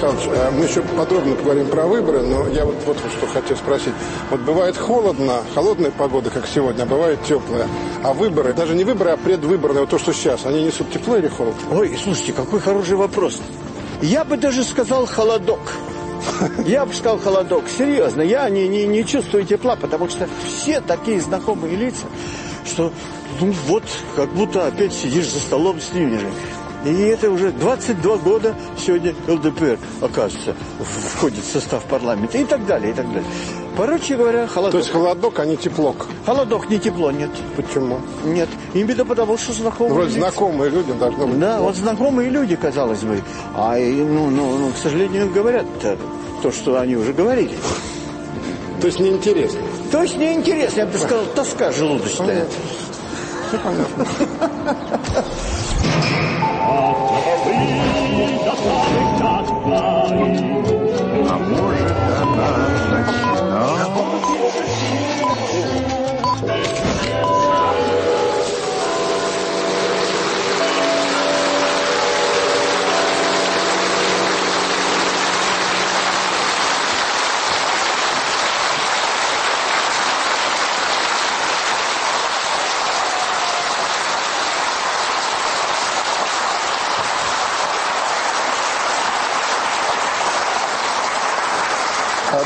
Михайлович, а мы еще подробно поговорим про выборы, но я вот, вот что хотел спросить. Вот бывает холодно, холодная погода, как сегодня, а бывает теплая. А выборы, даже не выборы, а предвыборные, вот то, что сейчас, они несут тепло или холод? Ой, слушайте, какой хороший вопрос. Я бы даже сказал холодок. Я бы сказал холодок. Серьезно, я не, не, не чувствую тепла, потому что все такие знакомые лица, что ну вот, как будто опять сидишь за столом с ними. И это уже 22 года сегодня ЛДПР, оказывается, входит в состав парламента и так далее, и так далее. Короче говоря, холодок. То есть холодок, а не теплок? Холодок, не тепло, нет. Почему? Нет, именно потому, что знакомые Вроде лица. знакомые люди должны быть. Да, вот знакомые люди, казалось бы. А, ну, ну, ну, к сожалению, говорят -то, то, что они уже говорили. То есть неинтересно. То есть неинтересно, я бы сказал, тоска желудочная. Все понятно. А может она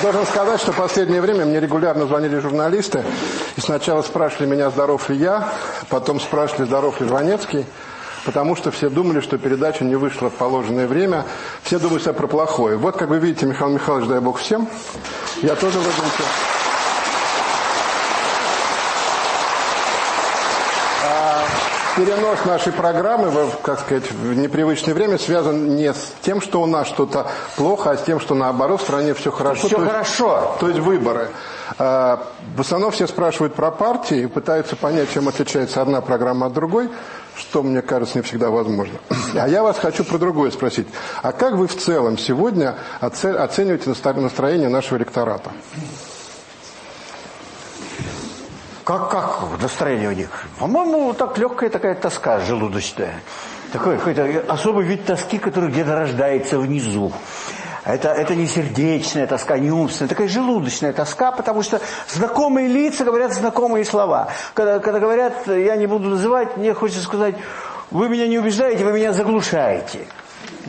Должен сказать, что в последнее время мне регулярно звонили журналисты. И сначала спрашивали меня, здоров ли я, потом спрашивали, здоров ли Жванецкий. Потому что все думали, что передача не вышла в положенное время. Все думают себя про плохое. Вот, как вы видите, Михаил Михайлович, дай бог всем. Я тоже ничего. Перенос нашей программы, в, как сказать, в непривычное время связан не с тем, что у нас что-то плохо, а с тем, что наоборот в стране все хорошо. Все То есть- хорошо. то есть выборы. А, В основном все спрашивают про партии и пытаются понять, чем отличается одна программа от другой, что, мне кажется, не всегда возможно. А я вас хочу про другое спросить. А как вы в целом сегодня оце- оцениваете настроение нашего электората? Как, как настроение у них? По-моему, так легкая такая тоска желудочная. Такой какой-то особый вид тоски, который где-то рождается внизу. Это, это не сердечная тоска, не умственная, такая желудочная тоска, потому что знакомые лица говорят знакомые слова. Когда, когда говорят, я не буду называть, мне хочется сказать, вы меня не убеждаете, вы меня заглушаете.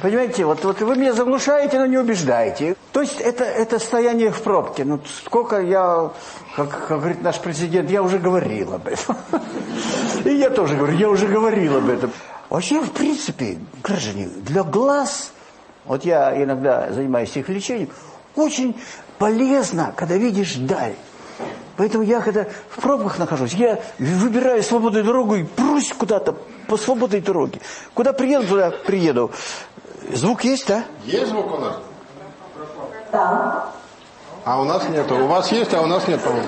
Понимаете, вот, вот вы меня заглушаете, но не убеждаете. То есть это, это стояние в пробке. Ну, сколько я, как, как говорит наш президент, я уже говорил об этом. И я тоже говорю, я уже говорил об этом. Вообще, в принципе, граждане, для глаз, вот я иногда занимаюсь их лечением, очень полезно, когда видишь даль. Поэтому я, когда в пробках нахожусь, я выбираю свободную дорогу и прусь куда-то по свободной дороге. Куда приеду, туда приеду. Звук есть, да? Есть звук у нас? А у нас нет. У вас есть, а у нас нет, по-моему.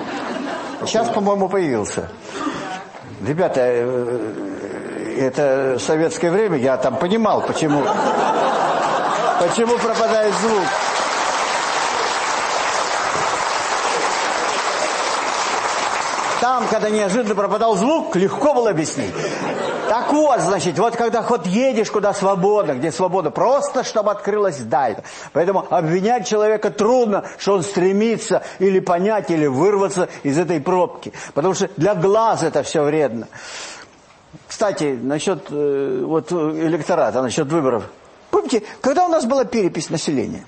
Сейчас, по-моему, появился. Ребята, э, это советское время, я там понимал, почему, почему пропадает звук. Там, когда неожиданно пропадал звук, легко было объяснить. Так вот, значит, вот когда хоть едешь куда свободно, где свобода, просто чтобы открылась даль. Поэтому обвинять человека трудно, что он стремится или понять, или вырваться из этой пробки. Потому что для глаз это все вредно. Кстати, насчет э, вот электората, насчет выборов. Помните, когда у нас была перепись населения?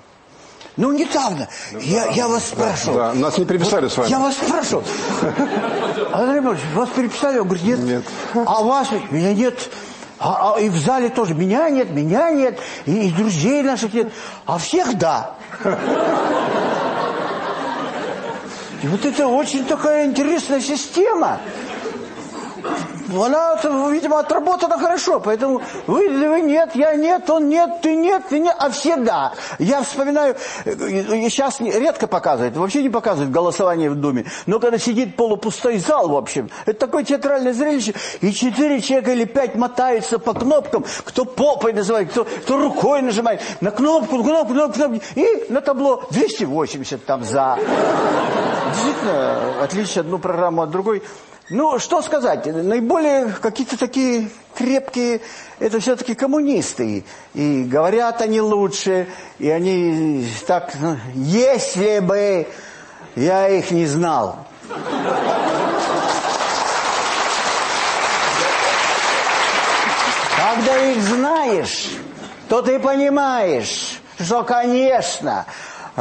Ну, недавно. я, я вас спрашивал. Да, нас не переписали с вами. Я вас спрашивал. Андрей Павлович, вас переписали? Он говорит, нет. Нет. А вас? Меня нет. А, а и в зале тоже. Меня нет, меня нет. И, и друзей наших нет. А всех да. И вот это очень такая интересная система. Она, видимо, отработана хорошо, поэтому вы, вы нет, я нет, он нет, ты нет, ты нет, а все да. Я вспоминаю, э, сейчас редко показывают, вообще не показывают голосование в Думе, но когда сидит полупустой зал, в общем, это такое театральное зрелище, и четыре человека или пять мотаются по кнопкам, кто попой называет, кто, кто рукой нажимает, на кнопку, кнопку, кнопку, кнопку, и на табло 280 там за. Действительно, отличие одну программу от другой. Ну, что сказать, наиболее какие-то такие крепкие, это все-таки коммунисты. И говорят они лучше, и они так, ну, если бы я их не знал. Когда их знаешь, то ты понимаешь, что, конечно,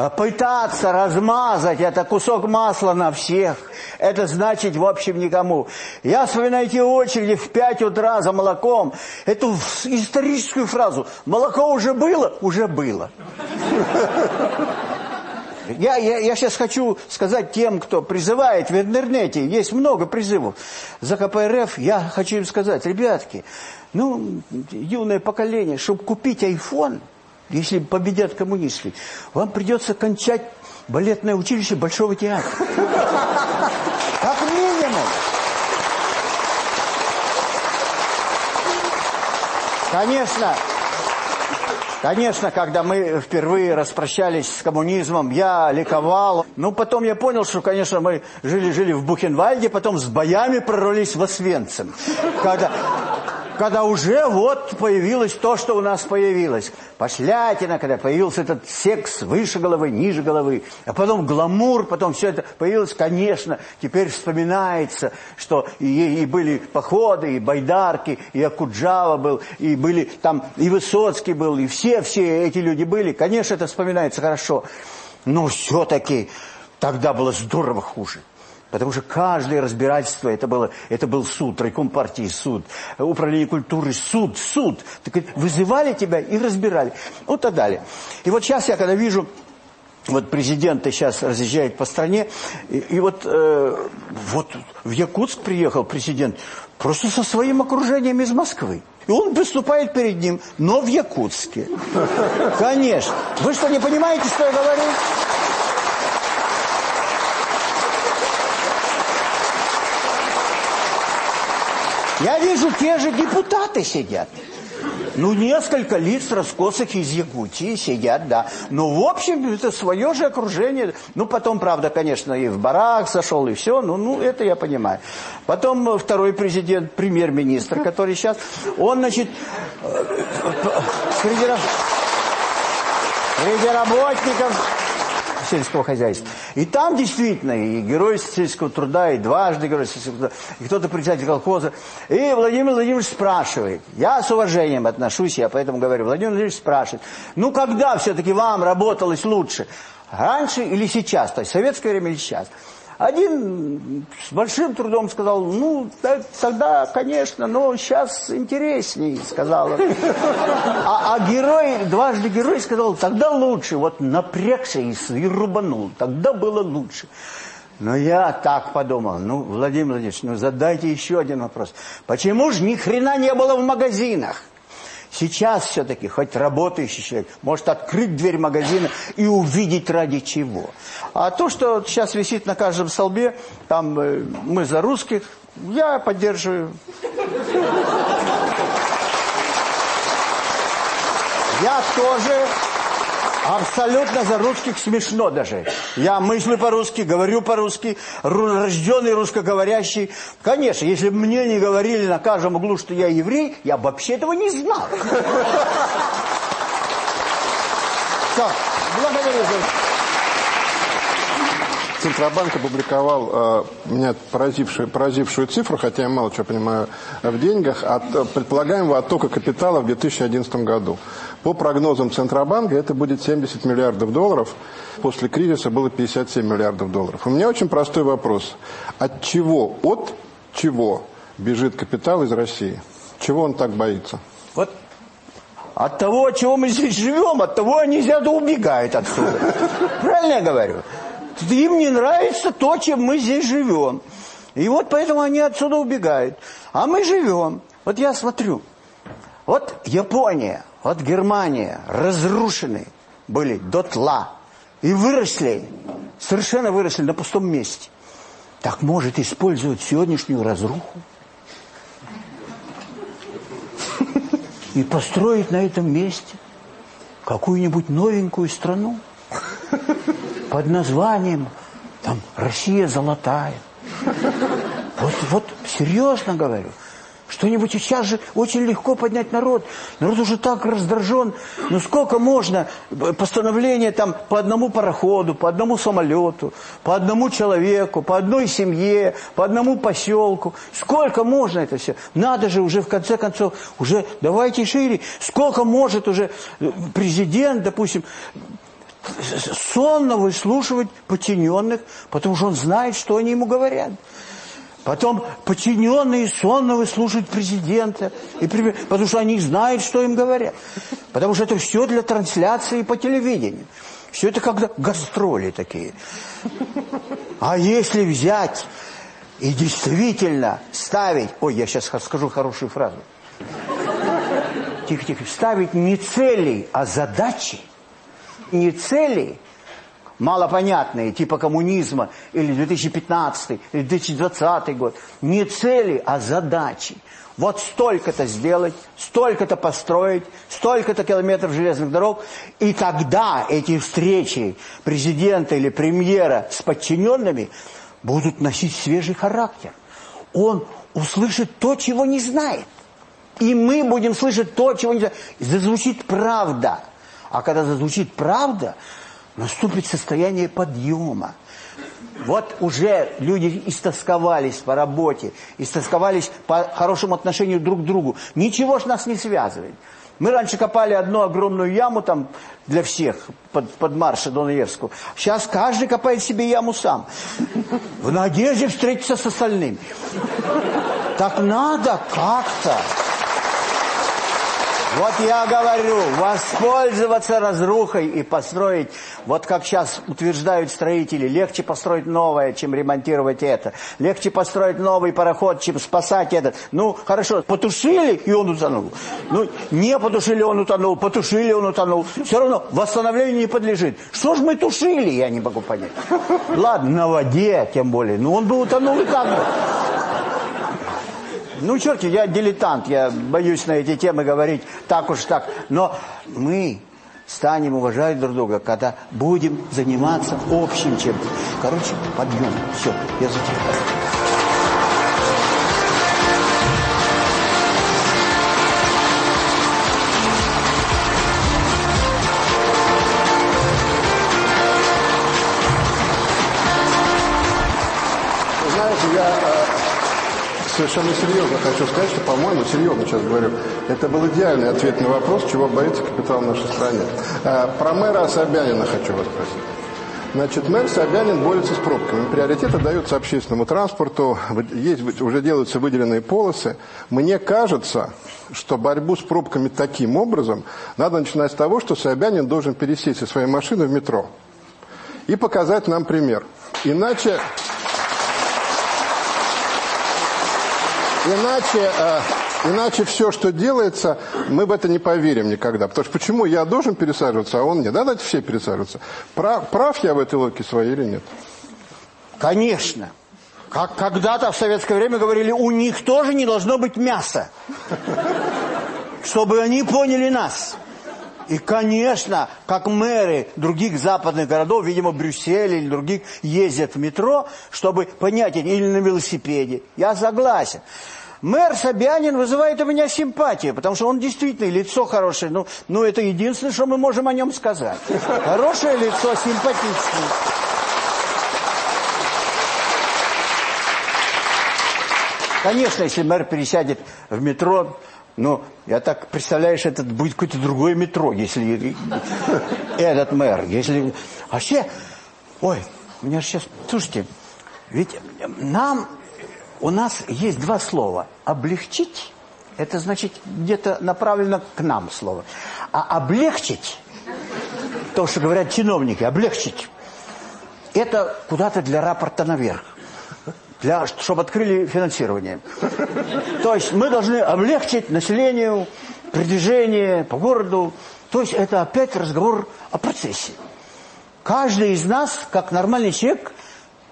пытаться размазать это кусок масла на всех, это значит, в общем, никому. Я вспоминаю эти очереди в 5 утра за молоком, эту историческую фразу «молоко уже было?» Уже было. Я, я, я сейчас хочу сказать тем, кто призывает в интернете, есть много призывов за КПРФ, я хочу им сказать, ребятки, ну, юное поколение, чтобы купить iPhone, если победят коммунисты, вам придется кончать балетное училище Большого театра. Как минимум. Конечно, Конечно, когда мы впервые распрощались с коммунизмом, я ликовал. Ну, потом я понял, что, конечно, мы жили-жили в Бухенвальде, потом с боями прорвались в Освенцим. Когда когда уже вот появилось то, что у нас появилось. Пошлятина, когда появился этот секс выше головы, ниже головы, а потом гламур, потом все это появилось, конечно, теперь вспоминается, что и, и были походы, и байдарки, и Акуджава был, и были там, и Высоцкий был, и все-все эти люди были. Конечно, это вспоминается хорошо, но все-таки тогда было здорово хуже. Потому что каждое разбирательство, это, было, это был суд, райком партии суд, управление культуры суд, суд. Так вызывали тебя и разбирали. Вот так далее. И вот сейчас я когда вижу, вот президенты сейчас разъезжают по стране, и, и вот, э, вот в Якутск приехал президент просто со своим окружением из Москвы. И он выступает перед ним, но в Якутске. Конечно. Вы что, не понимаете, что я говорю? Я вижу, те же депутаты сидят. Ну, несколько лиц раскосых из Якутии сидят, да. Ну, в общем, это свое же окружение. Ну, потом, правда, конечно, и в барак сошел, и все. Ну, ну это я понимаю. Потом второй президент, премьер-министр, который сейчас, он, значит, э, среди, среди работников сельского хозяйства. И там действительно и герой сельского труда, и дважды герой сельского труда, и кто-то председатель колхоза. И Владимир Владимирович спрашивает, я с уважением отношусь, я поэтому говорю, Владимир Владимирович спрашивает, ну когда все-таки вам работалось лучше? Раньше или сейчас? То есть советское время или сейчас? Один с большим трудом сказал, ну, тогда, конечно, но сейчас интересней, сказал А, а герой, дважды герой сказал, тогда лучше, вот напрягся и, и рубанул, тогда было лучше. Но я так подумал, ну, Владимир Владимирович, ну, задайте еще один вопрос. Почему же ни хрена не было в магазинах? Сейчас все-таки хоть работающий человек может открыть дверь магазина и увидеть ради чего. А то, что сейчас висит на каждом столбе, там э, мы за русских, я поддерживаю. Я тоже Абсолютно за русских смешно даже. Я мыслю по-русски, говорю по-русски, рожденный русскоговорящий. Конечно, если бы мне не говорили на каждом углу, что я еврей, я бы вообще этого не знал. Так, благодарю за... Центробанк опубликовал э, меня поразившую, поразившую цифру, хотя я мало чего понимаю в деньгах, от предполагаемого оттока капитала в 2011 году. По прогнозам Центробанка это будет 70 миллиардов долларов. После кризиса было 57 миллиардов долларов. У меня очень простой вопрос. От чего, от чего бежит капитал из России? Чего он так боится? Вот от того, от чего мы здесь живем, от того они взято убегают отсюда. Правильно я говорю? Им не нравится то, чем мы здесь живем. И вот поэтому они отсюда убегают. А мы живем. Вот я смотрю. Вот Япония, вот Германия разрушены были дотла. И выросли, совершенно выросли на пустом месте. Так может использовать сегодняшнюю разруху? И построить на этом месте какую-нибудь новенькую страну? Под названием там Россия золотая. Вот, вот серьезно говорю. Что-нибудь сейчас же очень легко поднять народ. Народ уже так раздражен. Ну сколько можно постановления там по одному пароходу, по одному самолету, по одному человеку, по одной семье, по одному поселку. Сколько можно это все? Надо же уже в конце концов, уже давайте шире. Сколько может уже президент, допустим, сонно выслушивать подчиненных, потому что он знает, что они ему говорят. Потом подчиненные сонно выслушивают президента, и, потому что они знают, что им говорят. Потому что это все для трансляции по телевидению. Все это как гастроли такие. А если взять и действительно ставить... Ой, я сейчас скажу хорошую фразу. Тихо-тихо. Ставить не цели, а задачи. Не цели, малопонятные, типа коммунизма, или 2015, или 2020 год. Не цели, а задачи. Вот столько-то сделать, столько-то построить, столько-то километров железных дорог. И тогда эти встречи президента или премьера с подчиненными будут носить свежий характер. Он услышит то, чего не знает. И мы будем слышать то, чего не знаем. Зазвучит правда. А когда зазвучит правда, наступит состояние подъема. Вот уже люди истосковались по работе, истосковались по хорошему отношению друг к другу. Ничего ж нас не связывает. Мы раньше копали одну огромную яму там для всех под, под марша Донаевскую. Сейчас каждый копает себе яму сам. В надежде встретиться с остальными. Так надо как-то. Вот я говорю, воспользоваться разрухой и построить, вот как сейчас утверждают строители, легче построить новое, чем ремонтировать это. Легче построить новый пароход, чем спасать этот. Ну, хорошо, потушили, и он утонул. Ну, не потушили, он утонул, потушили, он утонул. Все равно восстановлению не подлежит. Что ж мы тушили, я не могу понять. Ладно, на воде, тем более. Ну, он бы утонул и как бы. Ну, черт, я дилетант, я боюсь на эти темы говорить так уж так. Но мы станем уважать друг друга, когда будем заниматься общим чем-то. Короче, подъем. Все, я затихаю. Совершенно серьезно хочу сказать, что, по-моему, серьезно сейчас говорю, это был идеальный ответ на вопрос, чего боится капитал в нашей стране. А, про мэра Собянина хочу вас спросить. Значит, мэр Собянин борется с пробками. Приоритеты даются общественному транспорту, есть, уже делаются выделенные полосы. Мне кажется, что борьбу с пробками таким образом надо начинать с того, что Собянин должен пересесть со своей машины в метро и показать нам пример. Иначе... Иначе, э, иначе все, что делается, мы в это не поверим никогда. Потому что почему я должен пересаживаться, а он нет? Да, давайте все пересаживаться. Прав, прав я в этой логике своей или нет? Конечно. Как когда-то в советское время говорили, у них тоже не должно быть мяса. Чтобы они поняли нас. И, конечно, как мэры других западных городов, видимо, Брюссель или других, ездят в метро, чтобы понять, или на велосипеде. Я согласен. Мэр Собянин вызывает у меня симпатию, потому что он действительно лицо хорошее. Ну, ну это единственное, что мы можем о нем сказать. Хорошее лицо, симпатичное. Конечно, если мэр пересядет в метро, ну, я так, представляешь, это будет какое-то другое метро, если этот мэр. Если... Вообще, ой, у меня сейчас... Слушайте, ведь нам, у нас есть два слова. Облегчить, это значит где-то направлено к нам слово. А облегчить, то, что говорят чиновники, облегчить, это куда-то для рапорта наверх для, чтобы открыли финансирование. То есть мы должны облегчить населению продвижение по городу. То есть это опять разговор о процессе. Каждый из нас, как нормальный человек,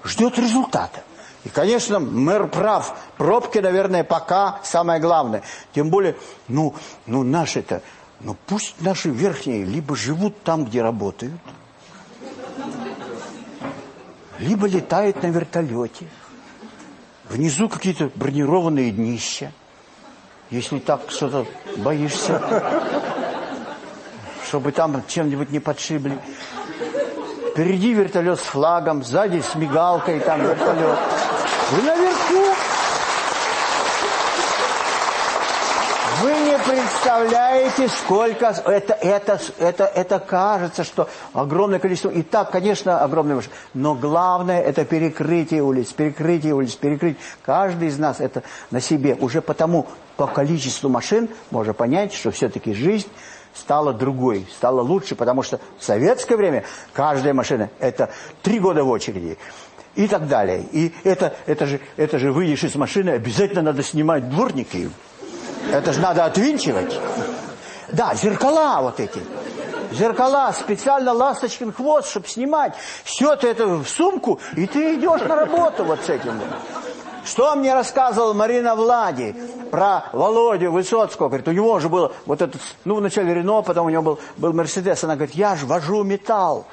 ждет результата. И, конечно, мэр прав. Пробки, наверное, пока самое главное. Тем более, ну, ну наши-то, ну пусть наши верхние либо живут там, где работают, либо летают на вертолете. Внизу какие-то бронированные днища. Если так что-то боишься, чтобы там чем-нибудь не подшибли. Впереди вертолет с флагом, сзади с мигалкой там вертолет. Вы наверху. Вы не представляете, сколько... Это, это, это, это кажется, что огромное количество... И так, конечно, огромное машин. Но главное, это перекрытие улиц, перекрытие улиц, перекрытие. Каждый из нас это на себе. Уже потому, по количеству машин, можно понять, что все-таки жизнь стала другой, стала лучше, потому что в советское время каждая машина – это три года в очереди и так далее. И это, это, же, это же выйдешь из машины, обязательно надо снимать дворники. Это же надо отвинчивать. Да, зеркала вот эти. Зеркала, специально ласточкин хвост, чтобы снимать. Все ты это в сумку, и ты идешь на работу вот с этим. Что мне рассказывала Марина Влади про Володю Высоцкого? Говорит, у него же было вот этот, ну, вначале Рено, потом у него был, был Мерседес. Она говорит, я же вожу металл.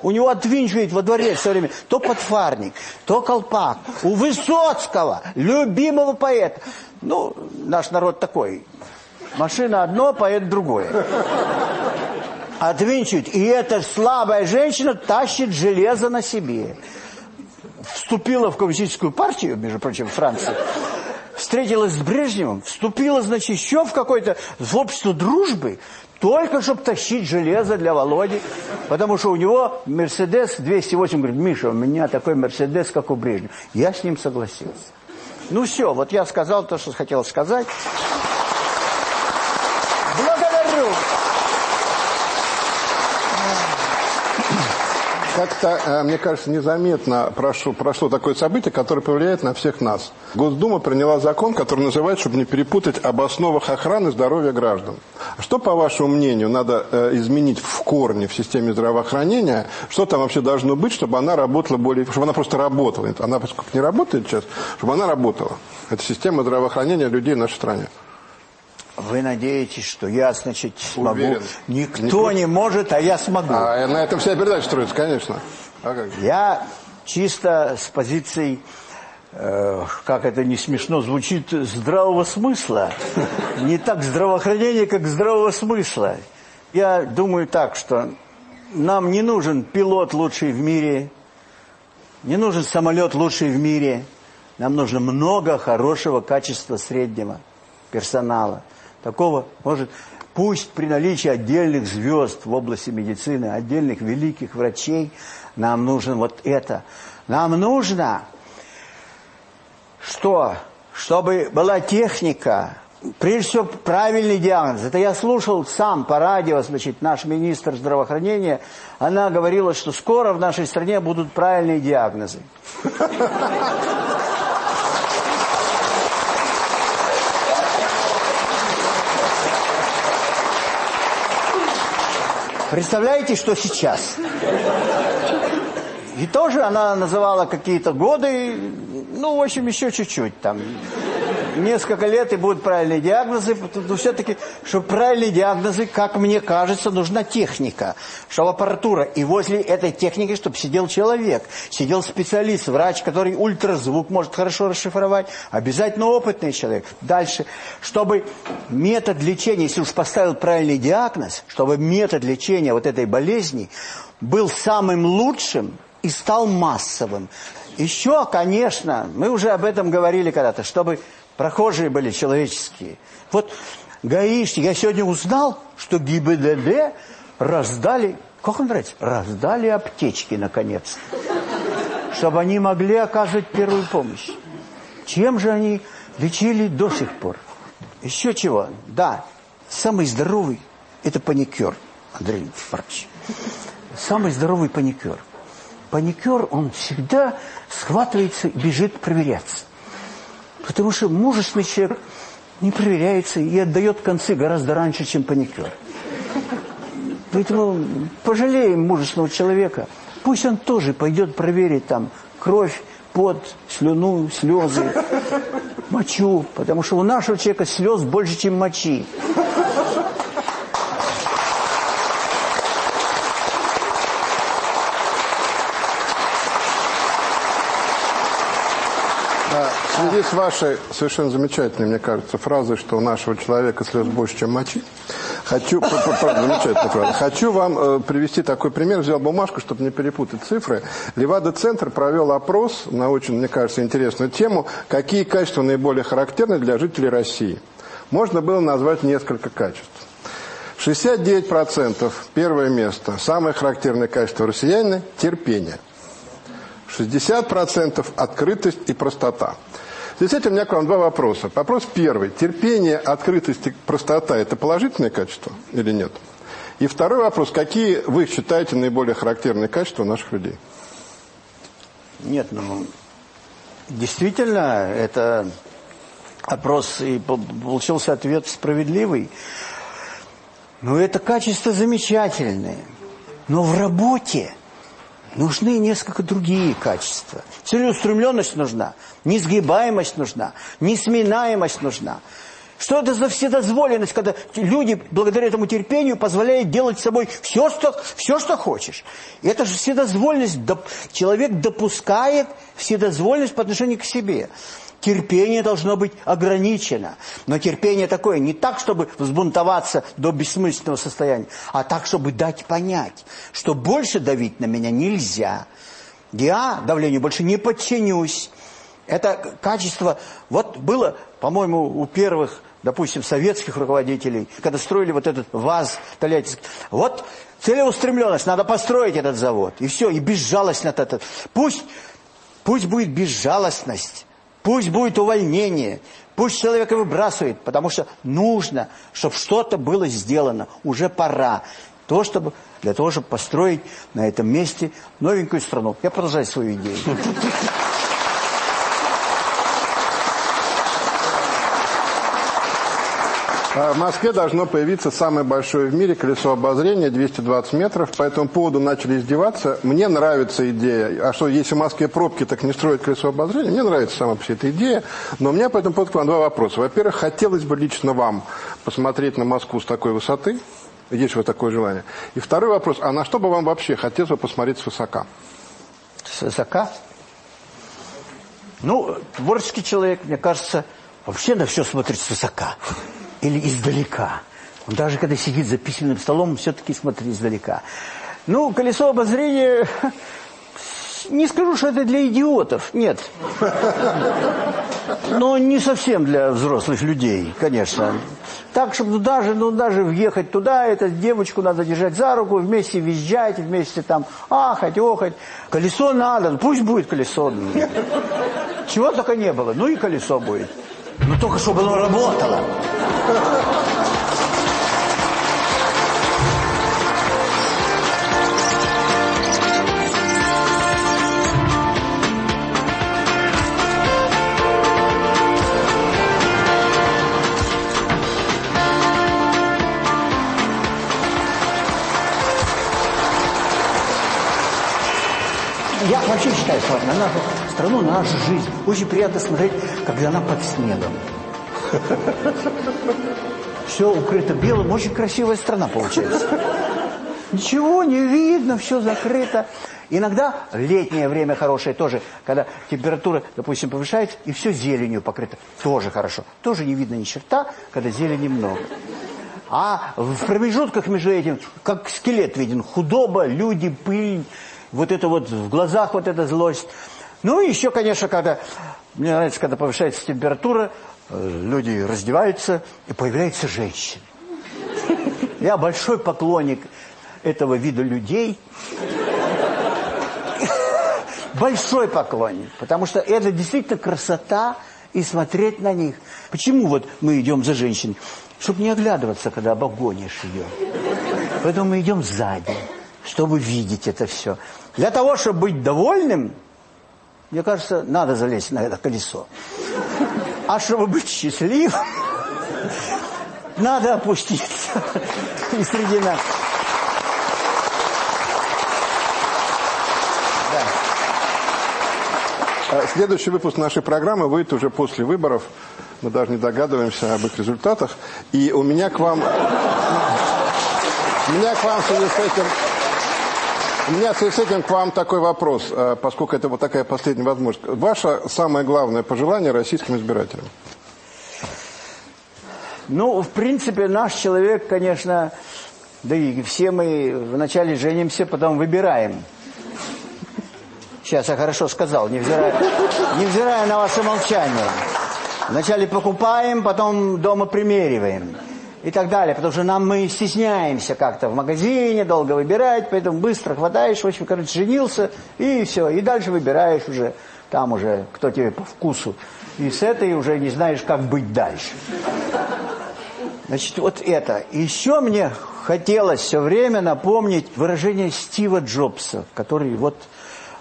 У него отвинчивает во дворе все время то подфарник, то колпак. У Высоцкого, любимого поэта. Ну, наш народ такой. Машина одно, поэт другое. Отвинчивает. И эта слабая женщина тащит железо на себе. Вступила в коммунистическую партию, между прочим, Франции. Встретилась с Брежневым. Вступила, значит, еще в какое-то общество дружбы. Только чтобы тащить железо для Володи. Потому что у него Мерседес 208. Говорит, Миша, у меня такой Мерседес, как у Брежнева. Я с ним согласился. Ну все, вот я сказал то, что хотел сказать. Благодарю. Как-то, э, мне кажется, незаметно прошло, прошло такое событие, которое повлияет на всех нас. Госдума приняла закон, который называется, чтобы не перепутать, об основах охраны здоровья граждан. Что, по вашему мнению, надо э, изменить в корне в системе здравоохранения? Что там вообще должно быть, чтобы она работала более... Чтобы она просто работала. Она, поскольку не работает сейчас, чтобы она работала. Это система здравоохранения людей в нашей стране. Вы надеетесь, что я, значит, смогу? Уверен. Никто не, не может, а я смогу. А на этом вся передача строится, конечно. А как? Я чисто с позицией, э, как это не смешно звучит, здравого смысла. Не так здравоохранение, как здравого смысла. Я думаю так, что нам не нужен пилот лучший в мире, не нужен самолет лучший в мире. Нам нужно много хорошего качества среднего персонала. Такого может, пусть при наличии отдельных звезд в области медицины, отдельных великих врачей, нам нужно вот это. Нам нужно, что? Чтобы была техника, прежде всего правильный диагноз. Это я слушал сам по радио, значит, наш министр здравоохранения, она говорила, что скоро в нашей стране будут правильные диагнозы. Представляете, что сейчас? И тоже она называла какие-то годы, ну, в общем, еще чуть-чуть там несколько лет и будут правильные диагнозы. Но все-таки, чтобы правильные диагнозы, как мне кажется, нужна техника, чтобы аппаратура. И возле этой техники, чтобы сидел человек, сидел специалист, врач, который ультразвук может хорошо расшифровать, обязательно опытный человек. Дальше, чтобы метод лечения, если уж поставил правильный диагноз, чтобы метод лечения вот этой болезни был самым лучшим и стал массовым. Еще, конечно, мы уже об этом говорили когда-то, чтобы Прохожие были человеческие. Вот гаишники, я сегодня узнал, что ГИБДД раздали, как он нравится, раздали аптечки наконец чтобы они могли оказывать первую помощь. Чем же они лечили до сих пор? Еще чего? Да, самый здоровый – это паникер, Андрей Маркович. Самый здоровый паникер. Паникер, он всегда схватывается и бежит проверяться. Потому что мужественный человек не проверяется и отдает концы гораздо раньше, чем паникер. Поэтому пожалеем мужественного человека. Пусть он тоже пойдет проверить там кровь, пот, слюну, слезы, мочу. Потому что у нашего человека слез больше, чем мочи. В связи с вашей совершенно замечательной, мне кажется, фразой, что у нашего человека слез больше, чем мочи, хочу, замечательная фраза, хочу вам э, привести такой пример. Взял бумажку, чтобы не перепутать цифры. Левада-центр провел опрос на очень, мне кажется, интересную тему, какие качества наиболее характерны для жителей России. Можно было назвать несколько качеств. 69% первое место. Самое характерное качество россиянина – терпение. 60% открытость и простота. Здесь этим у меня к вам два вопроса. Вопрос первый. Терпение, открытость и простота – это положительные качества или нет? И второй вопрос. Какие вы считаете наиболее характерные качества наших людей? Нет, ну, действительно, это опрос, и получился ответ справедливый. Ну, это качество замечательное. Но в работе нужны несколько другие качества. Целеустремленность нужна, несгибаемость нужна, несминаемость нужна. Что это за вседозволенность, когда люди благодаря этому терпению позволяют делать с собой все, что, все, что хочешь. Это же вседозволенность. Человек допускает вседозволенность по отношению к себе. Терпение должно быть ограничено. Но терпение такое не так, чтобы взбунтоваться до бессмысленного состояния, а так, чтобы дать понять, что больше давить на меня нельзя. Я давлению больше не подчинюсь. Это качество... Вот было, по-моему, у первых, допустим, советских руководителей, когда строили вот этот ВАЗ Тольяттинский. Вот целеустремленность, надо построить этот завод. И все, и безжалостность. Пусть, пусть будет безжалостность. Пусть будет увольнение, пусть человека выбрасывает, потому что нужно, чтобы что-то было сделано, уже пора. То, чтобы, для того, чтобы построить на этом месте новенькую страну. Я продолжаю свою идею. В Москве должно появиться самое большое в мире колесо обозрения, 220 метров. По этому поводу начали издеваться. Мне нравится идея. А что, если в Москве пробки, так не строить колесо обозрения? Мне нравится сама по эта идея. Но у меня по этому поводу к вам два вопроса. Во-первых, хотелось бы лично вам посмотреть на Москву с такой высоты. Есть вот такое желание. И второй вопрос. А на что бы вам вообще хотелось бы посмотреть с высока? С высока? Ну, творческий человек, мне кажется, вообще на все смотрит с высока или издалека. Он даже когда сидит за письменным столом, все-таки смотрит издалека. Ну, колесо обозрения... Не скажу, что это для идиотов, нет. Но не совсем для взрослых людей, конечно. Так, чтобы даже, ну, даже въехать туда, эту девочку надо держать за руку, вместе визжать, вместе там ахать, охать. Колесо надо, пусть будет колесо. Чего только не было, ну и колесо будет. Но только чтобы оно работало. Я вообще считаю, что на нашу страну, на нашу жизнь очень приятно смотреть, когда она под снегом. Все укрыто белым, очень красивая страна получается. Ничего не видно, все закрыто. Иногда летнее время хорошее тоже, когда температура, допустим, повышается, и все зеленью покрыто. Тоже хорошо. Тоже не видно ни черта, когда зелени много. А в промежутках между этим, как скелет виден, худоба, люди, пыль, вот это вот в глазах вот эта злость. Ну и еще, конечно, когда, мне нравится, когда повышается температура, Э, люди раздеваются, и появляется женщина. Я большой поклонник этого вида людей. Большой поклонник, потому что это действительно красота и смотреть на них. Почему вот мы идем за женщиной? Чтобы не оглядываться, когда обогонишь ее. Поэтому мы идем сзади, чтобы видеть это все. Для того, чтобы быть довольным, мне кажется, надо залезть на это колесо. А чтобы быть счастливым, надо опуститься и среди нас. А следующий выпуск нашей программы выйдет уже после выборов. Мы даже не догадываемся об их результатах. И у меня к вам... У меня к вам в связи с этим У меня в связи с этим к вам такой вопрос, э, поскольку это вот такая последняя возможность. Ваше самое главное пожелание российским избирателям? Ну, в принципе, наш человек, конечно, да и все мы вначале женимся, потом выбираем. Сейчас я хорошо сказал, невзирая, невзирая на ваше молчание. Вначале покупаем, потом дома примериваем. И так далее, потому что нам мы стесняемся как-то в магазине, долго выбирать, поэтому быстро хватаешь, в общем, короче, женился, и все. И дальше выбираешь уже, там уже, кто тебе по вкусу. И с этой уже не знаешь, как быть дальше. Значит, вот это. Еще мне хотелось все время напомнить выражение Стива Джобса, который вот,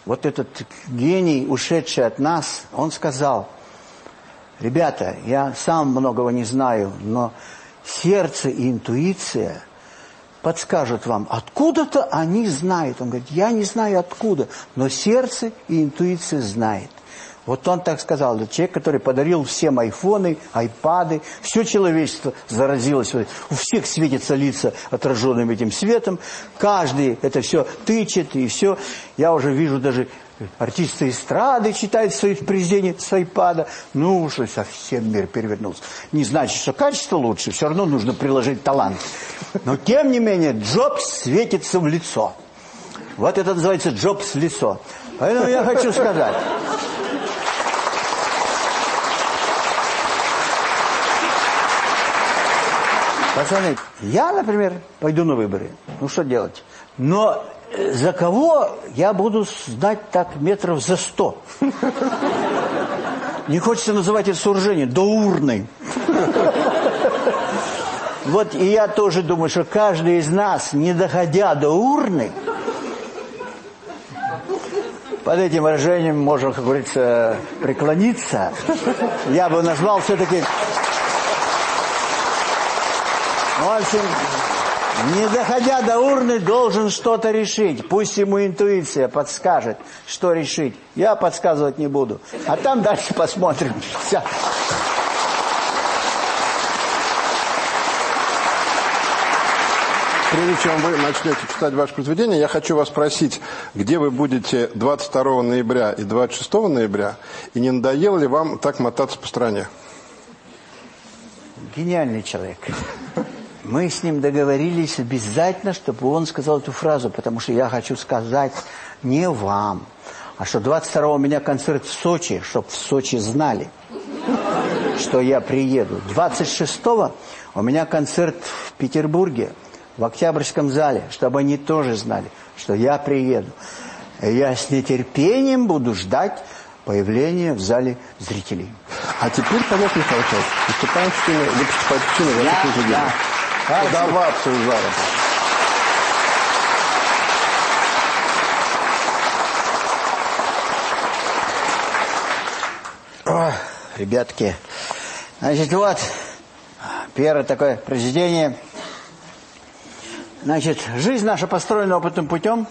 вот этот гений, ушедший от нас, он сказал, ребята, я сам многого не знаю, но сердце и интуиция подскажут вам, откуда-то они знают. Он говорит, я не знаю откуда, но сердце и интуиция знает. Вот он так сказал, человек, который подарил всем айфоны, айпады, все человечество заразилось. У всех светятся лица отраженным этим светом, каждый это все тычет и все. Я уже вижу даже артисты эстрады читают свои произведения с айпада. Ну, что совсем мир перевернулся. Не значит, что качество лучше, все равно нужно приложить талант. Но тем не менее, Джобс светится в лицо. Вот это называется Джобс лицо. Поэтому я хочу сказать... Пацаны, я, например, пойду на выборы. Ну, что делать? Но за кого я буду знать так метров за сто? Не хочется называть это сооружение, до урны. Вот и я тоже думаю, что каждый из нас, не доходя до урны, под этим выражением можно, как говорится, преклониться. Я бы назвал все-таки в общем, не доходя до урны, должен что-то решить. Пусть ему интуиция подскажет, что решить. Я подсказывать не буду. А там дальше посмотрим. Все. Прежде чем вы начнете читать ваше произведение, я хочу вас спросить, где вы будете 22 ноября и 26 ноября, и не надоело ли вам так мотаться по стране? Гениальный человек. Мы с ним договорились обязательно, чтобы он сказал эту фразу, потому что я хочу сказать не вам, а что 22-го у меня концерт в Сочи, чтобы в Сочи знали, что я приеду. 26-го у меня концерт в Петербурге, в Октябрьском зале, чтобы они тоже знали, что я приеду. Я с нетерпением буду ждать появления в зале зрителей. А теперь, Михаил Михайлович, выступаем в вы поступаете в кино, я, я, Подаваться в зал. О, ребятки, значит, вот, первое такое произведение. Значит, жизнь наша построена опытным путем.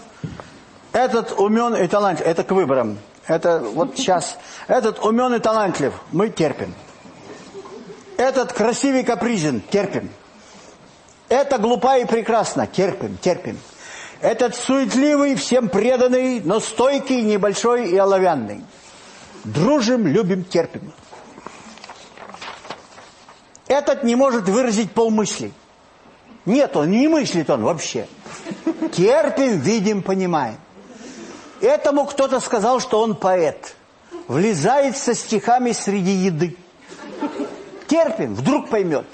Этот умен и талантлив, это к выборам. Это вот сейчас, этот умен и талантлив, мы терпим. Этот красивый капризен, терпим. Это глупа и прекрасно. Терпим, терпим. Этот суетливый, всем преданный, но стойкий, небольшой и оловянный. Дружим, любим, терпим. Этот не может выразить полмысли. Нет, он не мыслит он вообще. Терпим, видим, понимаем. Этому кто-то сказал, что он поэт. Влезает со стихами среди еды. Терпим, вдруг поймет.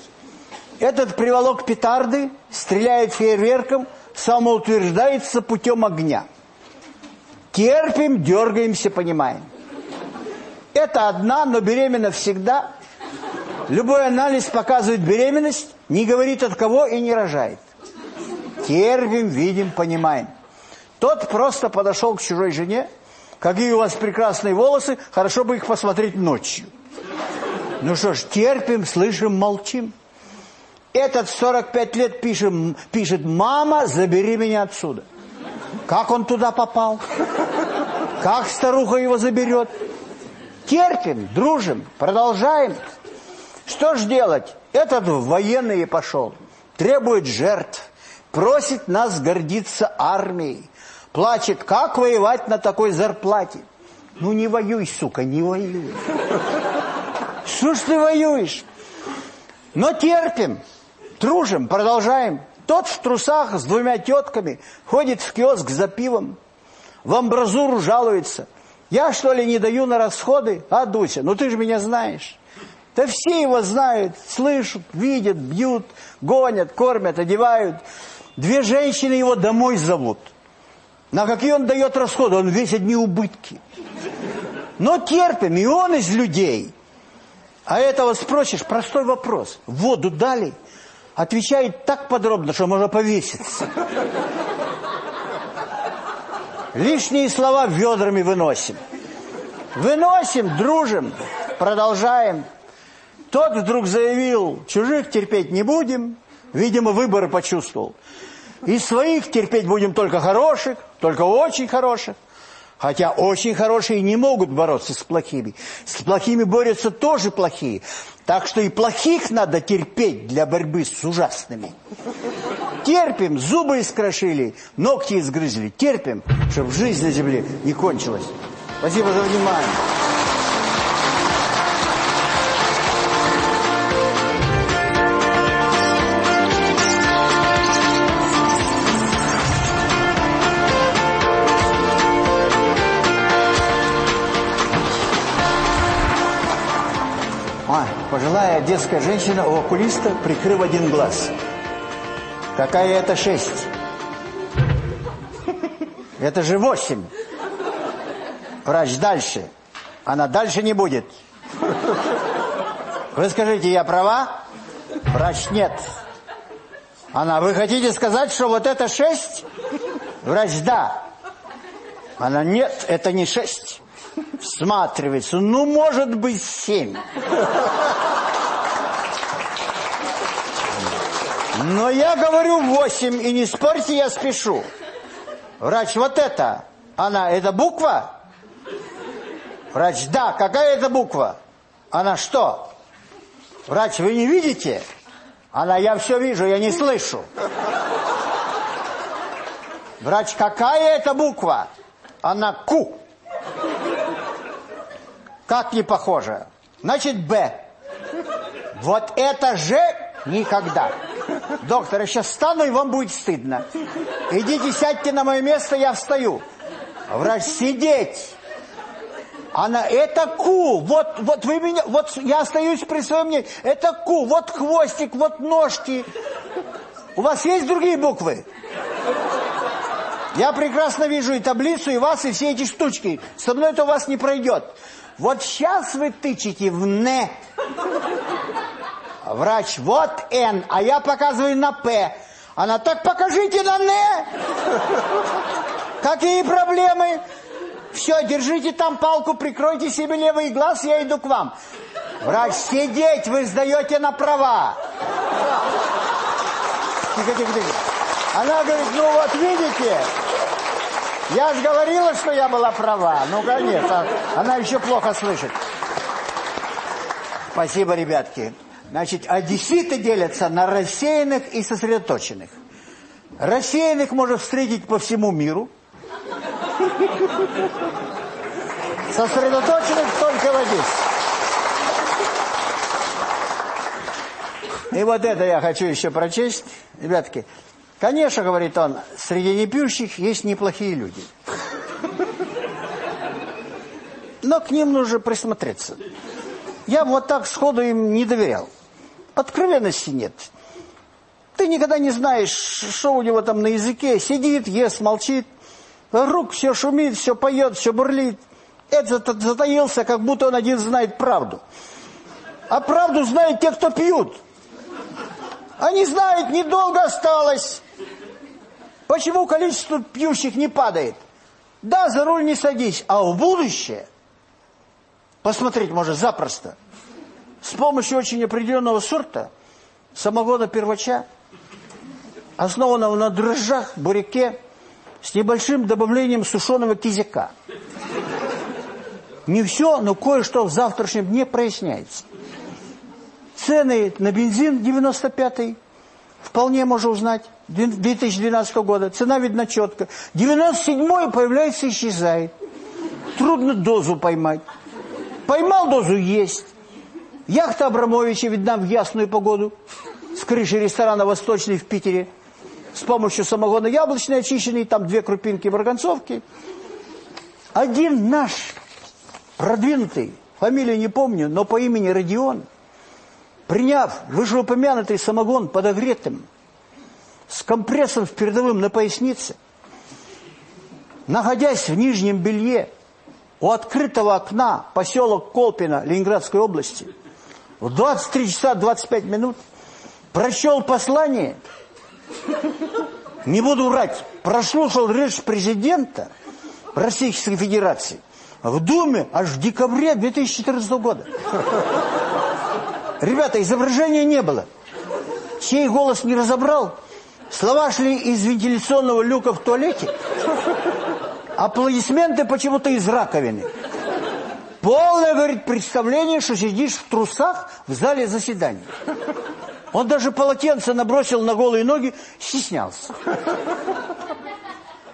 Этот приволок петарды, стреляет фейерверком, самоутверждается путем огня. Терпим, дергаемся, понимаем. Это одна, но беременна всегда. Любой анализ показывает беременность, не говорит от кого и не рожает. Терпим, видим, понимаем. Тот просто подошел к чужой жене. Какие у вас прекрасные волосы, хорошо бы их посмотреть ночью. Ну что ж, терпим, слышим, молчим. Этот 45 лет пишет, пишет, мама, забери меня отсюда. Как он туда попал? Как старуха его заберет? Терпим, дружим, продолжаем. Что ж делать? Этот в военные пошел, требует жертв, просит нас гордиться армией, Плачет, как воевать на такой зарплате? Ну не воюй, сука, не воюй. Что ж ты воюешь? Но терпим, дружим, продолжаем. Тот в трусах с двумя тетками ходит в киоск за пивом, в амбразуру жалуется. Я, что ли, не даю на расходы? А, Дуся, ну ты же меня знаешь. Да все его знают, слышат, видят, бьют, гонят, кормят, одевают. Две женщины его домой зовут. На какие он дает расходы? Он весь одни убытки. Но терпим, и он из людей. А этого спросишь, простой вопрос. Воду дали? Отвечает так подробно, что можно повеситься. Лишние слова ведрами выносим. Выносим, дружим, продолжаем. Тот вдруг заявил, чужих терпеть не будем. Видимо, выборы почувствовал. И своих терпеть будем только хороших, только очень хороших. Хотя очень хорошие не могут бороться с плохими. С плохими борются тоже плохие. Так что и плохих надо терпеть для борьбы с ужасными. Терпим, зубы искрошили, ногти изгрызли. Терпим, чтобы жизнь на земле не кончилась. Спасибо за внимание. Пожилая детская женщина у окулиста, прикрыв один глаз. Какая это шесть? Это же восемь. Врач дальше. Она дальше не будет. Вы скажите, я права? Врач нет. Она, вы хотите сказать, что вот это шесть? Врач, да. Она, нет, это не шесть всматривается. Ну, может быть, семь. Но я говорю восемь, и не спорьте, я спешу. Врач, вот это, она, это буква? Врач, да, какая это буква? Она что? Врач, вы не видите? Она, я все вижу, я не слышу. Врач, какая это буква? Она ку. Как не похоже? Значит, Б. Вот это же никогда. Доктор, я сейчас встану, и вам будет стыдно. Идите, сядьте на мое место, я встаю. Врач, сидеть. Она, это ку, вот, вот вы меня, вот я остаюсь при своем мнении. Это ку, вот хвостик, вот ножки. У вас есть другие буквы? Я прекрасно вижу и таблицу, и вас, и все эти штучки. Со мной это у вас не пройдет. Вот сейчас вы тычете в «н». Врач, вот «н», а я показываю на «п». Она, так покажите на «н». Какие проблемы? Все, держите там палку, прикройте себе левый глаз, я иду к вам. Врач, сидеть, вы сдаете на права. Тихо, тихо, тихо. Она говорит, ну вот видите, я же говорила, что я была права. Ну, конечно, она еще плохо слышит. Спасибо, ребятки. Значит, одесситы делятся на рассеянных и сосредоточенных. Рассеянных можно встретить по всему миру. Сосредоточенных только в Одессе. И вот это я хочу еще прочесть. Ребятки, Конечно, говорит он, среди непьющих есть неплохие люди. Но к ним нужно присмотреться. Я вот так сходу им не доверял. Откровенности нет. Ты никогда не знаешь, что у него там на языке. Сидит, ест, молчит. Рук все шумит, все поет, все бурлит. Этот затаился, как будто он один знает правду. А правду знают те, кто пьют. Они знают, недолго осталось. Почему количество пьющих не падает? Да, за руль не садись, а в будущее посмотреть можно запросто. С помощью очень определенного сорта самогона первача, основанного на дрожжах, буряке, с небольшим добавлением сушеного кизяка. Не все, но кое-что в завтрашнем дне проясняется. Цены на бензин 95-й Вполне можно узнать. 2012 года. Цена видна четко. 97-й появляется, исчезает. Трудно дозу поймать. Поймал дозу, есть. Яхта Абрамовича видна в ясную погоду. С крыши ресторана «Восточный» в Питере. С помощью самогона яблочной очищенной. Там две крупинки марганцовки. Один наш продвинутый, фамилию не помню, но по имени Родион, приняв вышеупомянутый самогон подогретым, с компрессом в передовым на пояснице, находясь в нижнем белье у открытого окна поселок Колпино Ленинградской области, в 23 часа 25 минут прочел послание, не буду врать, прослушал речь президента Российской Федерации в Думе аж в декабре 2014 года. Ребята, изображения не было. Чей голос не разобрал, Слова шли из вентиляционного люка в туалете. Аплодисменты почему-то из раковины. Полное, говорит, представление, что сидишь в трусах в зале заседаний. Он даже полотенце набросил на голые ноги, стеснялся.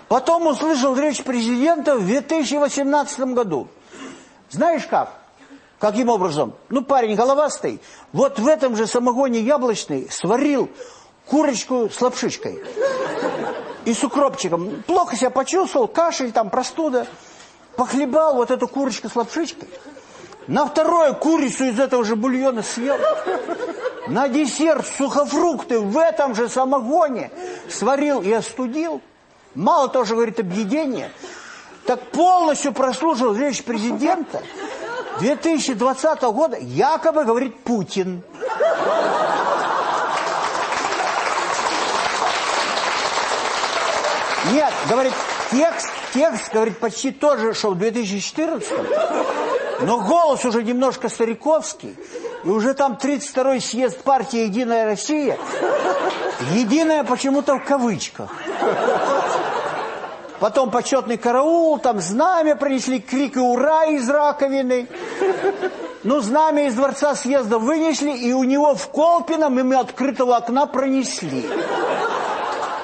Потом услышал речь президента в 2018 году. Знаешь как? Каким образом? Ну, парень головастый, вот в этом же самогоне яблочный сварил курочку с лапшичкой и с укропчиком. Плохо себя почувствовал, кашель, там, простуда. Похлебал вот эту курочку с лапшичкой. На второе курицу из этого же бульона съел. На десерт сухофрукты в этом же самогоне сварил и остудил. Мало тоже, говорит, объедение. Так полностью прослушал речь президента 2020 года, якобы, говорит, Путин. Нет, говорит, текст, текст, говорит, почти тот же, что в 2014 но голос уже немножко стариковский, и уже там 32-й съезд партии «Единая Россия», «Единая» почему-то в кавычках. Потом почетный караул, там знамя принесли, крик и ура из раковины. Ну, знамя из дворца съезда вынесли, и у него в Колпино мы открытого окна пронесли.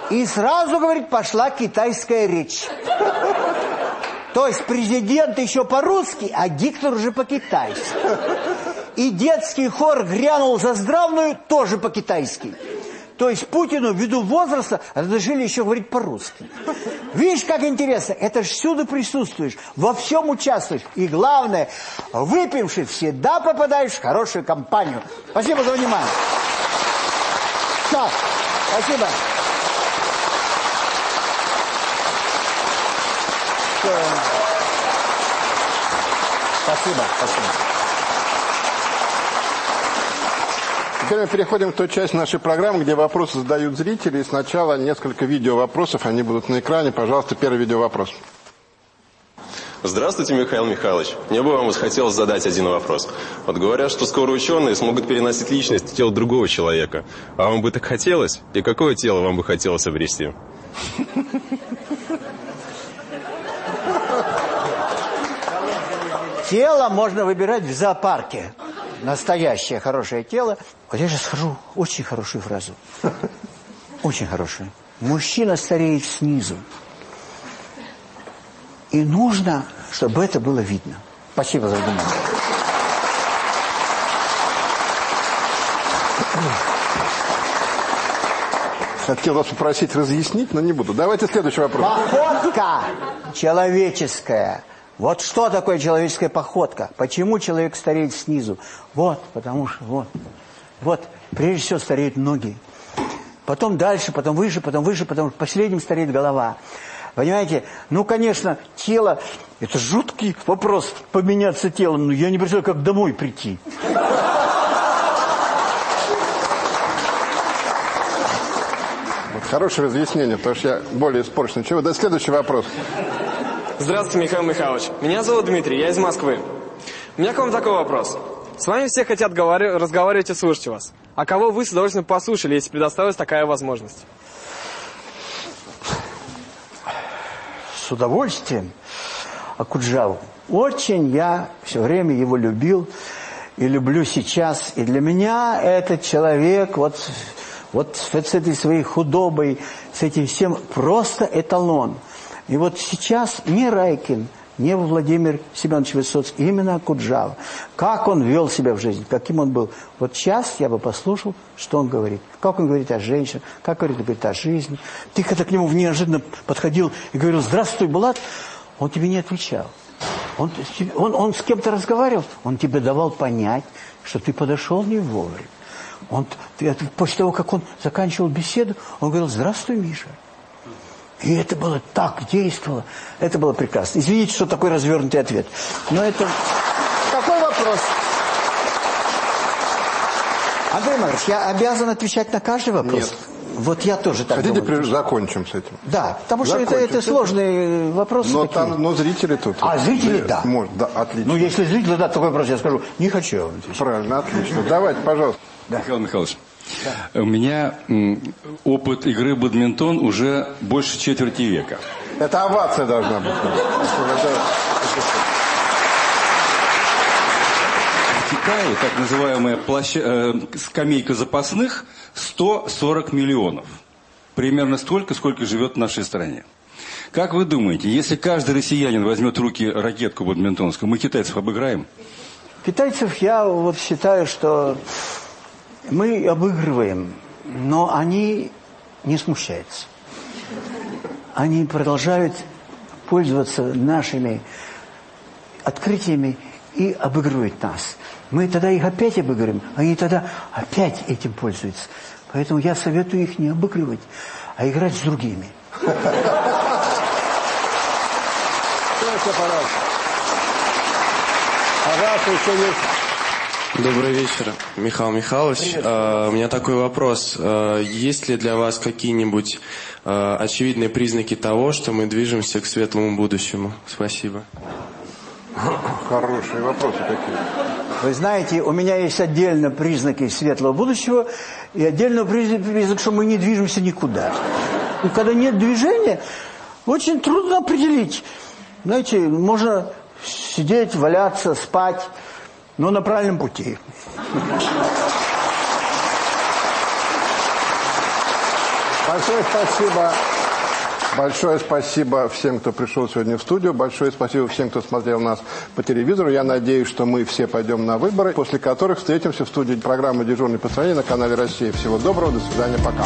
И сразу, говорит, пошла китайская речь. То есть президент еще по-русски, а диктор уже по-китайски. И детский хор грянул за здравную тоже по-китайски. То есть Путину, ввиду возраста, разрешили еще говорить по-русски. Видишь, как интересно, это ж всюду присутствуешь, во всем участвуешь. И главное, выпивший всегда попадаешь в хорошую компанию. Спасибо за внимание. Так, спасибо. Спасибо, спасибо. Теперь мы переходим к той части нашей программы, где вопросы задают зрители. И сначала несколько видео-вопросов, они будут на экране. Пожалуйста, первый видео-вопрос. Здравствуйте, Михаил Михайлович. Мне бы вам хотелось задать один вопрос. Вот говорят, что скоро ученые смогут переносить личность в тело другого человека. А вам бы так хотелось? И какое тело вам бы хотелось обрести? Тело можно выбирать в зоопарке. Настоящее хорошее тело. Вот я сейчас скажу очень хорошую фразу. Очень хорошую. Мужчина стареет снизу. И нужно, чтобы это было видно. Спасибо за внимание. Хотел вас попросить разъяснить, но не буду. Давайте следующий вопрос. Походка человеческая – вот что такое человеческая походка? Почему человек стареет снизу? Вот, потому что, вот. Вот, прежде всего стареют ноги. Потом дальше, потом выше, потом выше, потом последним стареет голова. Понимаете? Ну, конечно, тело... Это жуткий вопрос, поменяться телом. Но я не представляю, как домой прийти. Вот хорошее разъяснение, потому что я более испорченный. Чего? Да, следующий вопрос. Здравствуйте, Михаил Михайлович. Меня зовут Дмитрий, я из Москвы. У меня к вам такой вопрос. С вами все хотят разговаривать и слушать вас. А кого вы с удовольствием послушали, если предоставилась такая возможность? С удовольствием. Акуджаву. Очень я все время его любил и люблю сейчас. И для меня этот человек, вот Вот с, этой своей худобой, с этим всем просто эталон. И вот сейчас не Райкин, не Владимир Семенович Высоцкий, именно Акуджава. Как он вел себя в жизни, каким он был. Вот сейчас я бы послушал, что он говорит. Как он говорит о женщинах, как он говорит о жизни. Ты когда к нему неожиданно подходил и говорил «Здравствуй, Булат», он тебе не отвечал. Он, он, он с кем-то разговаривал, он тебе давал понять, что ты подошел не вовремя. Он, после того, как он заканчивал беседу, он говорил «Здравствуй, Миша». И это было так действовало. Это было прекрасно. Извините, что такой развернутый ответ. Но это... Какой вопрос? Андрей Маркович, я обязан отвечать на каждый вопрос? Нет. Вот я тоже так Хотите, думаю. закончим с этим? Да, потому что это, это сложные вопросы но, такие. там, но зрители тут. А, зрители, да. Может, да, отлично. Ну, если зрители задать такой вопрос, я скажу, не хочу. Правильно, отлично. Давайте, пожалуйста. Да. Михаил Михайлович, да. У меня опыт игры в бадминтон уже больше четверти века. Это овация должна быть. В Китае так называемая площа... э, скамейка запасных 140 миллионов. Примерно столько, сколько живет в нашей стране. Как вы думаете, если каждый россиянин возьмет в руки ракетку бадминтонскую, мы китайцев обыграем? Китайцев я вот считаю, что мы обыгрываем, но они не смущаются. Они продолжают пользоваться нашими открытиями и обыгрывают нас. Мы тогда их опять обыгрываем, они тогда опять этим пользуются. Поэтому я советую их не обыгрывать, а играть с другими. Пожалуйста, еще есть Добрый вечер, Михаил Михайлович. Uh, у меня такой вопрос. Uh, есть ли для вас какие-нибудь uh, очевидные признаки того, что мы движемся к светлому будущему? Спасибо. Хорошие вопросы такие. Вы знаете, у меня есть отдельно признаки светлого будущего и отдельно признак, что мы не движемся никуда. И когда нет движения, очень трудно определить. Знаете, можно сидеть, валяться, спать, но на правильном пути. Большое спасибо. Большое спасибо всем, кто пришел сегодня в студию. Большое спасибо всем, кто смотрел нас по телевизору. Я надеюсь, что мы все пойдем на выборы, после которых встретимся в студии программы «Дежурный по стране» на канале «Россия». Всего доброго, до свидания, пока.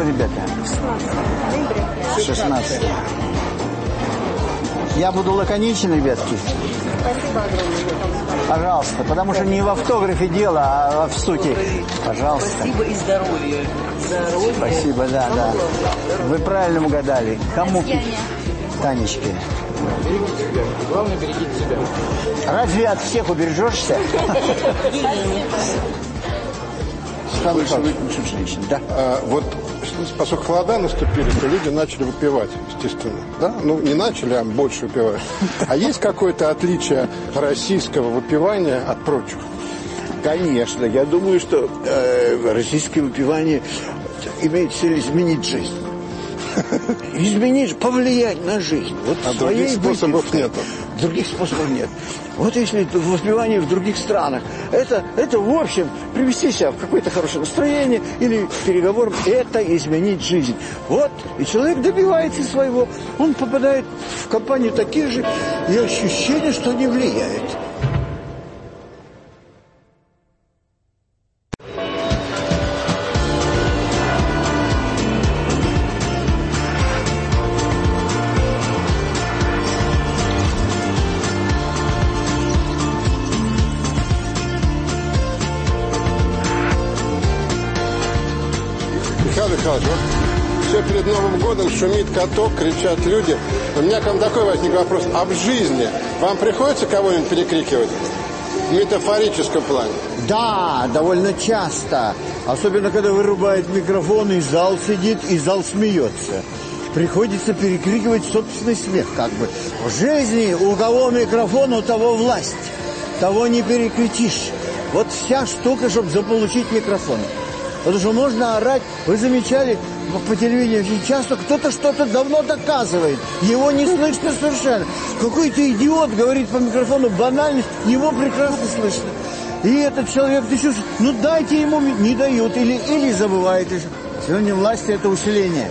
Число, ребята? 16. Я буду лаконичен, ребятки. Спасибо огромное. Пожалуйста, потому что не в автографе дело, а в сути. Пожалуйста. Спасибо и здоровья. Здоровья. Спасибо, да, да. Вы правильно угадали. Кому? Танечке. Главное, берегите себя. Разве от всех убережешься? Больше выключим женщин, да. А, вот поскольку холода наступили, то люди начали выпивать, естественно. Да? Ну, не начали, а больше выпивают. А есть какое-то отличие российского выпивания от прочих? Конечно. Я думаю, что э, российское выпивание имеет цель изменить жизнь. Изменить, повлиять на жизнь. Вот А других способов нету. Других способов нет. Вот если воспевание в других странах, это, это в общем, привести себя в какое-то хорошее настроение или переговором, это изменить жизнь. Вот, и человек добивается своего, он попадает в компанию таких же, и ощущение, что не влияет. Шумит каток, кричат люди. У меня к вам такой возник вопрос. А в жизни вам приходится кого-нибудь перекрикивать? В метафорическом плане. Да, довольно часто. Особенно, когда вырубает микрофон, и зал сидит, и зал смеется. Приходится перекрикивать собственный смех, как бы. В жизни у кого микрофон, у того власть. Того не перекричишь. Вот вся штука, чтобы заполучить микрофон. Потому что можно орать. Вы замечали по телевидению очень часто кто-то что-то давно доказывает. Его не слышно совершенно. Какой-то идиот говорит по микрофону банальность, его прекрасно слышно. И этот человек, ты чувствуешь, ну дайте ему, не дают, или, или забывает. Сегодня власти это усиление.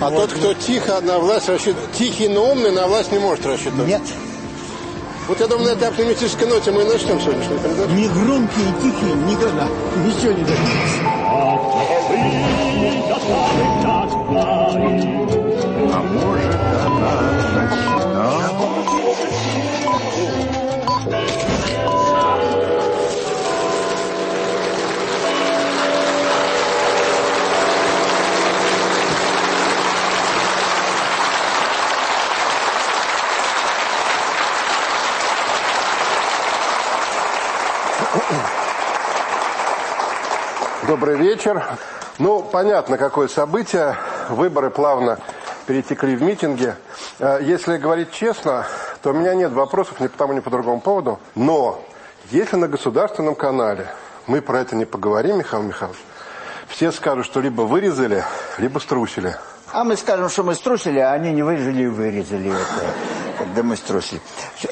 А вот. тот, кто тихо на власть рассчитывает, тихий, но умный, на власть не может рассчитывать. Нет. Вот я думаю, на этой оптимистической ноте мы и начнем сегодняшний передачу. Не громкие и тихие никогда ничего не добьются. Вечер. Ну, понятно, какое событие. Выборы плавно перетекли в митинги. Э, если говорить честно, то у меня нет вопросов ни по тому, ни по другому поводу. Но если на государственном канале мы про это не поговорим, Михаил Михайлович, все скажут, что либо вырезали, либо струсили. А мы скажем, что мы струсили, а они не вырезали и вырезали это, когда мы струсили.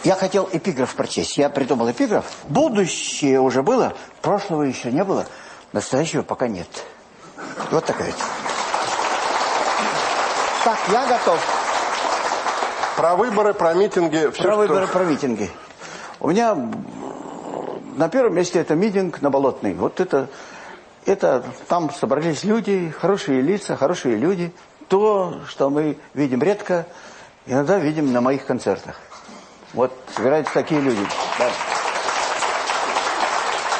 Я хотел эпиграф прочесть. Я придумал эпиграф. Будущее уже было, прошлого еще не было. Настоящего пока нет. Вот такая вот. Так, я готов. Про выборы, про митинги. Все, про выборы, про митинги. У меня на первом месте это митинг на Болотный. Вот это, это там собрались люди, хорошие лица, хорошие люди. То, что мы видим редко, иногда видим на моих концертах. Вот собираются такие люди. Да.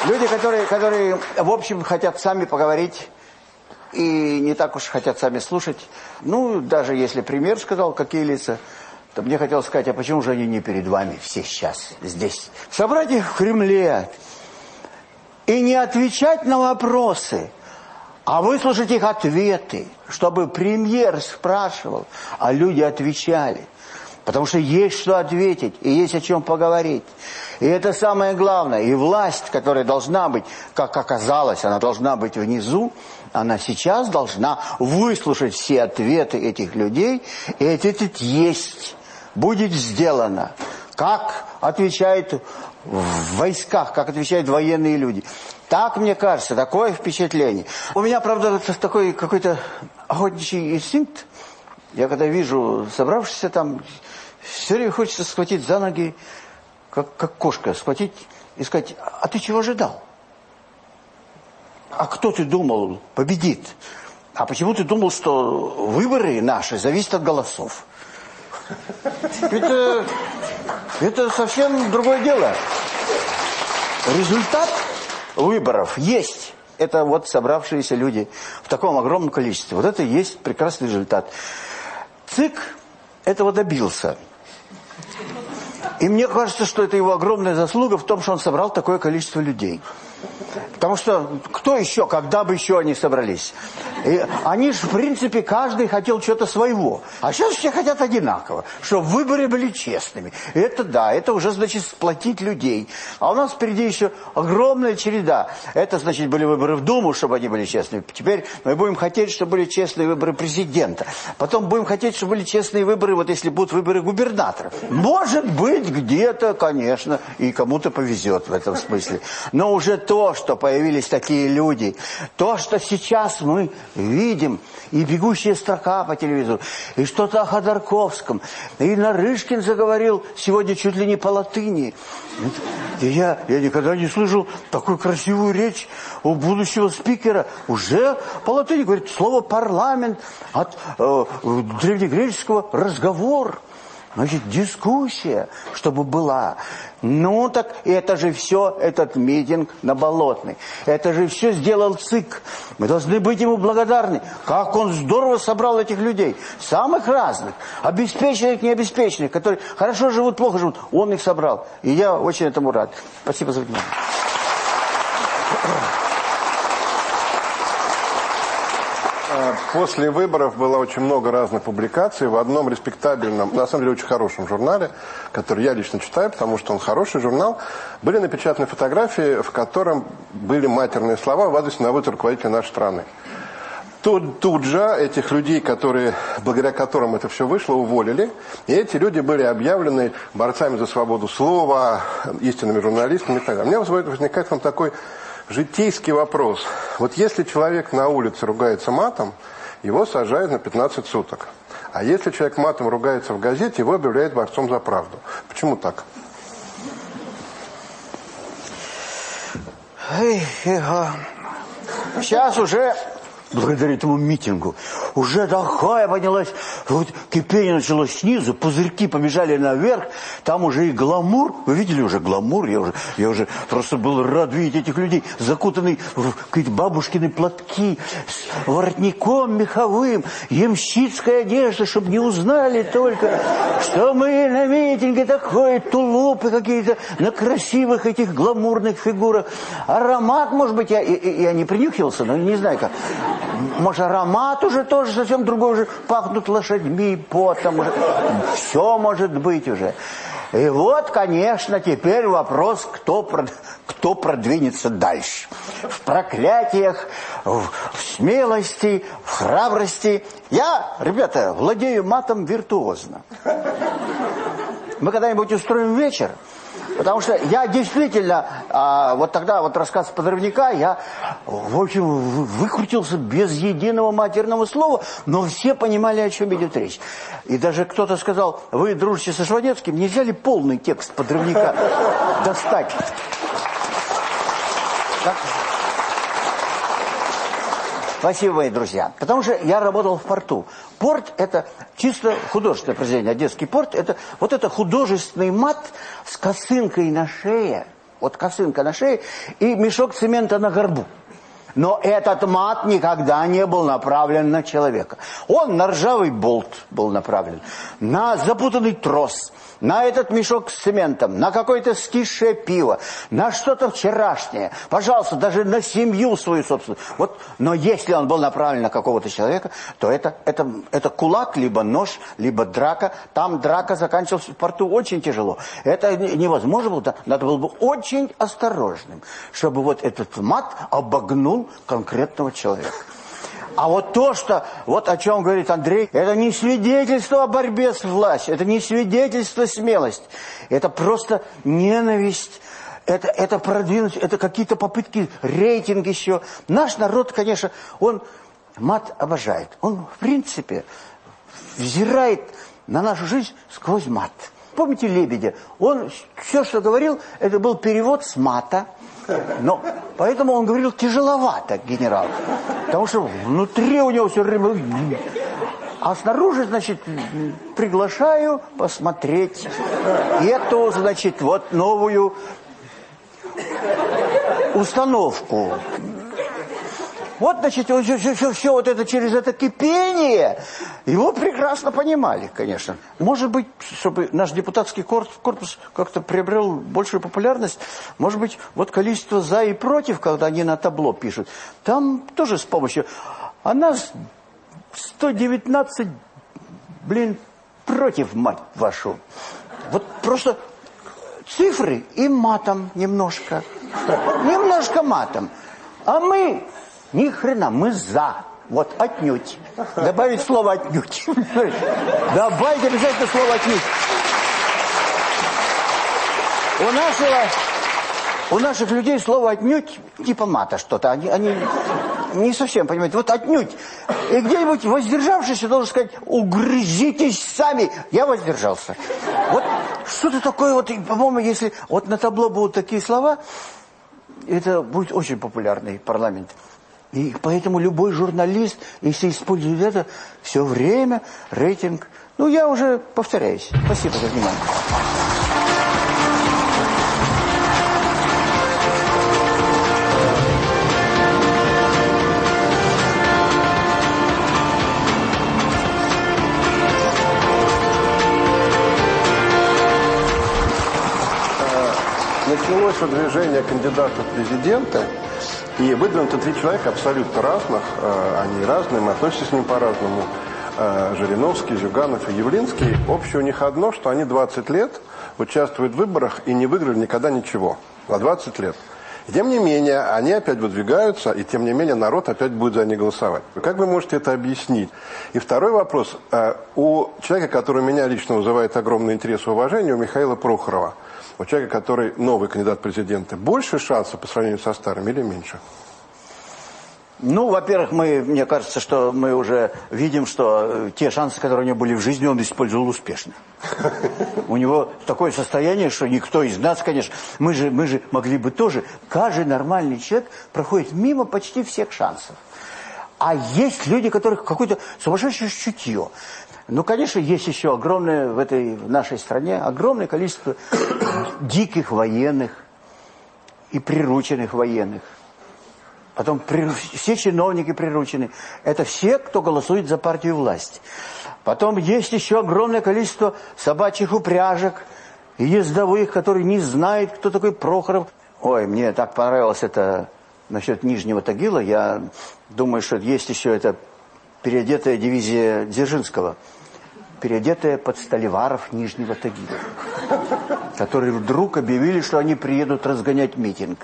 Люди, которые, которые, в общем, хотят сами поговорить и не так уж хотят сами слушать. Ну, даже если пример сказал, какие лица, то мне хотелось сказать, а почему же они не перед вами все сейчас, здесь? Собрать их в Кремле и не отвечать на вопросы, а выслушать их ответы, чтобы премьер спрашивал, а люди отвечали. Потому что есть что ответить, и есть о чем поговорить. И это самое главное. И власть, которая должна быть, как оказалось, она должна быть внизу, она сейчас должна выслушать все ответы этих людей, и ответить есть, будет сделано. Как отвечают в войсках, как отвечают военные люди. Так, мне кажется, такое впечатление. У меня, правда, такой какой-то охотничий инстинкт. Я когда вижу собравшихся там все время хочется схватить за ноги, как, как кошка, схватить и сказать, а ты чего ожидал? А кто ты думал победит? А почему ты думал, что выборы наши зависят от голосов? Это, это совсем другое дело. Результат выборов есть. Это вот собравшиеся люди в таком огромном количестве. Вот это и есть прекрасный результат. ЦИК этого добился. И мне кажется, что это его огромная заслуга в том, что он собрал такое количество людей. Потому что кто еще, когда бы еще они собрались? И они же, в принципе, каждый хотел что-то своего. А сейчас все хотят одинаково, чтобы выборы были честными. И это да, это уже значит сплотить людей. А у нас впереди еще огромная череда. Это значит были выборы в Думу, чтобы они были честными. Теперь мы будем хотеть, чтобы были честные выборы президента. Потом будем хотеть, чтобы были честные выборы, вот если будут выборы губернаторов. Может быть, где-то, конечно, и кому-то повезет в этом смысле. Но уже то, что появились такие люди, то, что сейчас мы видим, и бегущая строка по телевизору, и что-то о Ходорковском, и Нарышкин заговорил сегодня чуть ли не по латыни. И я, я никогда не слышал такую красивую речь у будущего спикера. Уже по латыни говорит слово «парламент» от э, древнегреческого «разговор». Значит, дискуссия, чтобы была. Ну, так это же все, этот митинг на Болотной. Это же все сделал ЦИК. Мы должны быть ему благодарны. Как он здорово собрал этих людей. Самых разных. Обеспеченных, необеспеченных. Которые хорошо живут, плохо живут. Он их собрал. И я очень этому рад. Спасибо за внимание. А, после выборов было очень много разных публикаций в одном респектабельном, на самом деле очень хорошем журнале, который я лично читаю, потому что он хороший журнал, были напечатаны фотографии, в котором были матерные слова в адрес нового руководителя нашей страны. Тут, тут же этих людей, которые, благодаря которым это все вышло, уволили. И эти люди были объявлены борцами за свободу слова, истинными журналистами и так далее. У меня возникает вам такой житейский вопрос. Вот если человек на улице ругается матом, его сажают на 15 суток. А если человек матом ругается в газете, его объявляют борцом за правду. Почему так? Сейчас уже благодаря этому митингу. Уже такая поднялась, вот кипение началось снизу, пузырьки побежали наверх, там уже и гламур. Вы видели уже гламур? Я уже, я уже просто был рад видеть этих людей, закутанные в какие-то бабушкины платки, с воротником меховым, ямщицкая одежда, чтобы не узнали только, что мы на митинге такое, тулупы какие-то на красивых этих гламурных фигурах. Аромат, может быть, я, я, я не принюхивался, но не знаю как. Может, аромат уже тоже совсем другой, уже пахнут лошадьми, потом, уже. все может быть уже. И вот, конечно, теперь вопрос, кто, кто продвинется дальше. В проклятиях, в смелости, в храбрости. Я, ребята, владею матом виртуозно. Мы когда-нибудь устроим вечер, Потому что я действительно, а, вот тогда вот рассказ подрывника, я, в общем, выкрутился без единого матерного слова, но все понимали, о чем идет речь. И даже кто-то сказал, вы дружите со Шванецким, нельзя ли полный текст подрывника достать? Так? Спасибо, мои друзья. Потому что я работал в порту. Порт – это чисто художественное произведение. Одесский порт – это вот это художественный мат с косынкой на шее. Вот косынка на шее и мешок цемента на горбу. Но этот мат никогда не был направлен на человека. Он на ржавый болт был направлен, на запутанный трос – на этот мешок с цементом, на какое-то скисшее пиво, на что-то вчерашнее, пожалуйста, даже на семью свою собственную. Вот, но если он был направлен на какого-то человека, то это, это, это кулак, либо нож, либо драка. Там драка заканчивалась в порту очень тяжело. Это невозможно было, надо было бы очень осторожным, чтобы вот этот мат обогнул конкретного человека. А вот то, что, вот о чем говорит Андрей, это не свидетельство о борьбе с властью, это не свидетельство смелости, это просто ненависть, это, это продвинуть, это какие-то попытки, рейтинг еще. Наш народ, конечно, он мат обожает. Он, в принципе, взирает на нашу жизнь сквозь мат. Помните Лебедя? Он все, что говорил, это был перевод с мата – но поэтому он говорил тяжеловато, генерал. Потому что внутри у него все время... А снаружи, значит, приглашаю посмотреть эту, значит, вот новую установку. Вот, значит, все, все, все вот это через это кипение, его прекрасно понимали, конечно. Может быть, чтобы наш депутатский корпус как-то приобрел большую популярность, может быть, вот количество «за» и «против», когда они на табло пишут, там тоже с помощью... А нас 119, блин, против, мать вашу. Вот просто цифры и матом немножко. Немножко матом. А мы ни хрена, мы за. Вот отнюдь. Добавить слово отнюдь. Добавить обязательно слово отнюдь. У нашего, у наших людей слово отнюдь типа мата что-то. Они, они не совсем понимают. Вот отнюдь. И где-нибудь воздержавшийся должен сказать, угрызитесь сами. Я воздержался. Вот что-то такое, вот, по-моему, если вот на табло будут такие слова, это будет очень популярный парламент. И поэтому любой журналист, если использует это, все время рейтинг. Ну, я уже повторяюсь. Спасибо за внимание. Началось выдвижение кандидата в президенты И выдвинуты три человека абсолютно разных, э, они разные, мы относимся с ним по-разному. Э, Жириновский, Зюганов и Явлинский. Общее у них одно, что они 20 лет участвуют в выборах и не выиграли никогда ничего. За 20 лет. И тем не менее, они опять выдвигаются, и тем не менее народ опять будет за них голосовать. Как вы можете это объяснить? И второй вопрос. Э, У человека, который меня лично вызывает огромный интерес и уважение, у Михаила Прохорова, у человека, который новый кандидат в президенты, больше шансов по сравнению со старым или меньше? Ну, во-первых, мы, мне кажется, что мы уже видим, что э, те шансы, которые у него были в жизни, он использовал успешно. У него такое состояние, что никто из нас, конечно, мы же, мы же могли бы тоже, каждый нормальный человек проходит мимо почти всех шансов. А есть люди, которых какое-то сумасшедшее чутье. Ну, конечно, есть еще огромное в этой в нашей стране огромное количество диких военных и прирученных военных. Потом при, все чиновники приручены. Это все, кто голосует за партию власти. Потом есть еще огромное количество собачьих упряжек и ездовых, которые не знают, кто такой Прохоров. Ой, мне так понравилось это насчет Нижнего Тагила. Я думаю, что есть еще эта переодетая дивизия Дзержинского. Переодетая под Столиваров Нижнего Тагила. Которые вдруг объявили, что они приедут разгонять митинг.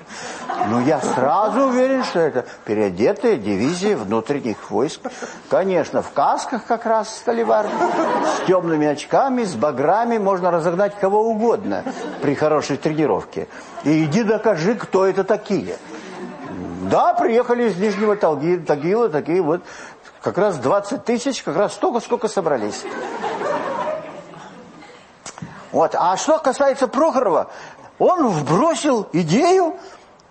Ну, я сразу уверен, что это переодетая дивизия внутренних войск. Конечно, в касках как раз Столивар, с темными очками, с баграми, можно разогнать кого угодно при хорошей тренировке. И иди докажи, кто это такие. Да, приехали из Нижнего Тагила, такие вот, как раз 20 тысяч, как раз столько, сколько собрались. Вот. А что касается Прохорова, он вбросил идею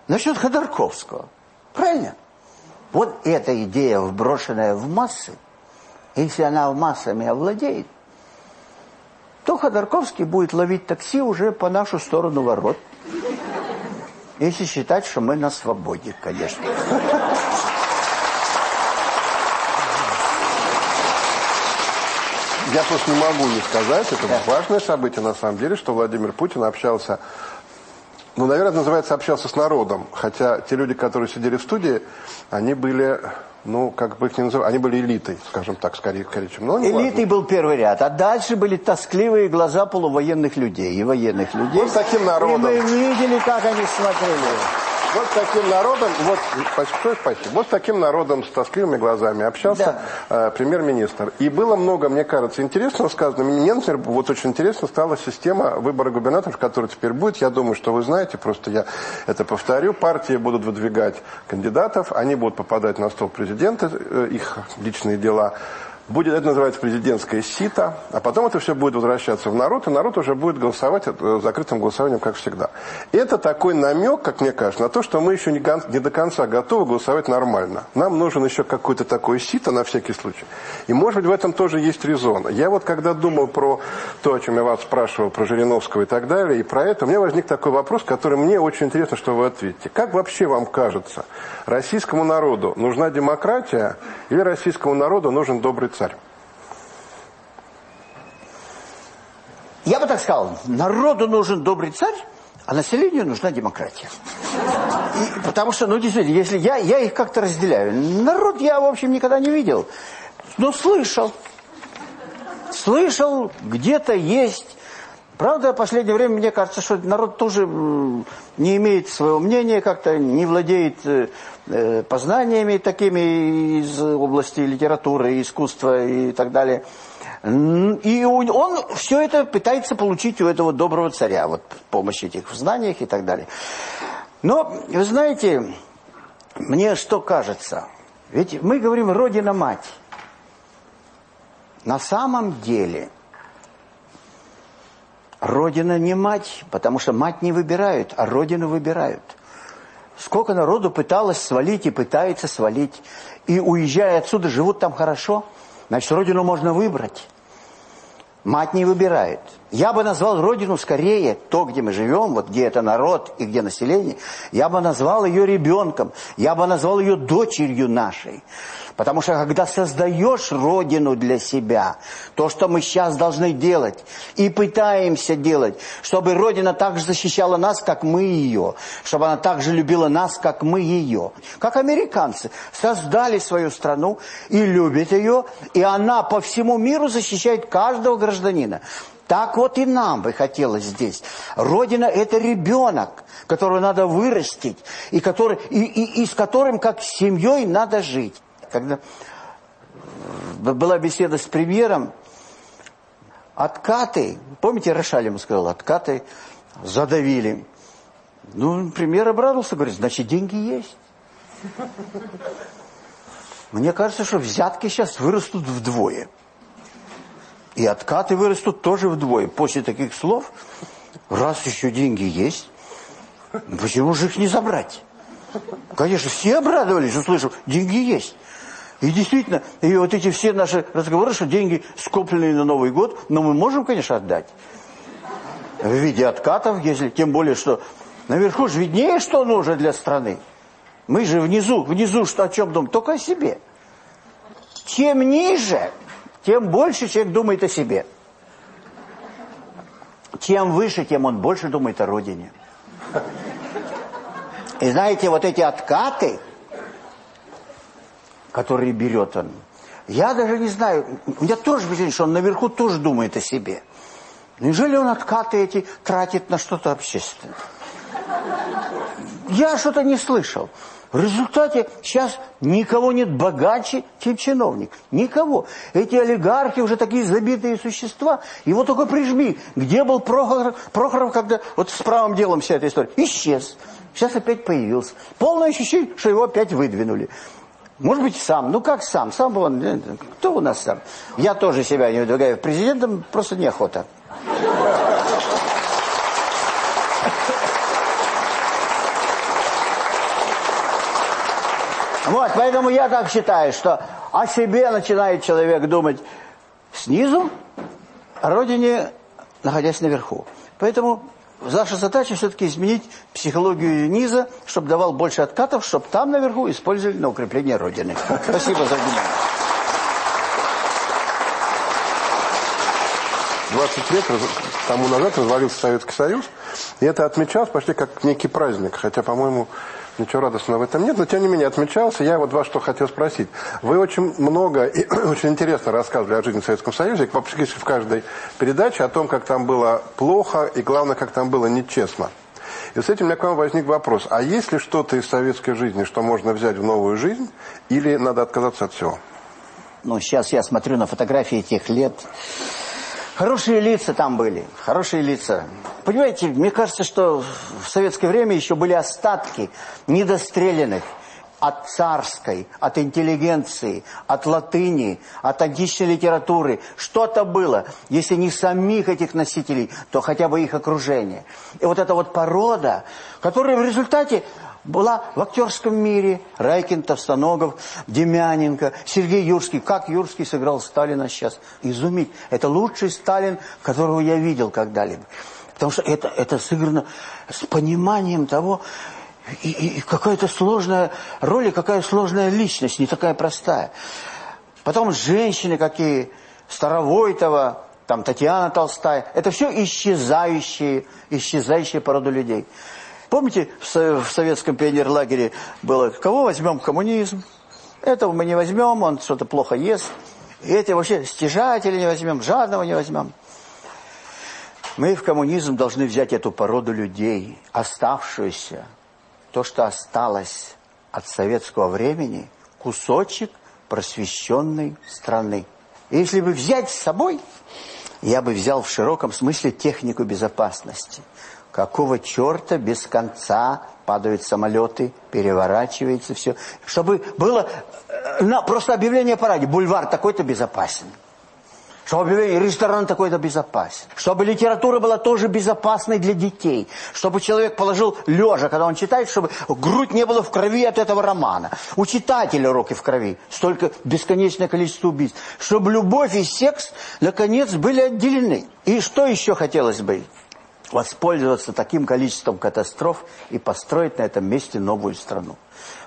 насчет Ходорковского. Правильно? Вот эта идея, вброшенная в массы, если она массами овладеет, то Ходорковский будет ловить такси уже по нашу сторону ворот. Если считать, что мы на свободе, конечно. Я просто не могу не сказать, это важное событие на самом деле, что Владимир Путин общался, ну, наверное, называется общался с народом, хотя те люди, которые сидели в студии, они были, ну, как бы их не называть, они были элитой, скажем так, скорее, скорее чем, ну, Элитой был первый ряд, а дальше были тоскливые глаза полувоенных людей и военных людей. Вот таким народом. И мы видели, как они смотрели. Вот с таким народом, вот, большое спасибо, вот с таким народом с тоскливыми глазами общался э, премьер-министр. И было много, мне кажется, интересного сказано. Мне, например, вот очень интересно стала система выбора губернаторов, которая теперь будет. Я думаю, что вы знаете, просто я это повторю. Партии будут выдвигать кандидатов, они будут попадать на стол президента, э, их личные дела. Будет, это называется президентское сито, а потом это все будет возвращаться в народ, и народ уже будет голосовать э, закрытым голосованием, как всегда. Это такой намек, как мне кажется, на то, что мы еще не, не до конца готовы голосовать нормально. Нам нужен еще какое-то такое сито на всякий случай. И, может быть, в этом тоже есть резон. Я вот когда думал про то, о чем я вас спрашивал, про Жириновского и так далее, и про это, у меня возник такой вопрос, который мне очень интересно, что вы ответите. Как вообще вам кажется, российскому народу нужна демократия или российскому народу нужен добрый царь? Я бы так сказал, народу нужен добрый царь, а населению нужна демократия. И, потому что, ну, действительно, если я, я их как-то разделяю. Народ я, в общем, никогда не видел, но слышал. Слышал, где-то есть. Правда, в последнее время, мне кажется, что народ тоже не имеет своего мнения, как-то не владеет э, э, познаниями такими из области литературы, искусства и так далее. И он все это пытается получить у этого доброго царя, вот помощь этих в знаниях и так далее. Но, вы знаете, мне что кажется, ведь мы говорим «Родина-мать». На самом деле Родина не мать, потому что мать не выбирают, а Родину выбирают. Сколько народу пыталось свалить и пытается свалить, и уезжая отсюда, живут там хорошо, значит, Родину можно выбрать. Мать не выбирает. Я бы назвал родину скорее, то, где мы живем, вот где это народ и где население, я бы назвал ее ребенком, я бы назвал ее дочерью нашей. Потому что когда создаешь родину для себя, то, что мы сейчас должны делать и пытаемся делать, чтобы родина так же защищала нас, как мы ее, чтобы она так же любила нас, как мы ее. Как американцы создали свою страну и любят ее, и она по всему миру защищает каждого гражданина. Так вот и нам бы хотелось здесь. Родина – это ребенок, которого надо вырастить, и, который, и, и, и с которым, как с семьей, надо жить. Когда была беседа с премьером, откаты, помните, Рошаль ему сказал, откаты задавили. Ну, премьер обрадовался, говорит, значит, деньги есть. Мне кажется, что взятки сейчас вырастут вдвое. И откаты вырастут тоже вдвое. После таких слов, раз еще деньги есть, почему же их не забрать? Конечно, все обрадовались, услышав, деньги есть. И действительно, и вот эти все наши разговоры, что деньги скопленные на Новый год, но мы можем, конечно, отдать. В виде откатов, если тем более, что наверху же виднее, что нужно для страны. Мы же внизу, внизу что о чем думаем? Только о себе. Чем ниже, тем больше человек думает о себе. Чем выше, тем он больше думает о родине. И знаете, вот эти откаты, которые берет он, я даже не знаю, у меня тоже впечатление, что он наверху тоже думает о себе. Неужели он откаты эти тратит на что-то общественное? Я что-то не слышал. В результате сейчас никого нет богаче, чем чиновник. Никого. Эти олигархи уже такие забитые существа. Его только прижми. Где был Прохоров, Прохоров когда вот с правым делом вся эта история? Исчез. Сейчас опять появился. Полное ощущение, что его опять выдвинули. Может быть, сам. Ну, как сам? Сам он... Э, кто у нас сам? Я тоже себя не выдвигаю. Президентом просто неохота. Вот, поэтому я так считаю, что о себе начинает человек думать снизу, о родине, находясь наверху. Поэтому наша задача все-таки изменить психологию низа, чтобы давал больше откатов, чтобы там наверху использовали на укрепление Родины. Спасибо за внимание. 20 лет тому назад развалился Советский Союз, и это отмечалось почти как некий праздник, хотя, по-моему, Ничего радостного в этом нет, но тем не менее отмечался. Я вот вас что хотел спросить. Вы очень много и очень интересно рассказывали о жизни в Советском Союзе, практически в каждой передаче, о том, как там было плохо и, главное, как там было нечестно. И с этим у меня к вам возник вопрос. А есть ли что-то из советской жизни, что можно взять в новую жизнь, или надо отказаться от всего? Ну, сейчас я смотрю на фотографии тех лет. Хорошие лица там были, хорошие лица. Понимаете, мне кажется, что в советское время еще были остатки недостреленных от царской, от интеллигенции, от латыни, от античной литературы. Что-то было. Если не самих этих носителей, то хотя бы их окружение. И вот эта вот порода, которая в результате была в актерском мире. Райкин, Товстоногов, Демяненко, Сергей Юрский. Как Юрский сыграл Сталина сейчас? Изумить. Это лучший Сталин, которого я видел когда-либо. Потому что это, это сыграно с пониманием того, и, и, и какая-то сложная роль, и какая сложная личность, не такая простая. Потом женщины какие, Старовойтова, там Татьяна Толстая. Это все исчезающие, исчезающие породу людей. Помните, в советском пионерлагере было, кого возьмем коммунизм? Этого мы не возьмем, он что-то плохо ест. И эти вообще стяжатели не возьмем, жадного не возьмем. Мы в коммунизм должны взять эту породу людей, оставшуюся, то, что осталось от советского времени, кусочек просвещенной страны. И если бы взять с собой, я бы взял в широком смысле технику безопасности – Какого черта без конца падают самолеты, переворачивается все. Чтобы было э, на, просто объявление о параде. Бульвар такой-то безопасен. чтобы ресторан такой-то безопасен, чтобы литература была тоже безопасной для детей, чтобы человек положил лежа, когда он читает, чтобы грудь не было в крови от этого романа. У читателя руки в крови, столько бесконечное количество убийств. Чтобы любовь и секс, наконец, были отделены. И что еще хотелось бы? Воспользоваться таким количеством катастроф и построить на этом месте новую страну.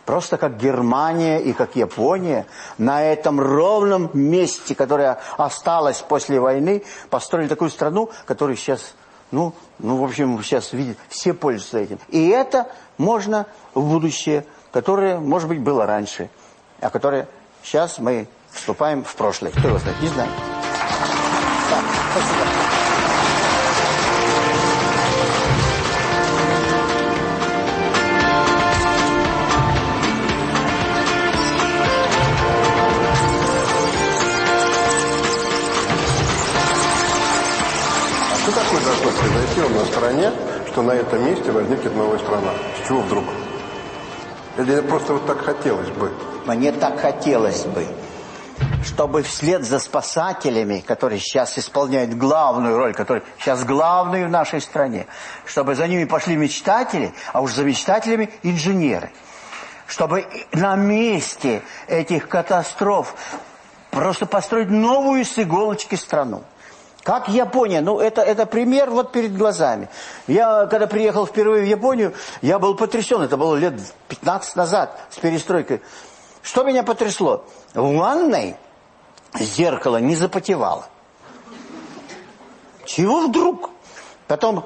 Просто как Германия и как Япония на этом ровном месте, которое осталось после войны, построили такую страну, которую сейчас, ну, ну в общем, сейчас видят, все пользуются этим. И это можно в будущее, которое, может быть, было раньше, а которое сейчас мы вступаем в прошлое. Кто его знает? Не знаю. Так, спасибо. Произойти на стране, что на этом месте возникнет новая страна? С чего вдруг? Или просто вот так хотелось бы? Мне так хотелось бы, чтобы вслед за спасателями, которые сейчас исполняют главную роль, которые сейчас главные в нашей стране, чтобы за ними пошли мечтатели, а уж за мечтателями инженеры. Чтобы на месте этих катастроф просто построить новую с иголочки страну. Как Япония? Ну, это, это пример вот перед глазами. Я, когда приехал впервые в Японию, я был потрясен. Это было лет 15 назад с перестройкой. Что меня потрясло? В ванной зеркало не запотевало. Чего вдруг? Потом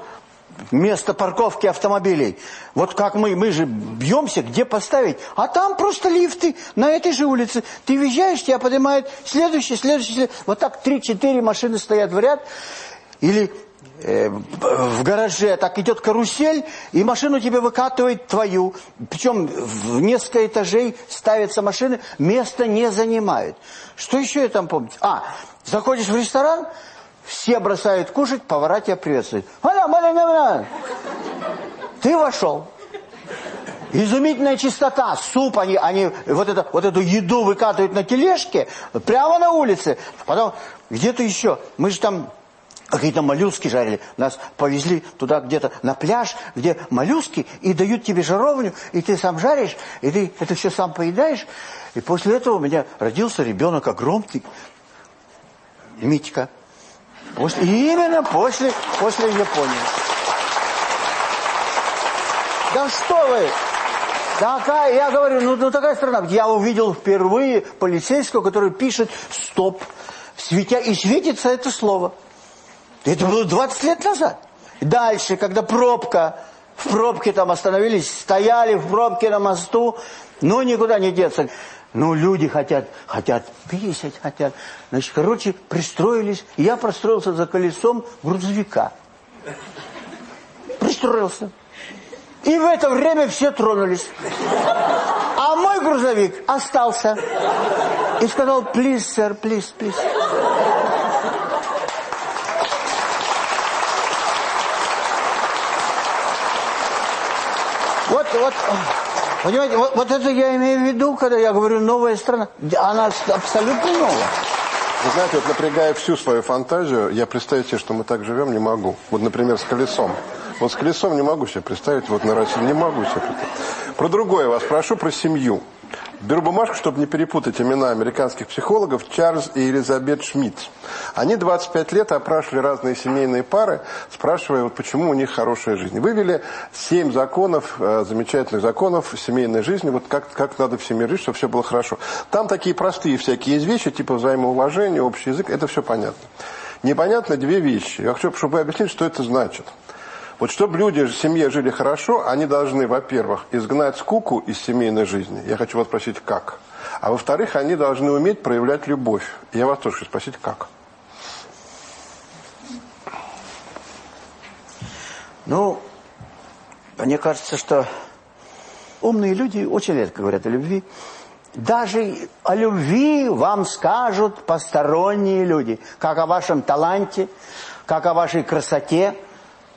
место парковки автомобилей. Вот как мы, мы же бьемся, где поставить. А там просто лифты на этой же улице. Ты въезжаешь, тебя поднимают следующий, следующий, следующий. Вот так три-четыре машины стоят в ряд. Или э, в гараже так идет карусель, и машину тебе выкатывает твою. Причем в несколько этажей ставятся машины, место не занимают. Что еще я там помню? А, заходишь в ресторан... Все бросают кушать, повара тебя приветствуют. Ты вошел. Изумительная чистота, суп, они, они вот, это, вот эту еду выкатывают на тележке прямо на улице. Потом где-то еще, мы же там какие-то моллюски жарили. Нас повезли туда где-то на пляж, где моллюски, и дают тебе жаровню, и ты сам жаришь, и ты это все сам поедаешь. И после этого у меня родился ребенок огромный, Митька. После, именно после, после Японии. Да что вы! Такая, я говорю, ну, ну такая страна. Я увидел впервые полицейского, который пишет «стоп», светя, и светится это слово. Это было 20 лет назад. Дальше, когда пробка, в пробке там остановились, стояли в пробке на мосту, но никуда не деться. Ну, люди хотят, хотят писать, хотят. Значит, короче, пристроились. Я простроился за колесом грузовика. Пристроился. И в это время все тронулись. А мой грузовик остался. И сказал, please, sir, please, please. Вот, вот... Понимаете, вот, вот это я имею в виду, когда я говорю «новая страна». Она абсолютно новая. Вы знаете, вот напрягая всю свою фантазию, я представить себе, что мы так живем, не могу. Вот, например, с колесом. Вот с колесом не могу себе представить, вот на России не могу себе представить. Про другое вас прошу, про семью. Беру бумажку, чтобы не перепутать имена американских психологов Чарльз и Элизабет Шмидт. Они 25 лет опрашивали разные семейные пары, спрашивая, вот почему у них хорошая жизнь. Вывели 7 законов, э, замечательных законов семейной жизни, вот как, как надо в семье жить, чтобы все было хорошо. Там такие простые всякие есть вещи, типа взаимоуважения, общий язык, это все понятно. Непонятно две вещи. Я хочу, чтобы вы объяснили, что это значит. Вот чтобы люди в семье жили хорошо, они должны, во-первых, изгнать скуку из семейной жизни. Я хочу вас спросить, как? А во-вторых, они должны уметь проявлять любовь. Я вас тоже хочу спросить, как? Ну, мне кажется, что умные люди очень редко говорят о любви. Даже о любви вам скажут посторонние люди, как о вашем таланте, как о вашей красоте,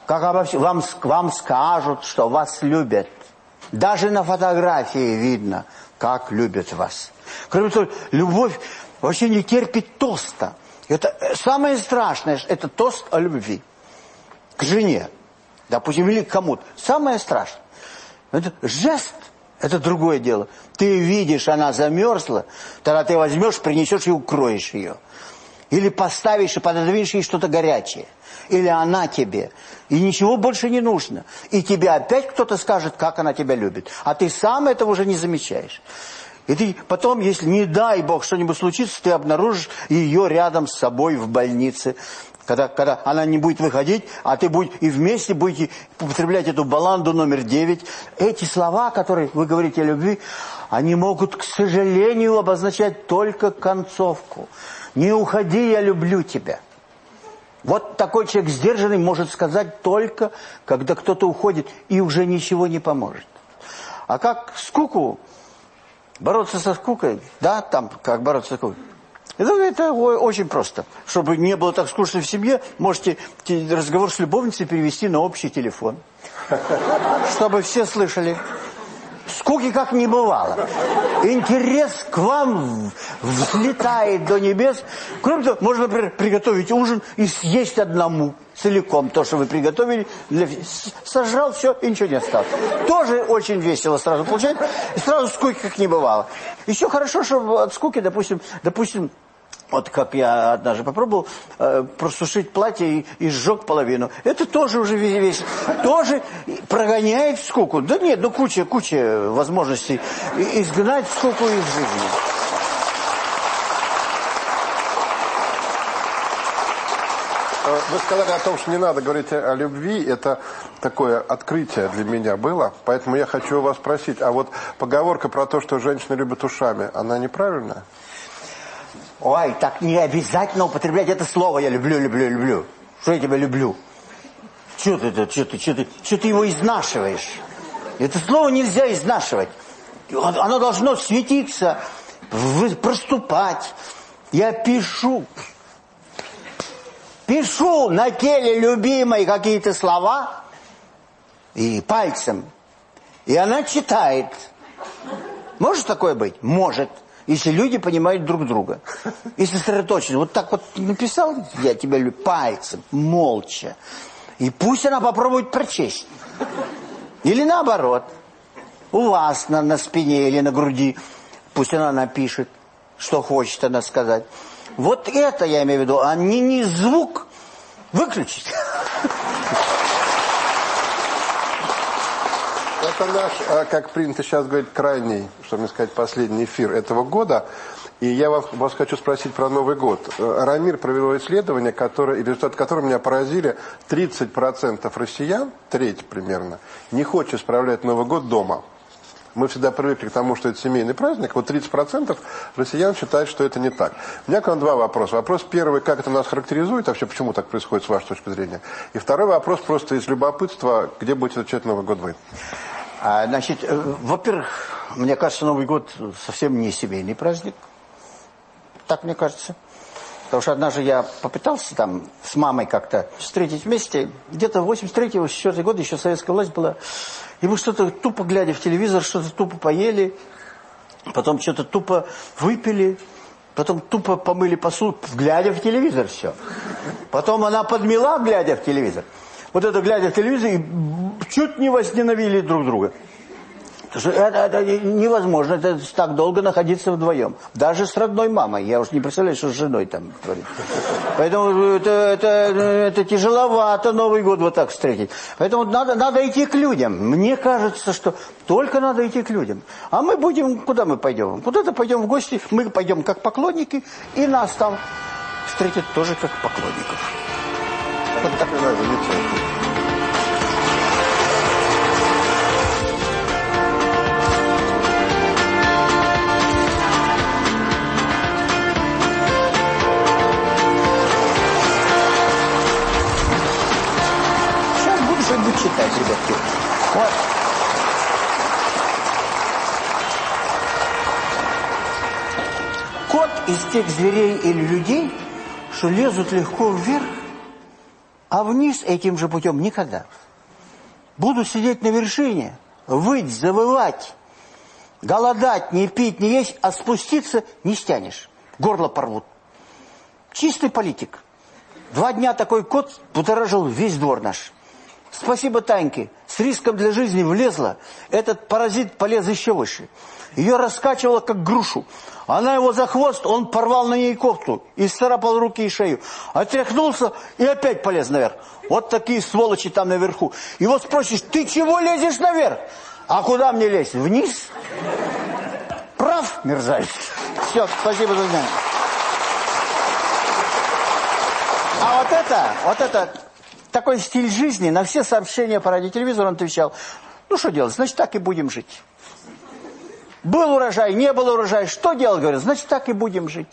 как вам, вам скажут, что вас любят. Даже на фотографии видно, как любят вас. Кроме того, любовь вообще не терпит тоста. Это э, самое страшное, это тост о любви к жене, допустим, или к кому-то. Самое страшное. Это жест, это другое дело. Ты видишь, она замерзла, тогда ты возьмешь, принесешь и укроешь ее. Или поставишь и пододвинешь ей что-то горячее. Или она тебе. И ничего больше не нужно. И тебе опять кто-то скажет, как она тебя любит. А ты сам этого уже не замечаешь. И ты потом, если не дай Бог что-нибудь случится, ты обнаружишь ее рядом с собой в больнице. Когда, когда она не будет выходить, а ты будь, и вместе будете употреблять эту баланду номер девять. Эти слова, которые вы говорите о любви, они могут, к сожалению, обозначать только концовку. Не уходи, я люблю тебя. Вот такой человек сдержанный может сказать только, когда кто-то уходит, и уже ничего не поможет. А как скуку, бороться со скукой, да, там, как бороться со скукой, это, это очень просто. Чтобы не было так скучно в семье, можете разговор с любовницей перевести на общий телефон. Чтобы все слышали. Скуки как не бывало. Интерес к вам взлетает до небес. Кроме того, можно, например, приготовить ужин и съесть одному целиком то, что вы приготовили. Для... Сожрал все и ничего не осталось. Тоже очень весело сразу получается. И сразу скуки как не бывало. Еще хорошо, что от скуки, допустим, допустим, вот как я однажды попробовал э, просушить платье и, и сжег половину. Это тоже уже весь, тоже прогоняет скуку. Да нет, ну куча, куча возможностей изгнать скуку из жизни. Э, вы сказали о том, что не надо говорить о любви. Это такое открытие для меня было. Поэтому я хочу вас спросить. А вот поговорка про то, что женщины любят ушами, она неправильная? Ой, так не обязательно употреблять это слово «я люблю, люблю, люблю». Что я тебя люблю? Что ты, что ты, что ты, что ты его изнашиваешь? Это слово нельзя изнашивать. Оно должно светиться, проступать. Я пишу, пишу на теле любимой какие-то слова и пальцем, и она читает. Может такое быть? Может если люди понимают друг друга. И сосредоточены. Вот так вот написал, я тебя пальцем, молча. И пусть она попробует прочесть. Или наоборот. У вас на, на спине или на груди. Пусть она напишет, что хочет она сказать. Вот это я имею в виду, а не, не звук выключить. Это наш, а, как принято сейчас говорить, крайний, чтобы не сказать, последний эфир этого года. И я вас, вас хочу спросить про Новый год. Э, Рамир провел исследование, которое, результаты которого меня поразили. 30% россиян, треть примерно, не хочет справлять Новый год дома. Мы всегда привыкли к тому, что это семейный праздник. Вот 30% россиян считают, что это не так. У меня к вам два вопроса. Вопрос первый, как это нас характеризует, вообще почему так происходит с вашей точки зрения. И второй вопрос просто из любопытства, где будете отвечать Новый год вы? А, значит, э, во-первых, мне кажется, Новый год совсем не семейный праздник. Так мне кажется. Потому что однажды я попытался там с мамой как-то встретить вместе. Где-то 83-го, 84 год, еще советская власть была. И мы что-то тупо глядя в телевизор, что-то тупо поели. Потом что-то тупо выпили. Потом тупо помыли посуду, глядя в телевизор все. Потом она подмела, глядя в телевизор вот это глядя телевизор, и чуть не возненавидели друг друга. Это, это невозможно, это так долго находиться вдвоем. Даже с родной мамой. Я уж не представляю, что с женой там творит. Поэтому это, это, это тяжеловато Новый год вот так встретить. Поэтому надо, надо идти к людям. Мне кажется, что только надо идти к людям. А мы будем, куда мы пойдем? Куда-то пойдем в гости, мы пойдем как поклонники, и нас там встретят тоже как поклонников. Так замечательно. Сейчас буду что-нибудь читать, ребятки. Вот. Кот из тех зверей или людей, что лезут легко вверх, а вниз этим же путем никогда. Буду сидеть на вершине, выть, завывать, голодать, не пить, не есть, а спуститься не стянешь. Горло порвут. Чистый политик. Два дня такой кот будоражил весь двор наш. Спасибо Таньке. С риском для жизни влезла. Этот паразит полез еще выше. Ее раскачивало, как грушу. Она его за хвост, он порвал на ней кофту и сцарапал руки и шею. Отряхнулся и опять полез наверх. Вот такие сволочи там наверху. Вот спросишь, ты чего лезешь наверх? А куда мне лезть? Вниз? Прав, мерзавец. Все, спасибо за внимание. А вот это, вот это, такой стиль жизни, на все сообщения по радиотелевизору он отвечал, ну что делать, значит так и будем жить. Был урожай, не был урожай, что делать, говорю, значит так и будем жить.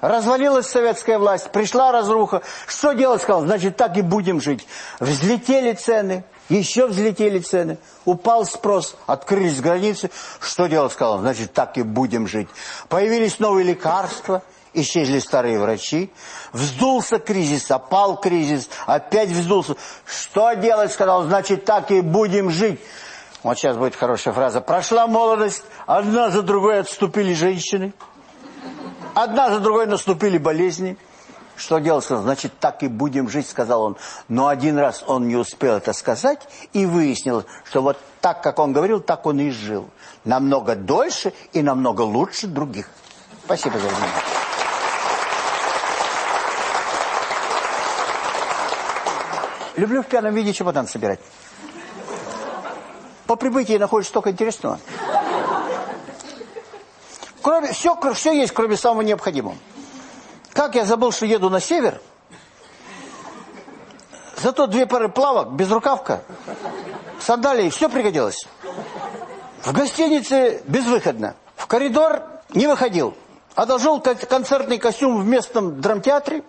Развалилась советская власть, пришла разруха, что делать, сказал, значит так и будем жить. Взлетели цены, еще взлетели цены, упал спрос, открылись границы, что делать, сказал, значит так и будем жить. Появились новые лекарства, исчезли старые врачи, вздулся кризис, опал кризис, опять вздулся. Что делать, сказал, значит так и будем жить. Вот сейчас будет хорошая фраза. Прошла молодость, одна за другой отступили женщины, одна за другой наступили болезни. Что делать? Значит, так и будем жить, сказал он. Но один раз он не успел это сказать и выяснил, что вот так, как он говорил, так он и жил. Намного дольше и намного лучше других. Спасибо за внимание. Люблю в пьяном виде чемодан собирать. По прибытии находишь столько интересного. Кроме, все, все есть, кроме самого необходимого. Как я забыл, что еду на север, зато две пары плавок, безрукавка, сандалии, все пригодилось. В гостинице безвыходно. В коридор не выходил. Одолжил концертный костюм в местном драмтеатре,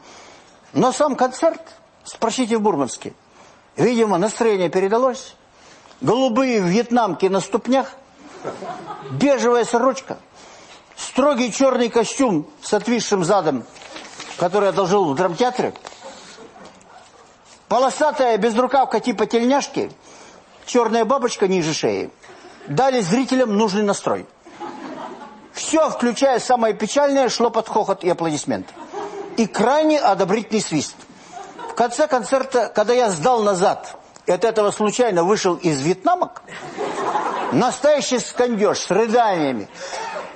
но сам концерт, спросите в Бурманске, видимо, настроение передалось. Голубые вьетнамки на ступнях, бежевая сорочка, строгий черный костюм с отвисшим задом, который одолжил в драмтеатре, полосатая безрукавка типа тельняшки, черная бабочка ниже шеи, дали зрителям нужный настрой. Все, включая самое печальное, шло под хохот и аплодисменты. И крайне одобрительный свист. В конце концерта, когда я сдал назад, и от этого случайно вышел из вьетнамок, настоящий скандеж с рыданиями,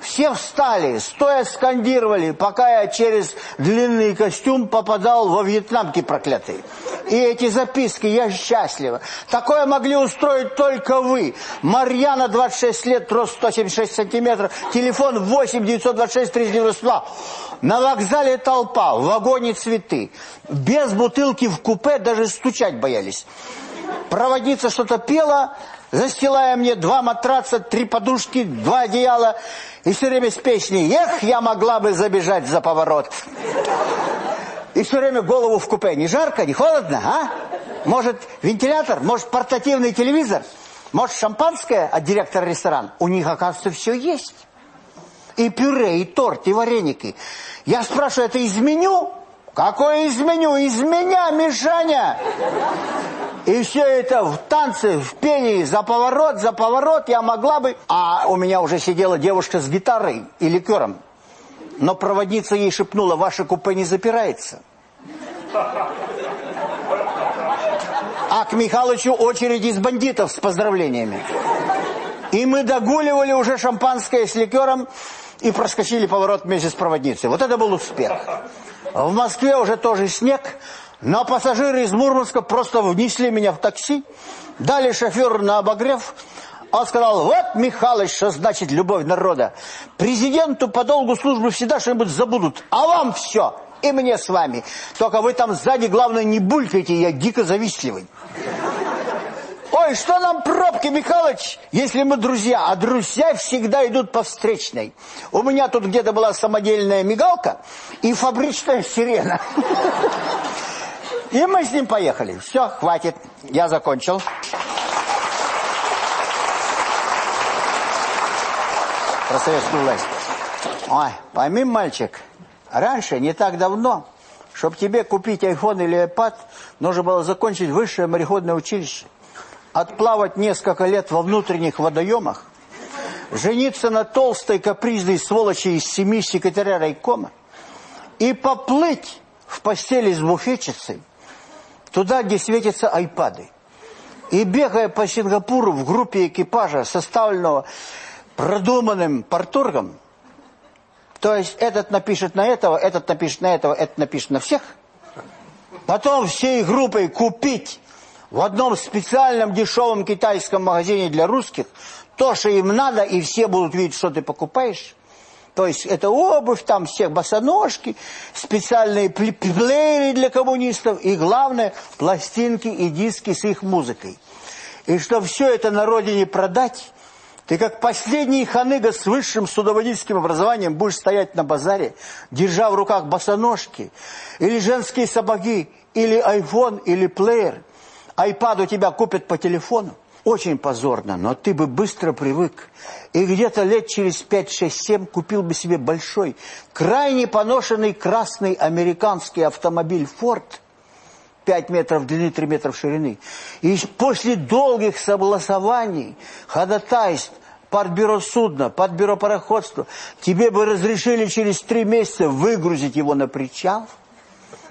все встали, стоя скандировали, пока я через длинный костюм попадал во вьетнамки проклятые. И эти записки «Я счастлива». Такое могли устроить только вы. Марьяна, 26 лет, рост 176 сантиметров, телефон 8 926 392. На вокзале толпа, в вагоне цветы. Без бутылки в купе даже стучать боялись. Проводница что-то пела, застилая мне два матраца, три подушки, два одеяла, и все время с песней «Эх, я могла бы забежать за поворот». И все время голову в купе. Не жарко, не холодно, а? Может, вентилятор? Может, портативный телевизор? Может, шампанское от директора ресторана? У них, оказывается, все есть. И пюре, и торт, и вареники. Я спрашиваю, это из меню? Какое из меню? Из меня, Мишаня! И все это в танце, в пении, за поворот, за поворот я могла бы... А у меня уже сидела девушка с гитарой и ликером. Но проводница ей шепнула, ваше купе не запирается. А к Михалычу очередь из бандитов с поздравлениями. И мы догуливали уже шампанское с ликером и проскочили поворот вместе с проводницей. Вот это был успех. В Москве уже тоже снег, но пассажиры из Мурманска просто внесли меня в такси, дали шоферу на обогрев. Он сказал, вот, Михалыч, что значит любовь народа. Президенту по долгу службы всегда что-нибудь забудут, а вам все, и мне с вами. Только вы там сзади, главное, не булькайте, я дико завистливый. Ой, что нам пробки, Михалыч, если мы друзья? А друзья всегда идут по встречной. У меня тут где-то была самодельная мигалка и фабричная сирена. И мы с ним поехали. Все, хватит, я закончил. Про советскую власть. Ой, пойми, мальчик, раньше, не так давно, чтобы тебе купить iPhone или iPad, нужно было закончить высшее мореходное училище отплавать несколько лет во внутренних водоемах, жениться на толстой капризной сволочи из семи секретаря райкома и поплыть в постели с буфетчицей, туда, где светятся айпады. И бегая по Сингапуру в группе экипажа, составленного продуманным порторгом, то есть этот напишет на этого, этот напишет на этого, этот напишет на всех, потом всей группой купить в одном специальном дешевом китайском магазине для русских то, что им надо, и все будут видеть, что ты покупаешь. То есть это обувь, там всех босоножки, специальные плееры для коммунистов и, главное, пластинки и диски с их музыкой. И чтобы все это на родине продать, ты как последний ханыга с высшим судоводительским образованием будешь стоять на базаре, держа в руках босоножки, или женские сапоги, или айфон, или плеер. Айпад у тебя купят по телефону. Очень позорно, но ты бы быстро привык. И где-то лет через 5-6-7 купил бы себе большой, крайне поношенный красный американский автомобиль «Форд», 5 метров длины, 3 метра ширины. И после долгих согласований, ходатайств, партбюро судна, партбюро пароходства, тебе бы разрешили через 3 месяца выгрузить его на причал –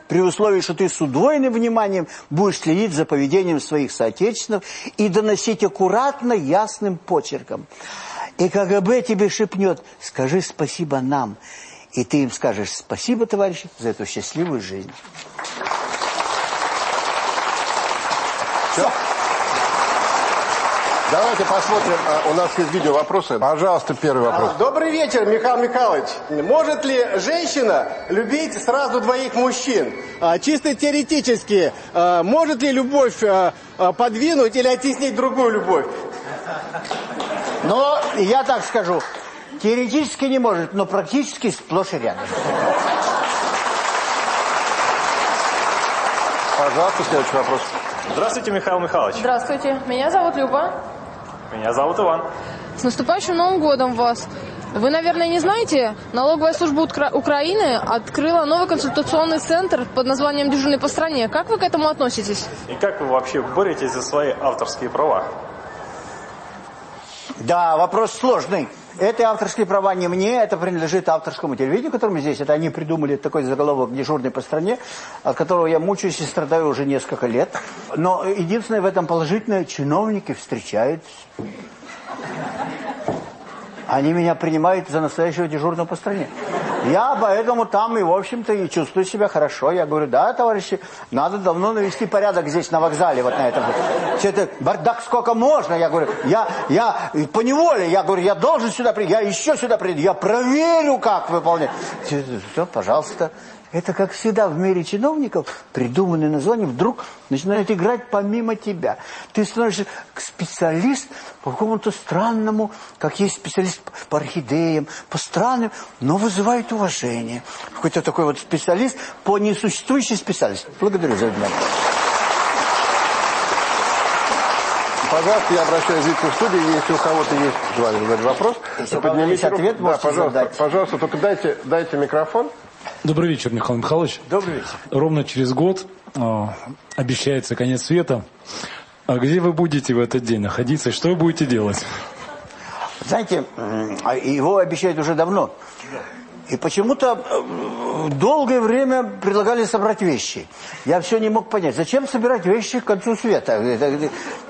при условии, что ты с удвоенным вниманием будешь следить за поведением своих соотечественников и доносить аккуратно, ясным почерком. И КГБ тебе шепнет, скажи спасибо нам. И ты им скажешь спасибо, товарищи, за эту счастливую жизнь. Все. Давайте посмотрим, а, у нас есть видео вопросы. Пожалуйста, первый вопрос. Добрый вечер, Михаил Михайлович. Может ли женщина любить сразу двоих мужчин? А, чисто теоретически, а, может ли любовь подвинуть или оттеснить другую любовь? Но я так скажу, теоретически не может, но практически сплошь и рядом. Пожалуйста, следующий вопрос. Здравствуйте, Михаил Михайлович. Здравствуйте, меня зовут Люба. Меня зовут Иван. С наступающим Новым годом вас! Вы, наверное, не знаете, налоговая служба Укра Украины открыла новый консультационный центр под названием «Дежурный по стране». Как вы к этому относитесь? И как вы вообще боретесь за свои авторские права? Да, вопрос сложный. Это авторские права не мне, это принадлежит авторскому телевидению, которому здесь. Это они придумали такой заголовок «Дежурный по стране», от которого я мучаюсь и страдаю уже несколько лет. Но единственное в этом положительное, чиновники встречаются. Они меня принимают за настоящего дежурного по стране. Я поэтому там и, в общем-то, и чувствую себя хорошо. Я говорю, да, товарищи, надо давно навести порядок здесь, на вокзале, вот на этом. Все это, бардак сколько можно? Я говорю, я, я по неволе, я говорю, я должен сюда прийти, я еще сюда приду, я проверю, как выполнять. Все, пожалуйста. Это, как всегда, в мире чиновников придуманные названия вдруг начинают играть помимо тебя. Ты становишься специалист по какому-то странному, как есть специалист по орхидеям, по странным, но вызывает уважение. Какой-то такой вот специалист по несуществующей специальности. Благодарю за внимание. Пожалуйста, я обращаюсь к зрителю студии, если у кого-то есть желание задать вопрос, если поднимите ответ, да, пожалуйста, задать. пожалуйста, только дайте, дайте микрофон. Добрый вечер, Михаил Михайлович. Добрый вечер. Ровно через год э, обещается конец света. А где вы будете в этот день находиться? Что вы будете делать? Знаете, а его обещают уже давно. И почему-то долгое время предлагали собрать вещи. Я все не мог понять, зачем собирать вещи к концу света?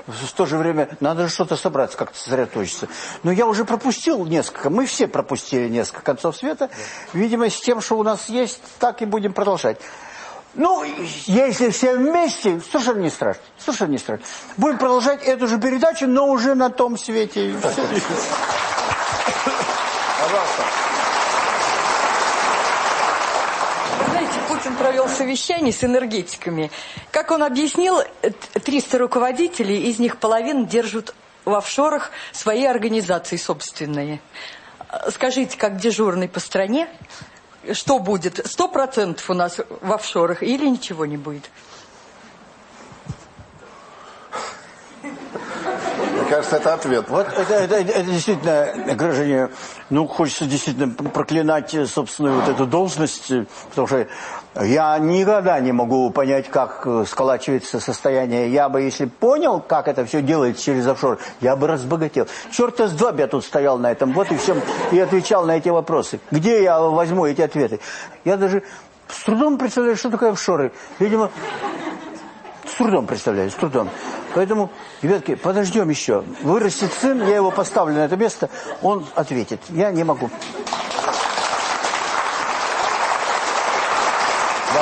В то же время надо же что-то собрать, как-то сосредоточиться. Но я уже пропустил несколько, мы все пропустили несколько концов света. Видимо, с тем, что у нас есть, так и будем продолжать. Ну, если все вместе, совершенно не страшно. Совершенно не страшно. Будем продолжать эту же передачу, но уже на том свете. Пожалуйста. Путин провел совещание с энергетиками. Как он объяснил, 300 руководителей, из них половину держат в офшорах свои организации собственные. Скажите, как дежурный по стране, что будет? Сто процентов у нас в офшорах или ничего не будет? Мне кажется, это ответ. Вот это, это, это действительно, граждане, ну, хочется действительно проклинать собственную вот эту должность, потому что я никогда не могу понять, как э, сколачивается состояние. Я бы, если понял, как это все делается через офшор, я бы разбогател. Черт с два я тут стоял на этом, вот и всем, и отвечал на эти вопросы. Где я возьму эти ответы? Я даже с трудом представляю, что такое офшоры. Видимо, с трудом представляю, с трудом. Поэтому, ребятки, подождем еще. Вырастет сын, я его поставлю на это место, он ответит. Я не могу.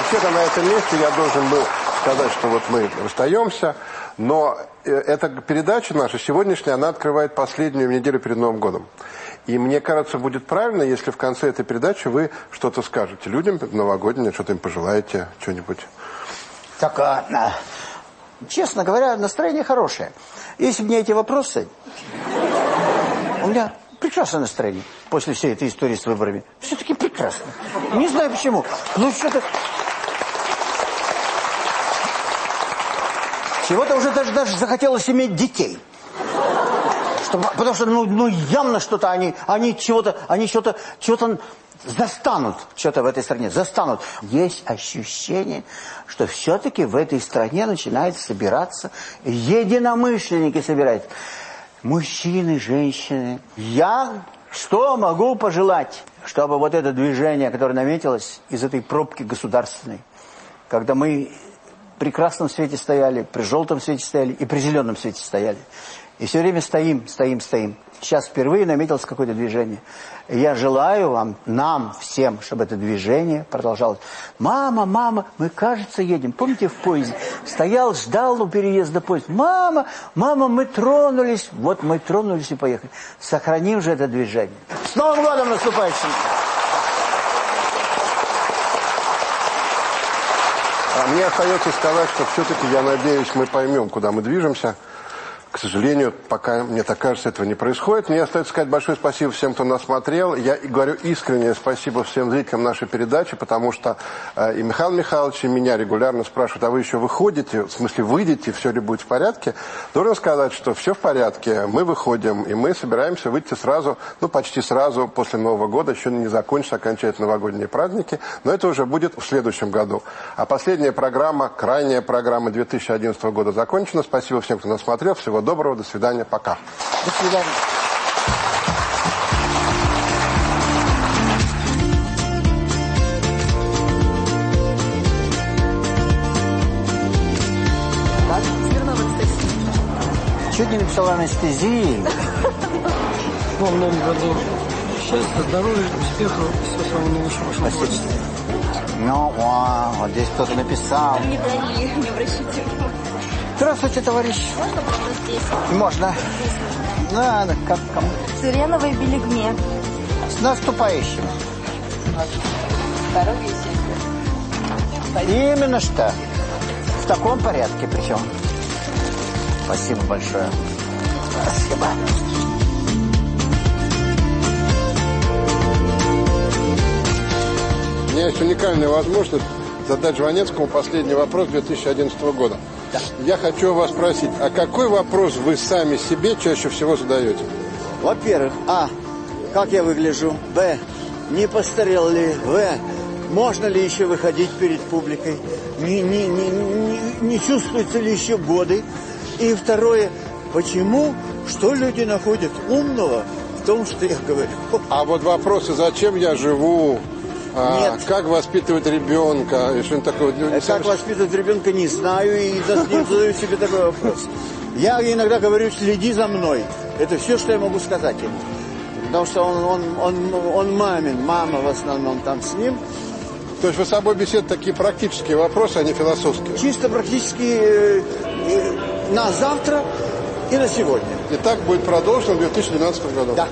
Вообще-то на этом месте я должен был сказать, что вот мы расстаемся, но э, эта передача наша сегодняшняя, она открывает последнюю неделю перед Новым годом. И мне кажется, будет правильно, если в конце этой передачи вы что-то скажете людям новогоднее, что-то им пожелаете, что-нибудь. Так, а, а, честно говоря, настроение хорошее. Если бы не эти вопросы, у меня прекрасное настроение после всей этой истории с выборами. Все-таки прекрасно. Не знаю почему. Ну, что-то... Чего-то уже даже, даже захотелось иметь детей. Чтобы, потому что, ну, ну явно что-то они, они чего-то, они что-то, чего-то застанут, что-то в этой стране, застанут. Есть ощущение, что все-таки в этой стране начинают собираться единомышленники собираются. Мужчины, женщины. Я что могу пожелать, чтобы вот это движение, которое наметилось из этой пробки государственной, когда мы при красном свете стояли, при желтом свете стояли и при зеленом свете стояли. И все время стоим, стоим, стоим. Сейчас впервые наметилось какое-то движение. Я желаю вам, нам всем, чтобы это движение продолжалось. Мама, мама, мы, кажется, едем. Помните, в поезде стоял, ждал у переезда поезд. Мама, мама, мы тронулись. Вот мы тронулись и поехали. Сохраним же это движение. С Новым годом наступающим! А мне остается сказать, что все-таки, я надеюсь, мы поймем, куда мы движемся. К сожалению, пока, мне так кажется, этого не происходит. Мне остается сказать большое спасибо всем, кто нас смотрел. Я говорю искреннее спасибо всем зрителям нашей передачи, потому что э, и Михаил Михайлович, и меня регулярно спрашивают, а вы еще выходите? В смысле, выйдете, все ли будет в порядке? Должен сказать, что все в порядке. Мы выходим, и мы собираемся выйти сразу, ну, почти сразу после Нового года. Еще не закончатся окончательно новогодние праздники, но это уже будет в следующем году. А последняя программа, крайняя программа 2011 года закончена. Спасибо всем, кто нас смотрел. Всего доброго, до свидания, пока. До свидания. Чуть не написала анестезии. Вам в новом году счастья, здоровья, успехов, всего самого наилучшего. Спасибо. Ну, о, вот здесь кто-то написал. Не не обращайте Здравствуйте, товарищ. Можно вопрос здесь? Можно. Да, как кому? Цыреновой Белигме. С наступающим. Здоровья счастья. Именно что. В таком порядке причем. Спасибо большое. Спасибо. У меня есть уникальная возможность задать Жванецкому последний вопрос 2011 года. Да. Я хочу вас спросить, а какой вопрос вы сами себе чаще всего задаете? Во-первых, а, как я выгляжу? Б, не постарел ли? В, можно ли еще выходить перед публикой? Не, не, не, не, не чувствуются ли еще годы? И второе, почему, что люди находят умного в том, что я говорю? А вот вопросы, зачем я живу, а, Нет. как воспитывать ребенка, и что-нибудь такое. ну, Э, Как воспитывать ребенка, не знаю, и не задаю себе такой вопрос. Я иногда говорю, следи за мной. Это все, что я могу сказать ему. Потому что он, он, он, он мамин, мама в основном там с ним. То есть вы с собой беседуете такие практические вопросы, а не философские? Чисто практически э, э, на завтра и на сегодня. И так будет продолжено в 2012 году? Да.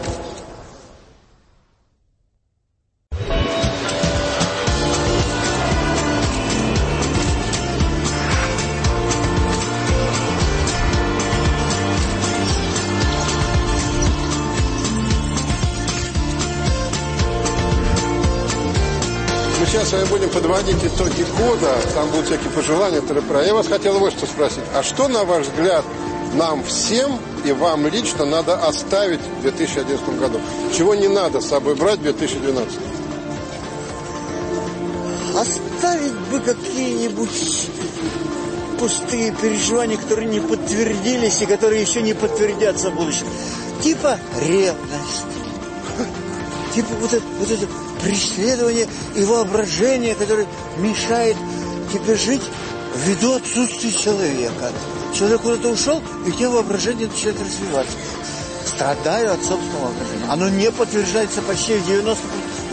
Подводить итоги года, там будут всякие пожелания, тыры-пыры. Я вас хотел вот что спросить. А что, на ваш взгляд, нам всем и вам лично надо оставить в 2011 году? Чего не надо с собой брать в 2012? Оставить бы какие-нибудь пустые переживания, которые не подтвердились и которые еще не подтвердятся в будущем. Типа ревность. Типа вот это, вот это преследование и воображение, которое мешает тебе жить ввиду отсутствия человека. Человек куда-то ушел, и у тебя воображение начинает развиваться. Страдаю от собственного воображения. Оно не подтверждается почти в 90%.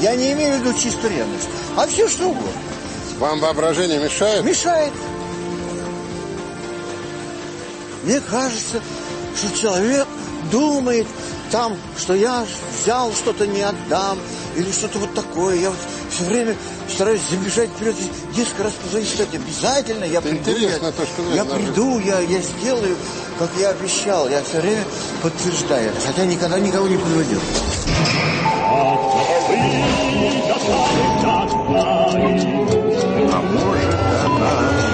Я не имею в виду чистую ревность, а все что угодно. Вам воображение мешает? Мешает. Мне кажется, что человек думает там, что я взял что-то не отдам, или что-то вот такое. Я вот все время стараюсь забежать вперед. Несколько раз позвонить, сказать, обязательно я приду. Интересно я, то, что вы Я приду, я, я сделаю, как я обещал. Я все время подтверждаю хотя никогда никого не подводил. А может оказаться,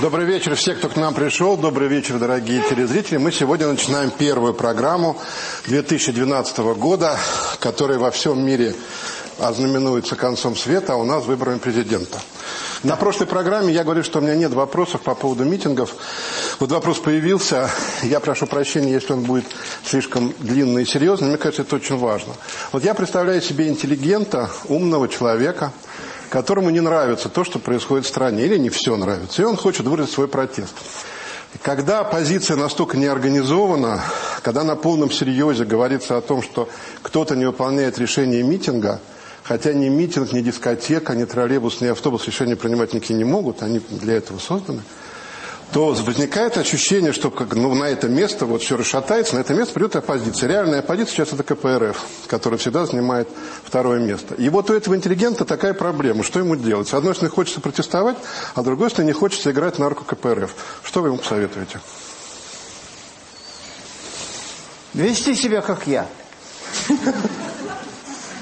Добрый вечер все, кто к нам пришел. Добрый вечер, дорогие телезрители. Мы сегодня начинаем первую программу 2012 года, которая во всем мире ознаменуется концом света, а у нас выборами президента. На прошлой программе я говорил, что у меня нет вопросов по поводу митингов. Вот вопрос появился. Я прошу прощения, если он будет слишком длинный и серьезный. Мне кажется, это очень важно. Вот я представляю себе интеллигента, умного человека, которому не нравится то, что происходит в стране, или не все нравится, и он хочет выразить свой протест. Когда оппозиция настолько неорганизована, когда на полном серьезе говорится о том, что кто-то не выполняет решение митинга, хотя ни митинг, ни дискотека, ни троллейбус, ни автобус решения принимать никакие не могут, они для этого созданы, то возникает ощущение, что как, ну, на это место вот все расшатается, на это место придет оппозиция. Реальная оппозиция сейчас это КПРФ, который всегда занимает второе место. И вот у этого интеллигента такая проблема. Что ему делать? С одной стороны, хочется протестовать, а с другой стороны, не хочется играть на руку КПРФ. Что вы ему посоветуете? Вести себя, как я.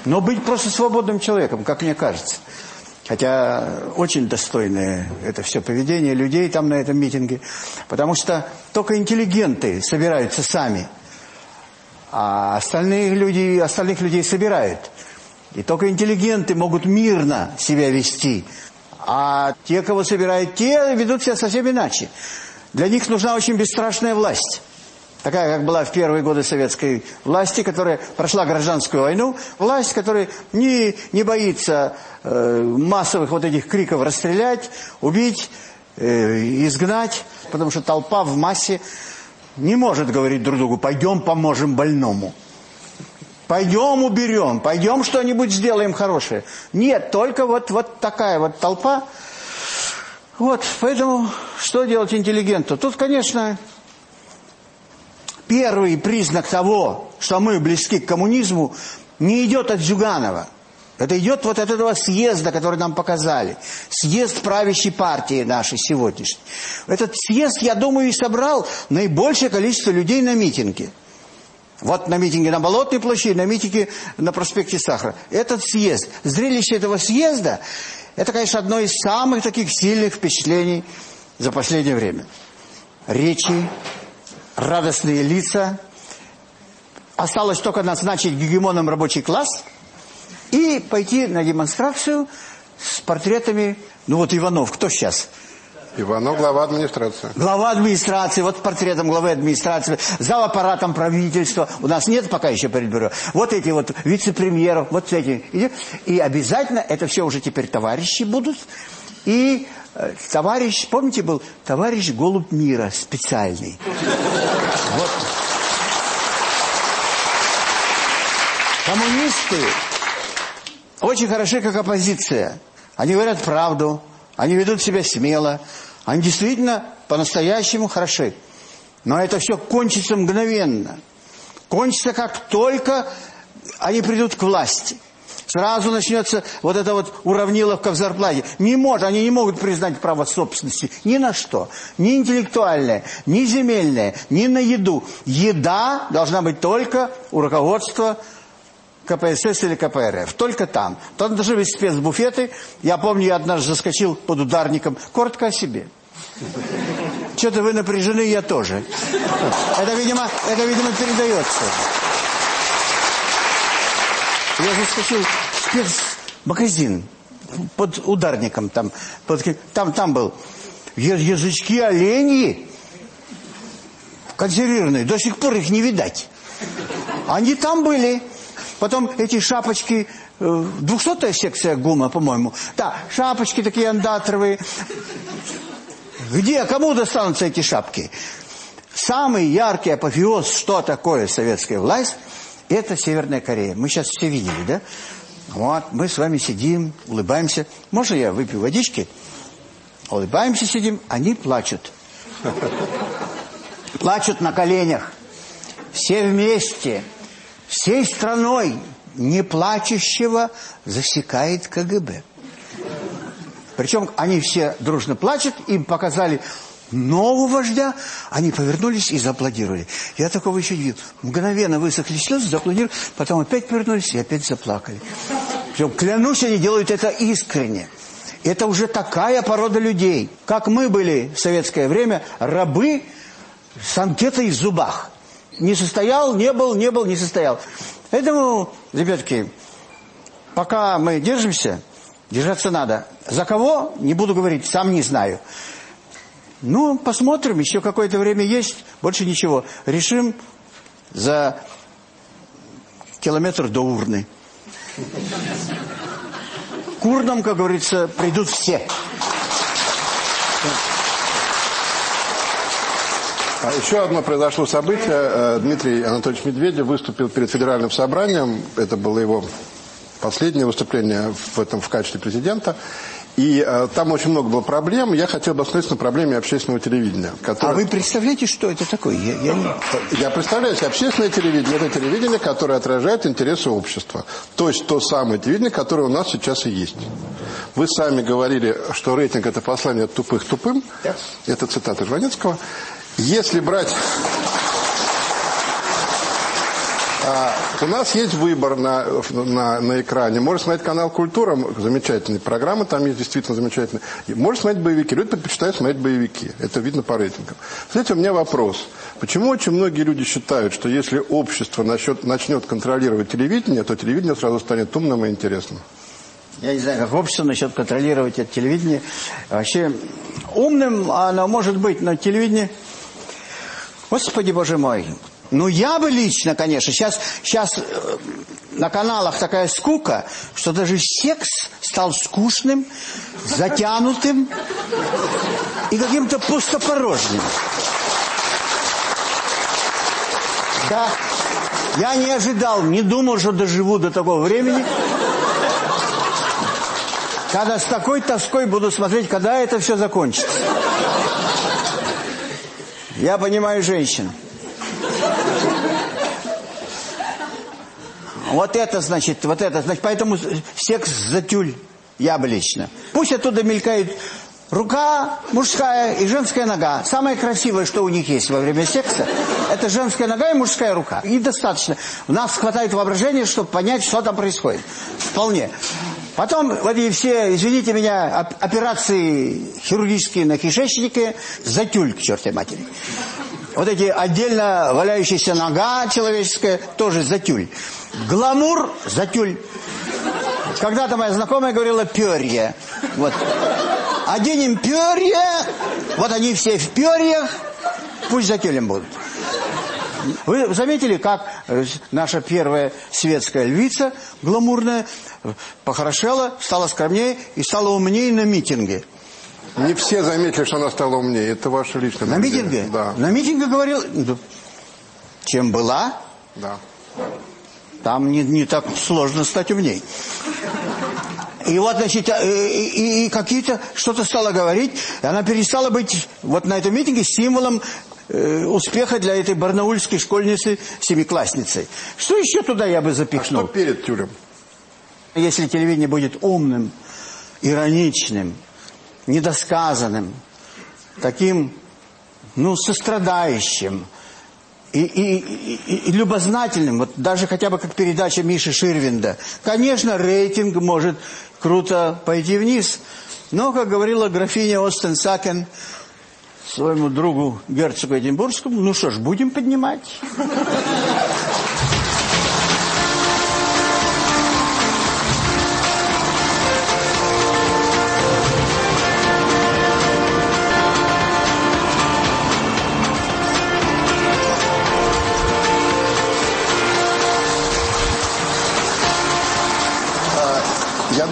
Но быть просто свободным человеком, как мне кажется. Хотя очень достойное это все поведение людей там на этом митинге. Потому что только интеллигенты собираются сами. А остальные люди, остальных людей собирают. И только интеллигенты могут мирно себя вести. А те, кого собирают, те ведут себя совсем иначе. Для них нужна очень бесстрашная власть. Такая, как была в первые годы советской власти, которая прошла гражданскую войну. Власть, которая не, не боится э, массовых вот этих криков расстрелять, убить, э, изгнать. Потому что толпа в массе не может говорить друг другу, пойдем поможем больному. Пойдем уберем, пойдем что-нибудь сделаем хорошее. Нет, только вот, вот такая вот толпа. Вот, поэтому что делать интеллигенту? Тут, конечно, первый признак того, что мы близки к коммунизму, не идет от Зюганова. Это идет вот от этого съезда, который нам показали. Съезд правящей партии нашей сегодняшней. Этот съезд, я думаю, и собрал наибольшее количество людей на митинге. Вот на митинге на Болотной площади, на митинге на проспекте Сахара. Этот съезд, зрелище этого съезда, это, конечно, одно из самых таких сильных впечатлений за последнее время. Речи, радостные лица. Осталось только назначить гегемоном рабочий класс и пойти на демонстрацию с портретами, ну вот Иванов, кто сейчас? Иванов, глава администрации. Глава администрации, вот портретом главы администрации, зал аппаратом правительства. У нас нет пока еще политбюро. Вот эти вот вице-премьеров, вот эти. И, и обязательно, это все уже теперь товарищи будут. И э, товарищ, помните, был товарищ Голубь мира специальный. Вот. Коммунисты очень хороши, как оппозиция. Они говорят правду, они ведут себя смело, они действительно по-настоящему хороши. Но это все кончится мгновенно. Кончится, как только они придут к власти. Сразу начнется вот эта вот уравниловка в зарплате. Не может, они не могут признать право собственности ни на что. Ни интеллектуальное, ни земельное, ни на еду. Еда должна быть только у руководства КПСС или КПРФ. Только там. Там должны быть спецбуфеты. Я помню, я однажды заскочил под ударником. Коротко о себе. Что-то вы напряжены, я тоже. Это, видимо, это, видимо, передается. Я заскочил в спецмагазин под ударником там. Под, там, там был язычки оленьи консервированные. До сих пор их не видать. Они там были. Потом эти шапочки, э, двухсотая секция ГУМа, по-моему. Да, шапочки такие андатровые. Где, кому достанутся эти шапки? Самый яркий апофеоз, что такое советская власть, это Северная Корея. Мы сейчас все видели, да? Вот, мы с вами сидим, улыбаемся. Можно я выпью водички? Улыбаемся, сидим, они плачут. Плачут на коленях. Все вместе, всей страной не плачущего засекает КГБ. Причем они все дружно плачут, им показали нового вождя, они повернулись и зааплодировали. Я такого еще не видел. Мгновенно высохли слезы, зааплодировали, потом опять повернулись и опять заплакали. Причем, клянусь, они делают это искренне. Это уже такая порода людей. Как мы были в советское время, рабы с анкетой в зубах. Не состоял, не был, не был, не состоял. Поэтому, ребятки, пока мы держимся, держаться надо. За кого, не буду говорить, сам не знаю. Ну, посмотрим, еще какое-то время есть, больше ничего. Решим за километр до урны. К урнам, как говорится, придут все. А еще одно произошло событие. Э, Дмитрий Анатольевич Медведев выступил перед федеральным собранием. Это было его последнее выступление в этом в качестве президента. И э, там очень много было проблем. Я хотел бы остановиться на проблеме общественного телевидения. Которое... А вы представляете, что это такое? Я, я, не... я представляю себе общественное телевидение. Это телевидение, которое отражает интересы общества. То есть то самое телевидение, которое у нас сейчас и есть. Вы сами говорили, что рейтинг – это послание тупых тупым. Yes. Это цитата Жванецкого. Если брать... А, у нас есть выбор на, на, на экране. Можно смотреть канал «Культура», замечательные программы там есть действительно замечательные. Можно смотреть боевики. Люди предпочитают смотреть боевики. Это видно по рейтингам. Знаете, у меня вопрос. Почему очень многие люди считают, что если общество начнет, начнет контролировать телевидение, то телевидение сразу станет умным и интересным? Я не знаю, как общество начнет контролировать это телевидение. Вообще, умным оно может быть, но телевидение... Господи, Боже мой, ну, я бы лично, конечно, сейчас, сейчас э, на каналах такая скука, что даже секс стал скучным, затянутым и каким-то пустопорожним. Да, я не ожидал, не думал, что доживу до такого времени, когда с такой тоской буду смотреть, когда это все закончится. Я понимаю женщин. Вот это значит, вот это значит, поэтому секс за тюль, я бы лично. Пусть оттуда мелькает рука мужская и женская нога. Самое красивое, что у них есть во время секса, это женская нога и мужская рука. И достаточно. У нас хватает воображения, чтобы понять, что там происходит. Вполне. Потом вот эти все, извините меня, операции хирургические на кишечнике за тюль, к чертой матери. Вот эти отдельно валяющаяся нога человеческая, тоже за тюль. Гламур за тюль. Когда-то моя знакомая говорила перья. Вот. Оденем перья, вот они все в перьях, пусть за тюлем будут. Вы заметили, как э, наша первая светская львица, гламурная, похорошела, стала скромнее и стала умнее на митинге. Не все заметили, что она стала умнее. Это ваше личное На митинге? Да. На митинге говорил... Чем была? Да. Там не, не так сложно стать умней. И вот, значит, э, и, и, и какие-то, что-то стала говорить, и она перестала быть вот на этом митинге символом э, успеха для этой барнаульской школьницы, семиклассницы. Что еще туда я бы запихнул? А что перед тюрем? Если телевидение будет умным, ироничным, недосказанным, таким, ну, сострадающим и, и, и, и любознательным, вот даже хотя бы как передача Миши Ширвинда. Конечно, рейтинг может круто пойти вниз, но, как говорила графиня Остен Сакен, своему другу герцогу Эдинбургскому, ну что ж, будем поднимать.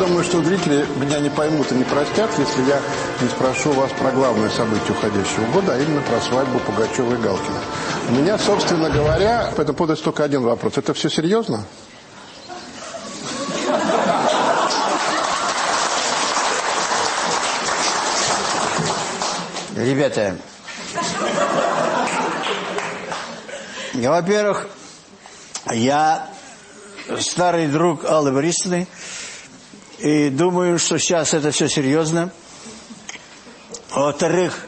Думаю, что зрители меня не поймут и не простят, если я не спрошу вас про главное событие уходящего года, а именно про свадьбу Пугачева и Галкина. У меня, собственно говоря, по этому только один вопрос. Это все серьезно? Ребята, во-первых, я старый друг Аллы Борисовны, и думаю, что сейчас это все серьезно. Во-вторых,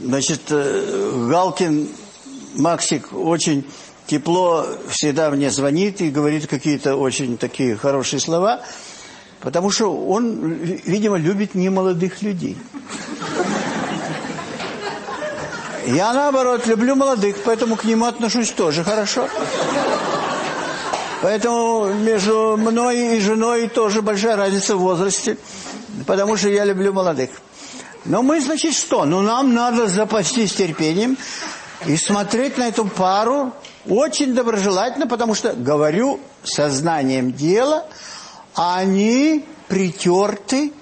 значит, э, Галкин, Максик очень тепло всегда мне звонит и говорит какие-то очень такие хорошие слова, потому что он, видимо, любит немолодых людей. Я, наоборот, люблю молодых, поэтому к нему отношусь тоже хорошо. Поэтому между мной и женой тоже большая разница в возрасте, потому что я люблю молодых. Но мы, значит, что? Ну, нам надо запастись терпением и смотреть на эту пару очень доброжелательно, потому что, говорю, сознанием дела, они притерты,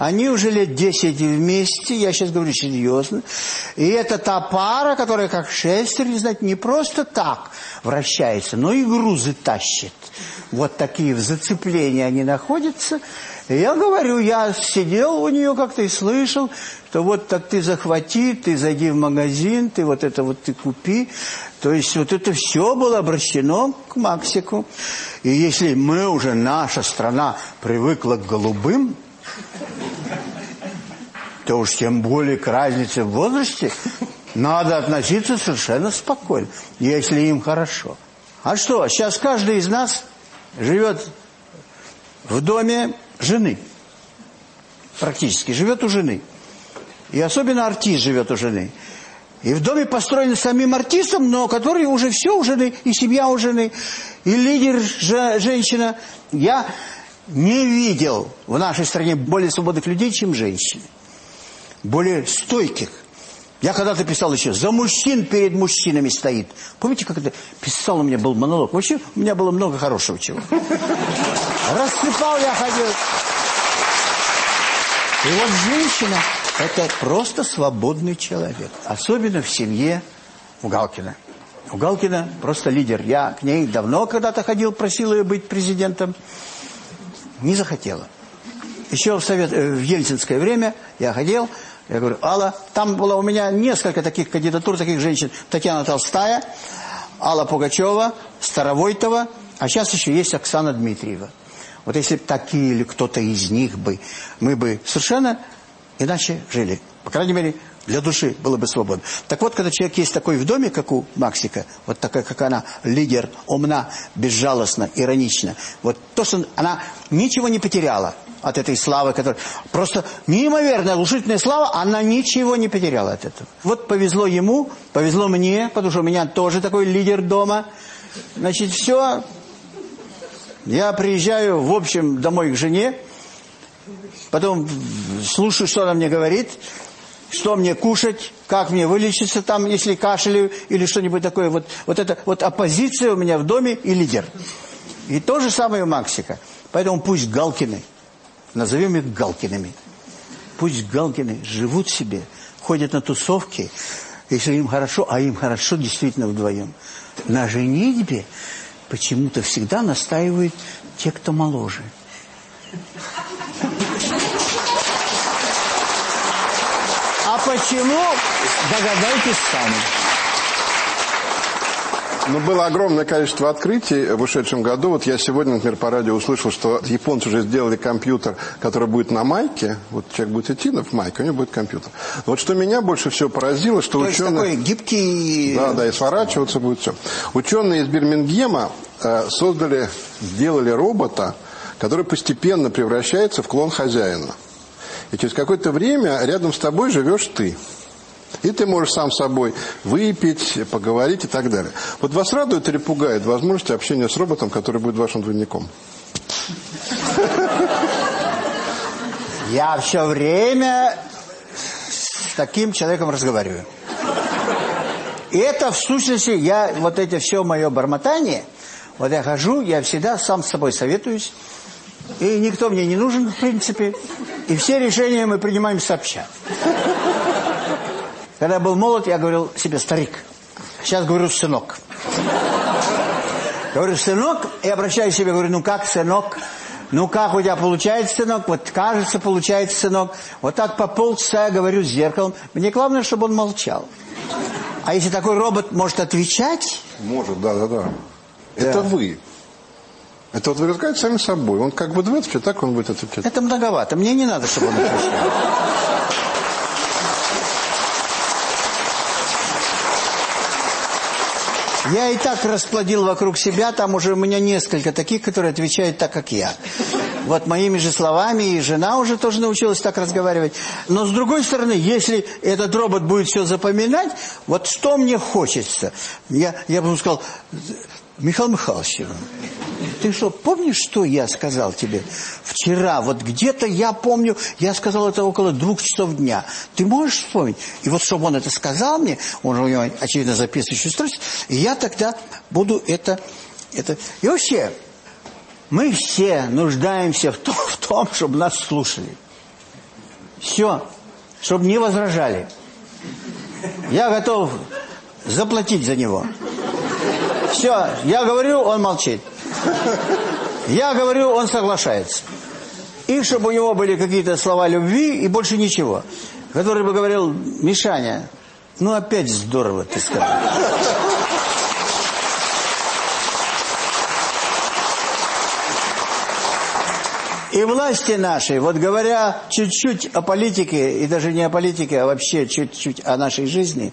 они уже лет 10 вместе, я сейчас говорю серьезно. И это та пара, которая как шестерни, знать, не просто так вращается, но и грузы тащит. Вот такие в зацеплении они находятся. И я говорю, я сидел у нее как-то и слышал, что вот так ты захвати, ты зайди в магазин, ты вот это вот ты купи. То есть вот это все было обращено к Максику. И если мы уже, наша страна привыкла к голубым, то уж тем более к разнице в возрасте надо относиться совершенно спокойно, если им хорошо. А что, сейчас каждый из нас живет в доме жены. Практически, живет у жены. И особенно артист живет у жены. И в доме построен самим артистом, но который уже все у жены, и семья у жены, и лидер женщина. Я не видел в нашей стране более свободных людей, чем женщины. Более стойких. Я когда-то писал еще, за мужчин перед мужчинами стоит. Помните, как это писал у меня был монолог? Вообще, у меня было много хорошего чего. Рассыпал я ходил. И вот женщина – это просто свободный человек. Особенно в семье у Галкина. У Галкина просто лидер. Я к ней давно когда-то ходил, просил ее быть президентом. Не захотела. Еще в, совет, э, в ельцинское время я ходил, я говорю, Алла, там было у меня несколько таких кандидатур, таких женщин. Татьяна Толстая, Алла Пугачева, Старовойтова, а сейчас еще есть Оксана Дмитриева. Вот если бы такие или кто-то из них бы, мы бы совершенно иначе жили. По крайней мере, для души было бы свободно. Так вот, когда человек есть такой в доме, как у Максика, вот такая, как она, лидер, умна, безжалостна, иронична, вот то, что она ничего не потеряла от этой славы, которая... Просто неимоверная глушительная слава, она ничего не потеряла от этого. Вот повезло ему, повезло мне, потому что у меня тоже такой лидер дома. Значит, все. Я приезжаю, в общем, домой к жене, потом слушаю, что она мне говорит, что мне кушать, как мне вылечиться там, если кашляю или что-нибудь такое. Вот, вот это вот оппозиция у меня в доме и лидер. И то же самое у Максика. Поэтому пусть Галкины, назовем их Галкиными, пусть Галкины живут себе, ходят на тусовки, если им хорошо, а им хорошо действительно вдвоем. На женитьбе почему-то всегда настаивают те, кто моложе. Почему? Догадайтесь сами. Ну, было огромное количество открытий в ушедшем году. Вот я сегодня, например, по радио услышал, что японцы уже сделали компьютер, который будет на майке. Вот человек будет идти в майке, у него будет компьютер. Но вот что меня больше всего поразило, что То ученые... есть такой гибкий... Да, да, и сворачиваться будет все. Ученые из Бирмингема э, создали, сделали робота, который постепенно превращается в клон хозяина. И через какое-то время рядом с тобой живешь ты. И ты можешь сам с собой выпить, поговорить и так далее. Вот вас радует или пугает возможность общения с роботом, который будет вашим двойником? Я все время с таким человеком разговариваю. И это в сущности, я, вот это все мое бормотание, вот я хожу, я всегда сам с собой советуюсь, и никто мне не нужен, в принципе, и все решения мы принимаем сообща. Когда я был молод, я говорил себе «старик». Сейчас говорю «сынок». Говорю «сынок» и обращаюсь к себе, говорю «ну как, сынок?» Ну как у тебя получается, сынок? Вот кажется, получается, сынок. Вот так по полчаса я говорю с зеркалом. Мне главное, чтобы он молчал. А если такой робот может отвечать? Может, да, да, да. Это вы. Это вот разговариваете сами собой. Он как будет отвечать, так он будет отвечать. Это многовато. Мне не надо, чтобы он отвечал. Я и так расплодил вокруг себя, там уже у меня несколько таких, которые отвечают так, как я. Вот моими же словами, и жена уже тоже научилась так разговаривать. Но с другой стороны, если этот робот будет все запоминать, вот что мне хочется? Я, я бы сказал, Михаил Михайлович, ты что, помнишь, что я сказал тебе вчера? Вот где-то я помню, я сказал это около двух часов дня. Ты можешь вспомнить? И вот чтобы он это сказал мне, он же у него, очевидно, записывающий устройство, и я тогда буду это... это... И вообще, мы все нуждаемся в том, в том, чтобы нас слушали. Все, чтобы не возражали. Я готов заплатить за него. Все, я говорю, он молчит. Я говорю, он соглашается. И чтобы у него были какие-то слова любви и больше ничего. Который бы говорил, Мишаня, ну опять здорово ты сказал. И власти нашей, вот говоря чуть-чуть о политике, и даже не о политике, а вообще чуть-чуть о нашей жизни,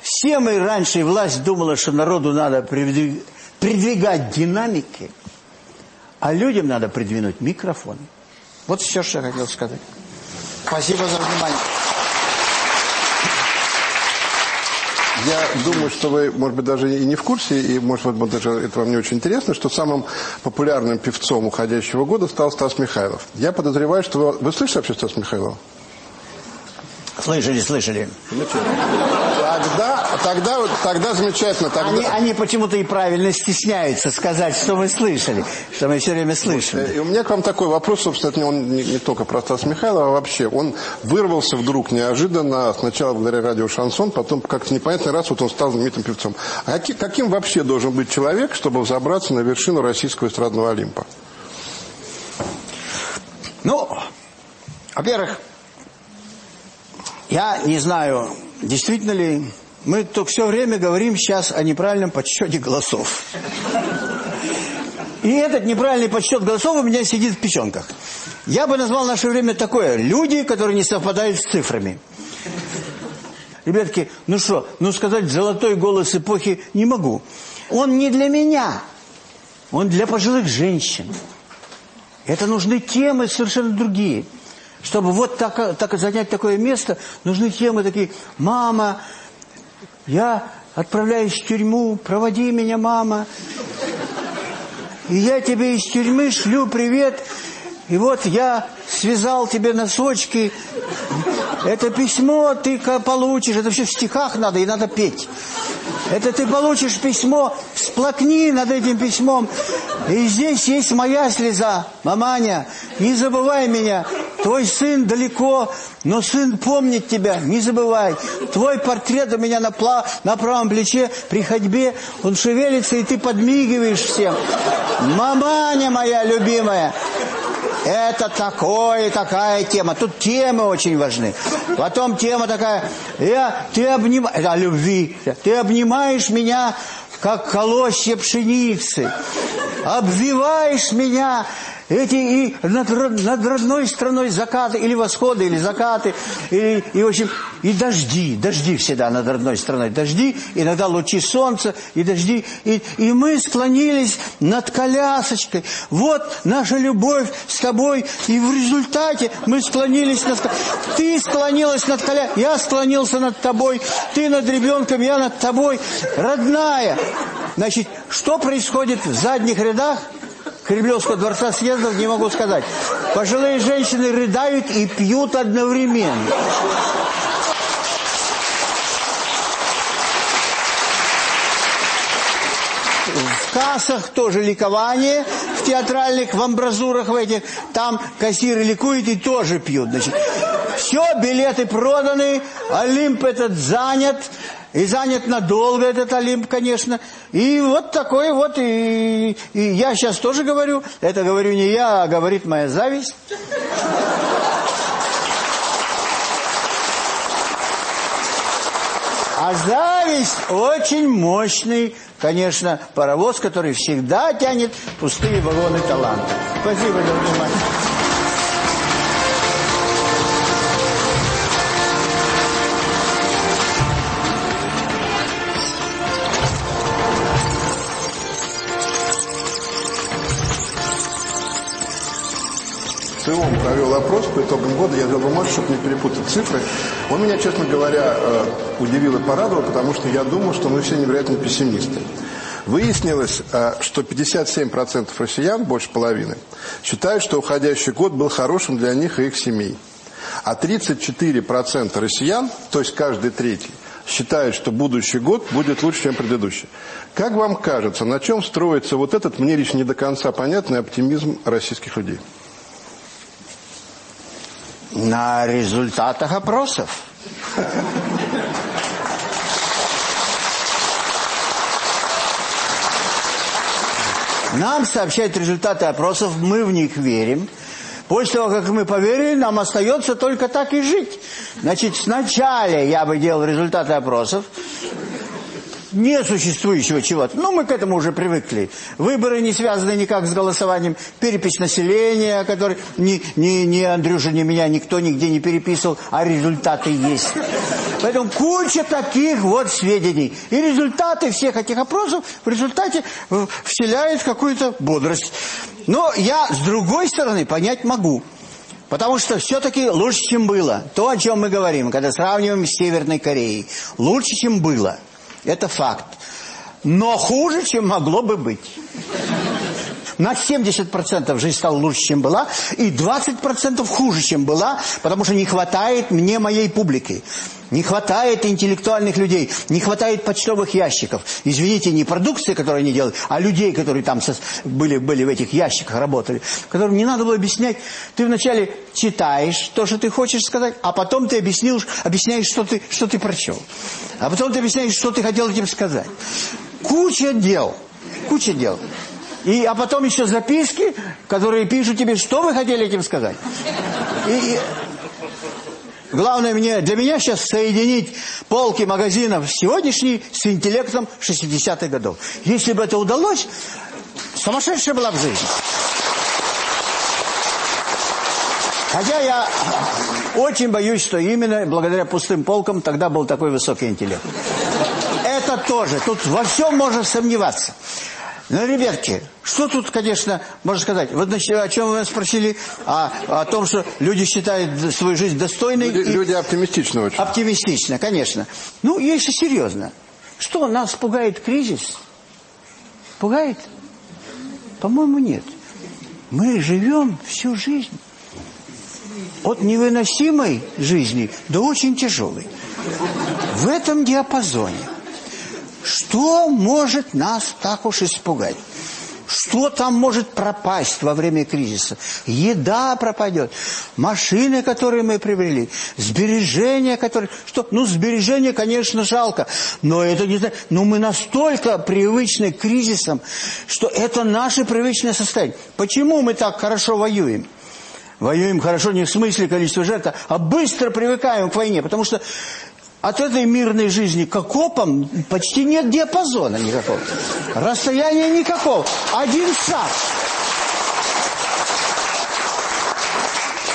все мы раньше, власть думала, что народу надо придвигать динамики, а людям надо придвинуть микрофон. Вот все, что я хотел сказать. Спасибо за внимание. Я думаю, что вы, может быть, даже и не в курсе, и, может быть, даже это вам не очень интересно, что самым популярным певцом уходящего года стал Стас Михайлов. Я подозреваю, что вы... Вы слышали вообще Стас Михайлова? Слышали, слышали. Тогда, тогда, тогда замечательно. Тогда... Они, они почему-то и правильно стесняются сказать, что вы слышали, что мы все время слышали. И у меня к вам такой вопрос, собственно, он не, не только про Стаса Михайлова, а вообще. Он вырвался вдруг неожиданно, сначала благодаря радио «Шансон», потом как-то непонятный раз вот он стал знаменитым певцом. А каким, каким вообще должен быть человек, чтобы взобраться на вершину российского эстрадного Олимпа? Ну, во-первых, я не знаю, действительно ли... Мы только все время говорим сейчас о неправильном подсчете голосов. И этот неправильный подсчет голосов у меня сидит в печенках. Я бы назвал наше время такое. Люди, которые не совпадают с цифрами. Ребятки, ну что, ну сказать золотой голос эпохи не могу. Он не для меня. Он для пожилых женщин. Это нужны темы совершенно другие. Чтобы вот так, так занять такое место, нужны темы такие. Мама, я отправляюсь в тюрьму, проводи меня, мама. И я тебе из тюрьмы шлю привет. И вот я связал тебе носочки. Это письмо ты получишь. Это все в стихах надо, и надо петь. Это ты получишь письмо, всплакни над этим письмом. И здесь есть моя слеза. Маманя, не забывай меня. Твой сын далеко, но сын помнит тебя, не забывай. Твой портрет у меня на, пла на правом плече при ходьбе. Он шевелится, и ты подмигиваешь всем. Маманя моя любимая. Это такое, такая тема. Тут темы очень важны. Потом тема такая, я, ты обнимаешь, о любви. Ты обнимаешь меня, как колосья пшеницы. Обвиваешь меня, Эти и над, над родной страной закаты или восходы, или закаты, или, и, в общем, и дожди, дожди всегда над родной страной, дожди, иногда лучи солнца, и дожди, и, и мы склонились над колясочкой. Вот наша любовь с тобой, и в результате мы склонились над... Ты склонилась над коляской, я склонился над тобой, ты над ребенком, я над тобой. Родная! Значит, что происходит в задних рядах? Кремлевского дворца съездов не могу сказать. Пожилые женщины рыдают и пьют одновременно. В кассах тоже ликование, в театральных, в амбразурах в этих, там кассиры ликуют и тоже пьют. Значит, все, билеты проданы, Олимп этот занят, и занят надолго этот Олимп, конечно. И вот такой вот, и, и я сейчас тоже говорю, это говорю не я, а говорит моя зависть. А зависть очень мощный, конечно, паровоз, который всегда тянет пустые вагоны таланта. Спасибо за внимание. ЦИОМ провел опрос по итогам года, я взял бумажку, чтобы не перепутать цифры. Он меня, честно говоря, э, удивил и порадовал, потому что я думал, что мы все невероятно пессимисты. Выяснилось, э, что 57% россиян, больше половины, считают, что уходящий год был хорошим для них и их семей. А 34% россиян, то есть каждый третий, считают, что будущий год будет лучше, чем предыдущий. Как вам кажется, на чем строится вот этот, мне лично не до конца понятный оптимизм российских людей? На результатах опросов. Нам сообщают результаты опросов, мы в них верим. После того, как мы поверили, нам остается только так и жить. Значит, сначала я бы делал результаты опросов, несуществующего чего-то. Ну, мы к этому уже привыкли. Выборы не связаны никак с голосованием. Перепись населения, который ни, ни, ни Андрюша, ни меня никто нигде не переписывал, а результаты есть. Поэтому куча таких вот сведений. И результаты всех этих опросов в результате вселяют какую-то бодрость. Но я, с другой стороны, понять могу. Потому что все-таки лучше, чем было. То, о чем мы говорим, когда сравниваем с Северной Кореей. Лучше, чем было. Это факт. Но хуже, чем могло бы быть. На 70% жизнь стала лучше, чем была, и 20% хуже, чем была, потому что не хватает мне моей публики. Не хватает интеллектуальных людей, не хватает почтовых ящиков. Извините, не продукции, которую они делают, а людей, которые там со- были, были в этих ящиках, работали, которым не надо было объяснять. Ты вначале читаешь то, что ты хочешь сказать, а потом ты объяснил, объясняешь, что ты, что ты прочел. А потом ты объясняешь, что ты хотел этим сказать. Куча дел, куча дел. И, а потом еще записки, которые пишут тебе, что вы хотели этим сказать. И, и главное мне, для меня сейчас соединить полки магазинов сегодняшний с интеллектом 60-х годов. Если бы это удалось, сумасшедшая была бы жизнь. Хотя я очень боюсь, что именно благодаря пустым полкам тогда был такой высокий интеллект. Это тоже. Тут во всем можно сомневаться. Ну, ребятки, что тут, конечно, можно сказать? Вот значит, о чем вы меня спросили? А, о том, что люди считают свою жизнь достойной. Люди, и- люди оптимистичны очень. Оптимистично, конечно. Ну, если серьезно. Что, нас пугает кризис? Пугает? По-моему, нет. Мы живем всю жизнь. От невыносимой жизни до очень тяжелой. В этом диапазоне. Что может нас так уж испугать? Что там может пропасть во время кризиса? Еда пропадет, машины, которые мы приобрели, сбережения, которые... Что? Ну, сбережения, конечно, жалко, но это не... зна- Но мы настолько привычны к кризисам, что это наше привычное состояние. Почему мы так хорошо воюем? Воюем хорошо не в смысле количества жертв, а быстро привыкаем к войне, потому что от этой мирной жизни к окопам почти нет диапазона никакого. Расстояния никакого. Один шаг.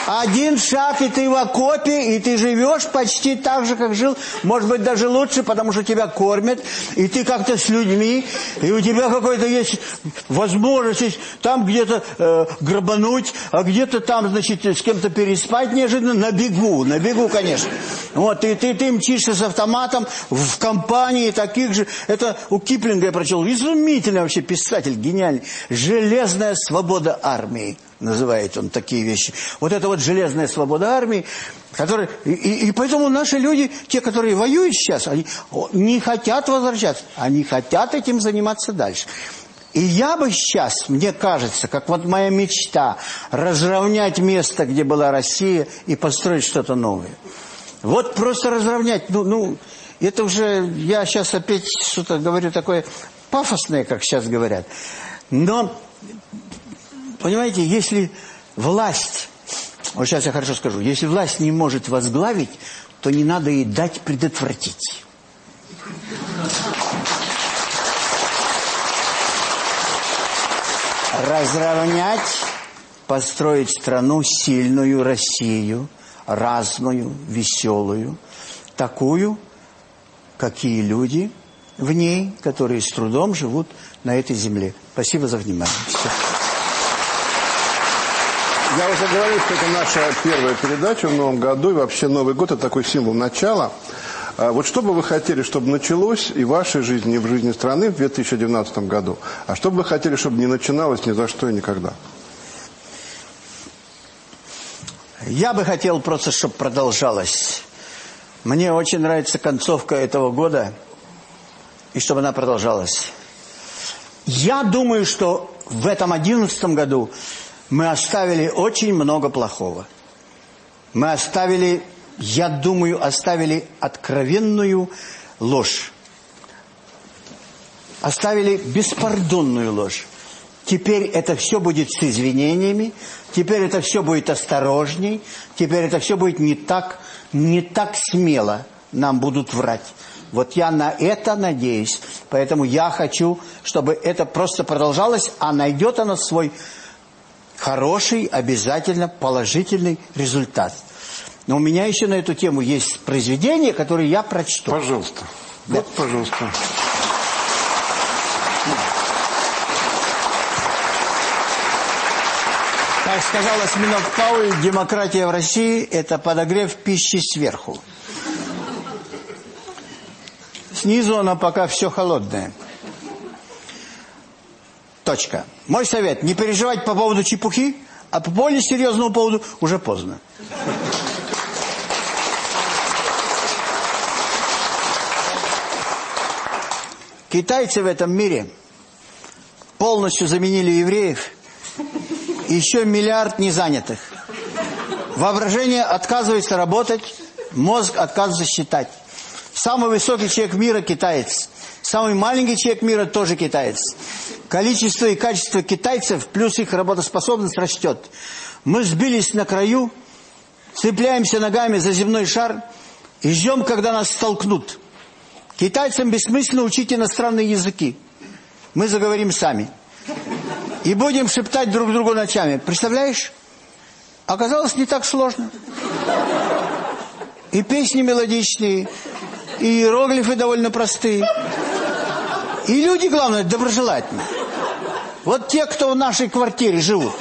Один шаг, и ты в окопе, и ты живешь почти так же, как жил. Может быть, даже лучше, потому что тебя кормят, и ты как-то с людьми, и у тебя какой-то есть возможность там где-то э, грабануть, а где-то там, значит, с кем-то переспать неожиданно на бегу. На бегу, конечно. Вот, и ты, ты мчишься с автоматом в компании таких же. Это у Киплинга я прочел. Изумительный вообще писатель, гениальный. «Железная свобода армии» называет он такие вещи. Вот это вот железная свобода армии, которая... И, и, и поэтому наши люди, те, которые воюют сейчас, они не хотят возвращаться. Они хотят этим заниматься дальше. И я бы сейчас, мне кажется, как вот моя мечта, разровнять место, где была Россия, и построить что-то новое. Вот просто разровнять, ну, ну, это уже, я сейчас опять что-то говорю такое пафосное, как сейчас говорят. Но Понимаете, если власть, вот сейчас я хорошо скажу, если власть не может возглавить, то не надо ей дать предотвратить. Разровнять, построить страну сильную Россию, разную, веселую, такую, какие люди в ней, которые с трудом живут на этой земле. Спасибо за внимание. Я уже говорил, что это наша первая передача в новом году, и вообще Новый год – это такой символ начала. А вот что бы вы хотели, чтобы началось и в вашей жизни, и в жизни страны в 2019 году? А что бы вы хотели, чтобы не начиналось ни за что и никогда? Я бы хотел просто, чтобы продолжалось. Мне очень нравится концовка этого года, и чтобы она продолжалась. Я думаю, что в этом одиннадцатом году мы оставили очень много плохого. Мы оставили, я думаю, оставили откровенную ложь. Оставили беспардонную ложь. Теперь это все будет с извинениями, теперь это все будет осторожней, теперь это все будет не так, не так смело нам будут врать. Вот я на это надеюсь, поэтому я хочу, чтобы это просто продолжалось, а найдет оно свой хороший, обязательно положительный результат. Но у меня еще на эту тему есть произведение, которое я прочту. Пожалуйста. Да. Вот, пожалуйста. Как сказал Осьминог Пауль, демократия в России – это подогрев пищи сверху. Снизу она пока все холодное. Точка. Мой совет – не переживать по поводу чепухи, а по более серьезному поводу уже поздно. Китайцы в этом мире полностью заменили евреев, еще миллиард незанятых. Воображение отказывается работать, мозг отказывается считать. Самый высокий человек мира – китаец. Самый маленький человек мира тоже китаец. Количество и качество китайцев плюс их работоспособность растет. Мы сбились на краю, цепляемся ногами за земной шар и ждем, когда нас столкнут. Китайцам бессмысленно учить иностранные языки. Мы заговорим сами. И будем шептать друг другу ночами. Представляешь? Оказалось, не так сложно. И песни мелодичные, и иероглифы довольно простые. И люди, главное, доброжелательные. Вот те, кто в нашей квартире живут.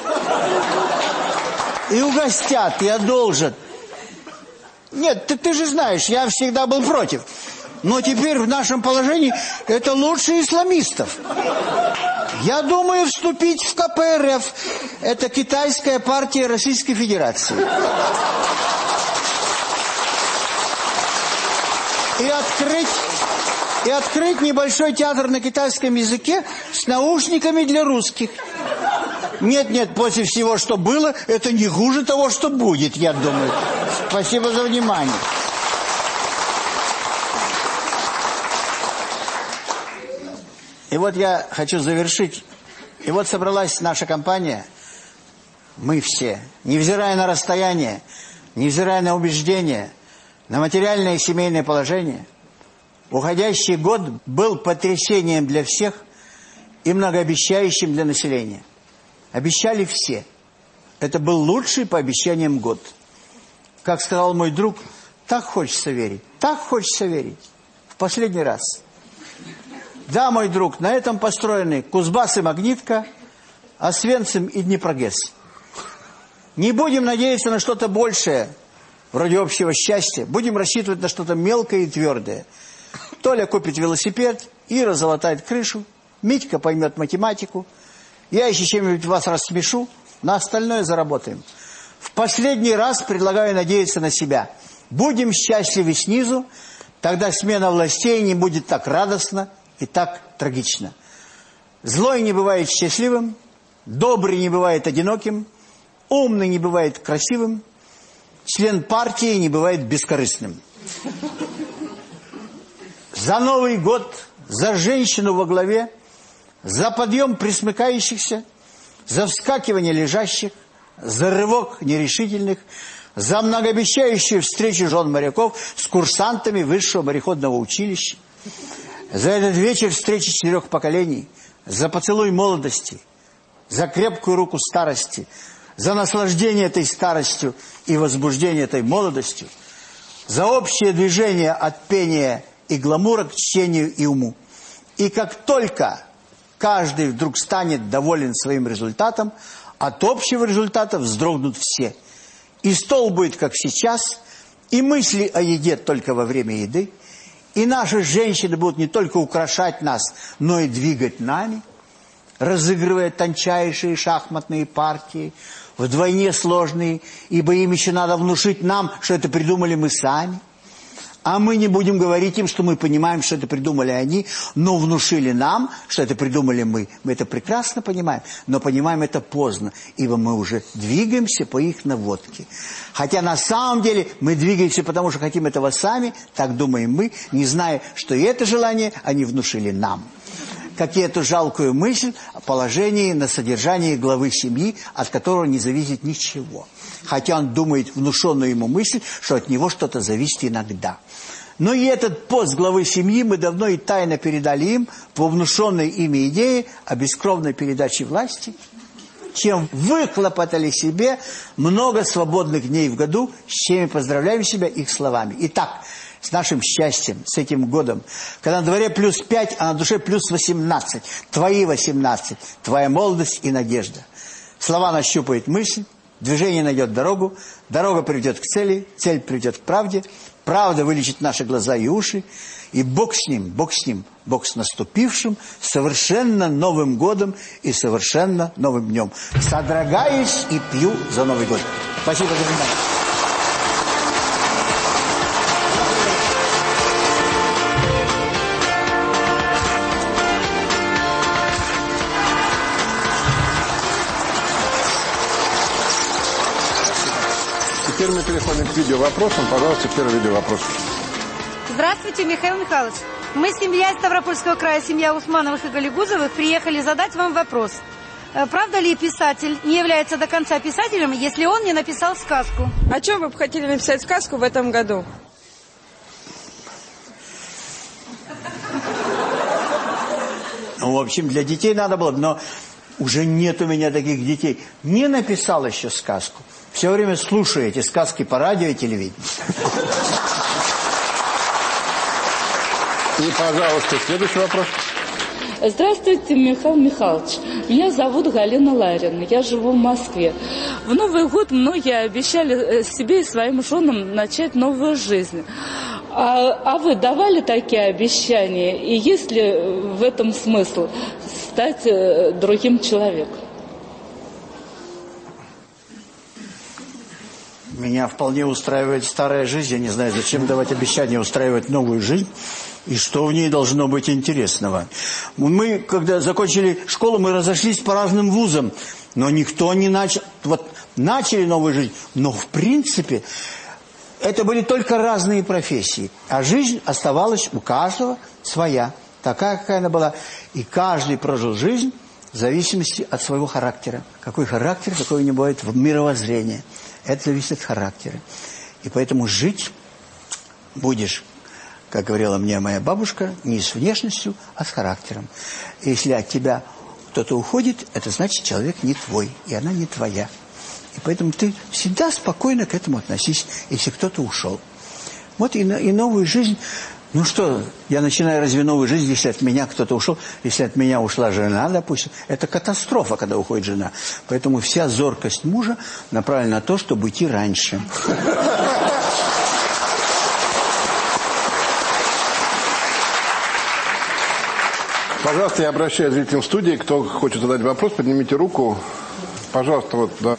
И угостят, и одолжат. Нет, ты, ты же знаешь, я всегда был против. Но теперь в нашем положении это лучше исламистов. Я думаю вступить в КПРФ. Это китайская партия Российской Федерации. И открыть и открыть небольшой театр на китайском языке с наушниками для русских. Нет, нет, после всего, что было, это не хуже того, что будет, я думаю. Спасибо за внимание. И вот я хочу завершить. И вот собралась наша компания, мы все, невзирая на расстояние, невзирая на убеждения, на материальное и семейное положение – Уходящий год был потрясением для всех и многообещающим для населения. Обещали все. Это был лучший по обещаниям год. Как сказал мой друг, так хочется верить, так хочется верить. В последний раз. Да, мой друг, на этом построены Кузбасс и Магнитка, Освенцим и Днепрогесс. Не будем надеяться на что-то большее, вроде общего счастья. Будем рассчитывать на что-то мелкое и твердое. Толя купит велосипед, Ира залатает крышу, Митька поймет математику. Я еще чем-нибудь вас рассмешу, на остальное заработаем. В последний раз предлагаю надеяться на себя. Будем счастливы снизу, тогда смена властей не будет так радостна и так трагична. Злой не бывает счастливым, добрый не бывает одиноким, умный не бывает красивым, член партии не бывает бескорыстным. За Новый год, за женщину во главе, за подъем присмыкающихся, за вскакивание лежащих, за рывок нерешительных, за многообещающую встречу жен моряков с курсантами высшего мореходного училища, за этот вечер встречи четырех поколений, за поцелуй молодости, за крепкую руку старости, за наслаждение этой старостью и возбуждение этой молодостью, за общее движение от пения и гламура к чтению и уму. И как только каждый вдруг станет доволен своим результатом, от общего результата вздрогнут все. И стол будет, как сейчас, и мысли о еде только во время еды, и наши женщины будут не только украшать нас, но и двигать нами, разыгрывая тончайшие шахматные партии, вдвойне сложные, ибо им еще надо внушить нам, что это придумали мы сами – а мы не будем говорить им, что мы понимаем, что это придумали они, но внушили нам, что это придумали мы. Мы это прекрасно понимаем, но понимаем это поздно, ибо мы уже двигаемся по их наводке. Хотя на самом деле мы двигаемся, потому что хотим этого сами, так думаем мы, не зная, что и это желание они внушили нам как и эту жалкую мысль о положении на содержании главы семьи, от которого не зависит ничего. Хотя он думает внушенную ему мысль, что от него что-то зависит иногда. Но и этот пост главы семьи мы давно и тайно передали им по внушенной ими идее о бескровной передаче власти, чем выхлопотали себе много свободных дней в году, с чем поздравляем себя их словами. Итак, с нашим счастьем, с этим годом. Когда на дворе плюс 5, а на душе плюс 18. Твои 18, твоя молодость и надежда. Слова нащупает мысль, движение найдет дорогу, дорога приведет к цели, цель приведет к правде, правда вылечит наши глаза и уши, и Бог с ним, Бог с ним, Бог с наступившим, совершенно новым годом и совершенно новым днем. Содрогаюсь и пью за Новый год. Спасибо за внимание. Теперь мы переходим к видеовопросам. Пожалуйста, первый видеовопрос. Здравствуйте, Михаил Михайлович. Мы, семья из Ставропольского края, семья Усмановых и Галигузовых, приехали задать вам вопрос. Э, правда ли писатель не является до конца писателем, если он не написал сказку? О чем вы бы хотели написать сказку в этом году? Ну, в общем, для детей надо было, но уже нет у меня таких детей. Не написал еще сказку все время слушаю эти сказки по радио и телевидению. И, пожалуйста, следующий вопрос. Здравствуйте, Михаил Михайлович. Меня зовут Галина Ларина. Я живу в Москве. В Новый год многие обещали э, себе и своим женам начать новую жизнь. А, а вы давали такие обещания? И есть ли в этом смысл стать э, другим человеком? Меня вполне устраивает старая жизнь. Я не знаю, зачем давать обещание устраивать новую жизнь. И что в ней должно быть интересного. Мы, когда закончили школу, мы разошлись по разным вузам. Но никто не начал... Вот начали новую жизнь. Но в принципе, это были только разные профессии. А жизнь оставалась у каждого своя. Такая, какая она была. И каждый прожил жизнь в зависимости от своего характера. Какой характер, какое не бывает в мировоззрение. Это зависит от характера. И поэтому жить будешь, как говорила мне моя бабушка, не с внешностью, а с характером. И если от тебя кто-то уходит, это значит, человек не твой, и она не твоя. И поэтому ты всегда спокойно к этому относись, если кто-то ушел. Вот и, и новую жизнь... Ну что, я начинаю разве новую жизнь, если от меня кто-то ушел, если от меня ушла жена, допустим. Это катастрофа, когда уходит жена. Поэтому вся зоркость мужа направлена на то, чтобы уйти раньше. Пожалуйста, я обращаюсь к зрителям студии. Кто хочет задать вопрос, поднимите руку. Пожалуйста, вот, да.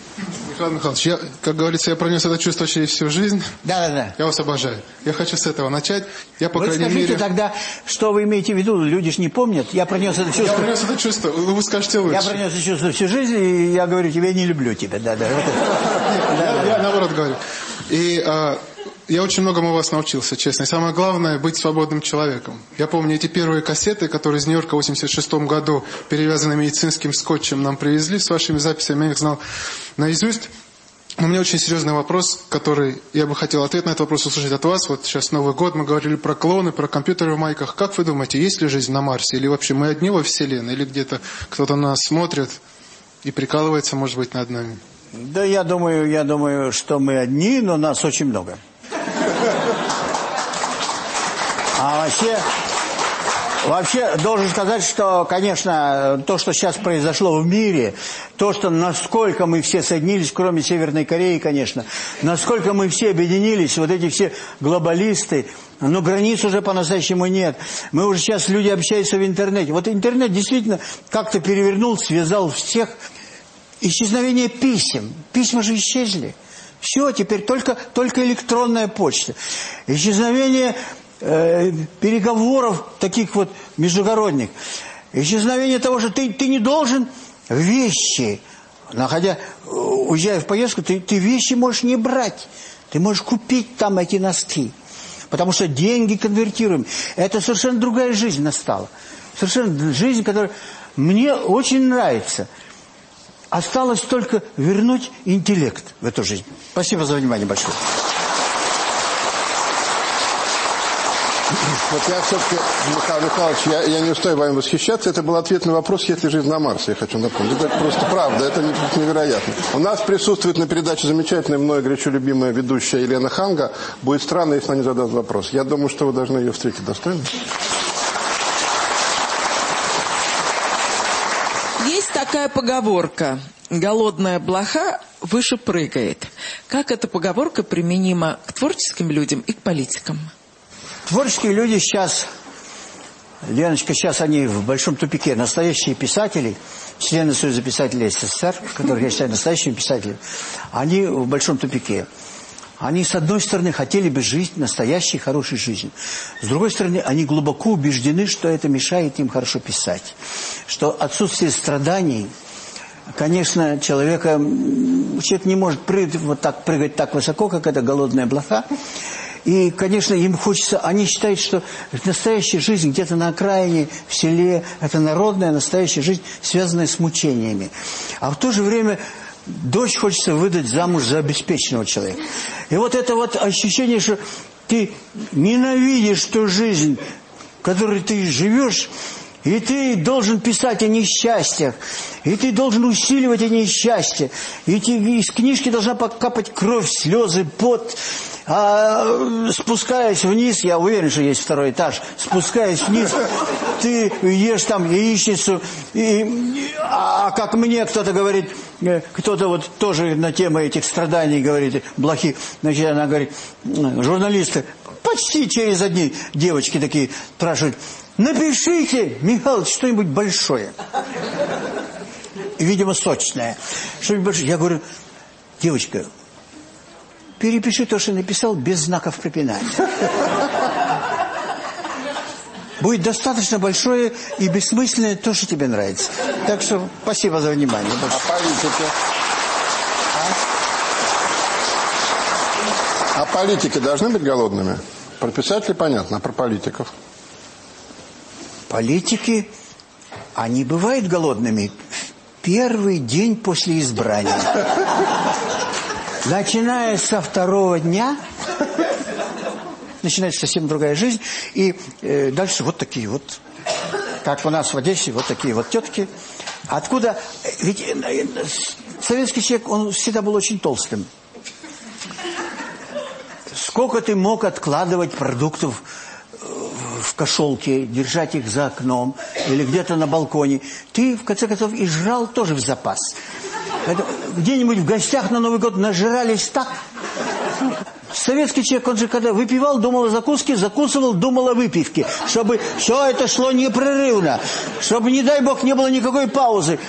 Михаил Михайлович, я, как говорится, я пронес это чувство через всю жизнь. Да, да, да. Я вас обожаю. Я хочу с этого начать. Я, по вы крайней скажите мере... тогда, что вы имеете в виду? Люди же не помнят. Я пронес это чувство. Я пронес это чувство. Вы скажете лучше. Я пронес это чувство всю жизнь, и я говорю тебе, я не люблю тебя. Да, да. Я наоборот говорю. И а, я очень многому у вас научился, честно. И самое главное, быть свободным человеком. Я помню эти первые кассеты, которые из Нью-Йорка в 86 году, перевязанные медицинским скотчем, нам привезли с вашими записями. Я их знал наизусть. У меня очень серьезный вопрос, который я бы хотел ответ на этот вопрос услышать от вас. Вот сейчас Новый год, мы говорили про клоны, про компьютеры в майках. Как вы думаете, есть ли жизнь на Марсе? Или вообще мы одни во Вселенной? Или где-то кто-то нас смотрит и прикалывается, может быть, над нами? Да, я думаю, я думаю, что мы одни, но нас очень много. А вообще, вообще должен сказать, что, конечно, то, что сейчас произошло в мире, то, что насколько мы все соединились, кроме Северной Кореи, конечно, насколько мы все объединились, вот эти все глобалисты, но границ уже по-настоящему нет. Мы уже сейчас, люди общаются в интернете. Вот интернет действительно как-то перевернул, связал всех. Исчезновение писем. Письма же исчезли. Все, теперь только, только электронная почта. Исчезновение э, переговоров таких вот междугородних. Исчезновение того, что ты, ты не должен вещи, находя, уезжая в поездку, ты, ты вещи можешь не брать. Ты можешь купить там эти носки. Потому что деньги конвертируем. Это совершенно другая жизнь настала. Совершенно жизнь, которая мне очень нравится. Осталось только вернуть интеллект в эту жизнь. Спасибо за внимание большое. Вот я все-таки, Михаил Михайлович, я, я не устаю вами восхищаться. Это был ответ на вопрос, есть ли жизнь на Марсе, я хочу напомнить. Это просто правда, это невероятно. У нас присутствует на передаче замечательная, мной горячо любимая ведущая Елена Ханга. Будет странно, если она не задаст вопрос. Я думаю, что вы должны ее встретить достойно. Есть такая поговорка «голодная блоха выше прыгает». Как эта поговорка применима к творческим людям и к политикам? Творческие люди сейчас, Леночка, сейчас они в большом тупике. Настоящие писатели, члены Союза писателей СССР, которых я считаю настоящими писателями, они в большом тупике. Они, с одной стороны, хотели бы жить настоящей, хорошей жизнью. С другой стороны, они глубоко убеждены, что это мешает им хорошо писать. Что отсутствие страданий, конечно, человека, человек не может прыгать, вот так, прыгать так высоко, как эта голодная блоха. И, конечно, им хочется... Они считают, что настоящая жизнь где-то на окраине, в селе, это народная настоящая жизнь, связанная с мучениями. А в то же время дочь хочется выдать замуж за обеспеченного человека. И вот это вот ощущение, что ты ненавидишь ту жизнь, которой ты живешь, и ты должен писать о несчастьях, и ты должен усиливать эти несчастья, и ты, из книжки должна покапать кровь, слезы, пот, а спускаясь вниз, я уверен, что есть второй этаж, спускаясь вниз, ты ешь там яичницу, и, а как мне кто-то говорит, э, кто-то вот тоже на тему этих страданий говорит, блохи, значит, она говорит, журналисты, почти через одни девочки такие спрашивают, напишите, Михаил, что-нибудь большое. Видимо, сочное. Что-нибудь большое. Я говорю, девочка, перепиши то, что написал, без знаков препинания. Будет достаточно большое и бессмысленное то, что тебе нравится. Так что спасибо за внимание. А политики? А политики должны быть голодными? Про писателей понятно, а про политиков? Политики, они бывают голодными в первый день после избрания. Начиная со второго дня, начинается совсем другая жизнь. И э, дальше вот такие вот, как у нас в Одессе, вот такие вот тетки. Откуда, ведь э, советский человек, он всегда был очень толстым. Сколько ты мог откладывать продуктов э, в кошелке, держать их за окном или где-то на балконе. Ты, в конце концов, и жрал тоже в запас. Где-нибудь в гостях на Новый год нажирались так. Советский человек, он же когда выпивал, думал о закуске, закусывал, думал о выпивке. Чтобы все это шло непрерывно. Чтобы, не дай бог, не было никакой паузы.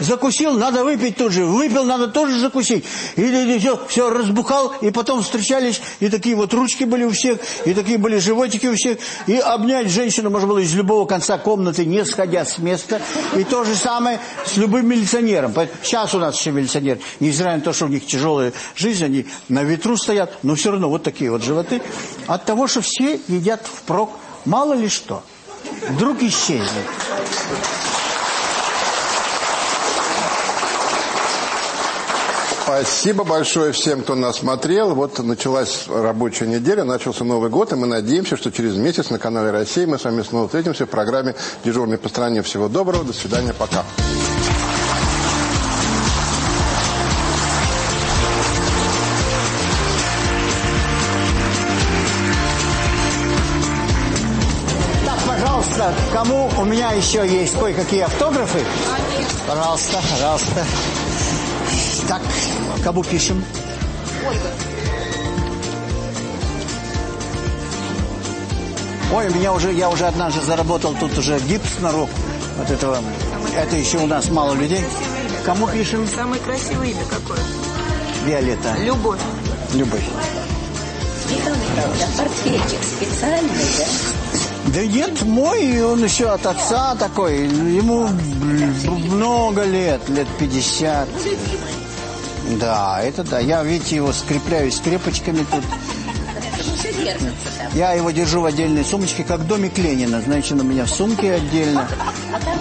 Закусил, надо выпить тут же. Выпил, надо тоже закусить. И, все, все разбухал, и потом встречались, и такие вот ручки были у всех, и такие были животики у всех. И обнять женщину можно было из любого конца комнаты, не сходя с места. И то же самое с любым милиционером. Сейчас у нас еще милиционер. Невзирая на то, что у них тяжелая жизнь, они на ветру стоят, но все равно вот такие вот животы. От того, что все едят впрок, мало ли что. Вдруг исчезнет. Спасибо большое всем, кто нас смотрел. Вот началась рабочая неделя, начался Новый год, и мы надеемся, что через месяц на канале России мы с вами снова встретимся в программе «Дежурный по стране». Всего доброго, до свидания, пока. Кому у меня еще есть кое-какие автографы? Пожалуйста, пожалуйста. Так, кому пишем? Ой, у меня уже, я уже однажды заработал тут уже гипс на руку. Вот этого. Это еще у нас мало людей. Кому пишем? Самое красивое имя какое? Виолетта. Любовь. Любовь. Михаил Михайлович, а портфельчик специальный, да? Да нет, мой, он еще от отца такой. Ему много лет, лет 50. Да, это да. Я, видите, его скрепляю скрепочками тут. Я его держу в отдельной сумочке, как домик Ленина. Значит, у меня в сумке отдельно.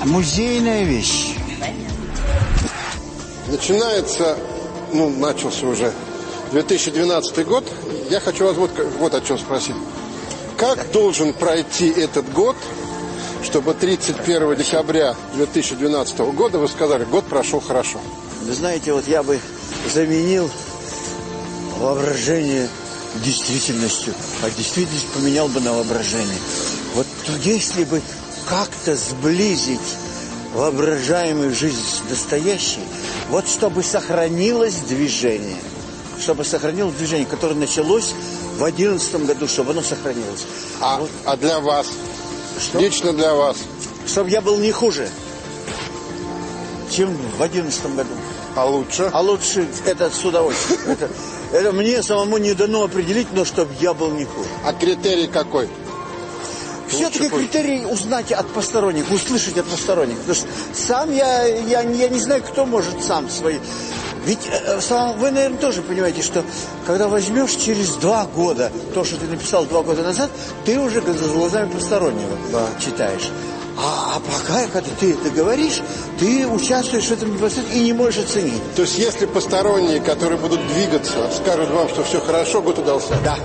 Музейная вещь. Начинается, ну, начался уже 2012 год. Я хочу вас вот, вот о чем спросить. Как должен пройти этот год, чтобы 31 декабря 2012 года вы сказали, год прошел хорошо? Вы знаете, вот я бы заменил воображение действительностью, а действительность поменял бы на воображение. Вот если бы как-то сблизить воображаемую жизнь с настоящей, вот чтобы сохранилось движение, чтобы сохранилось движение, которое началось в одиннадцатом году, чтобы оно сохранилось. А, а для вас? Лично для вас? Чтобы я был не хуже, чем в одиннадцатом году. А лучше? А лучше это с удовольствием. Это, это мне самому не дано определить, но чтобы я был не хуже. А критерий какой? Все-таки критерий узнать от посторонних, услышать от посторонних. Потому что сам я, я, я не знаю, кто может сам свои... Ведь э, сам, вы, наверное, тоже понимаете, что когда возьмешь через два года то, что ты написал два года назад, ты уже глазами постороннего да. читаешь. А, а пока, когда ты это говоришь, ты участвуешь в этом непосредственно и не можешь оценить. То есть, если посторонние, которые будут двигаться, скажут вам, что все хорошо, год удался? Да.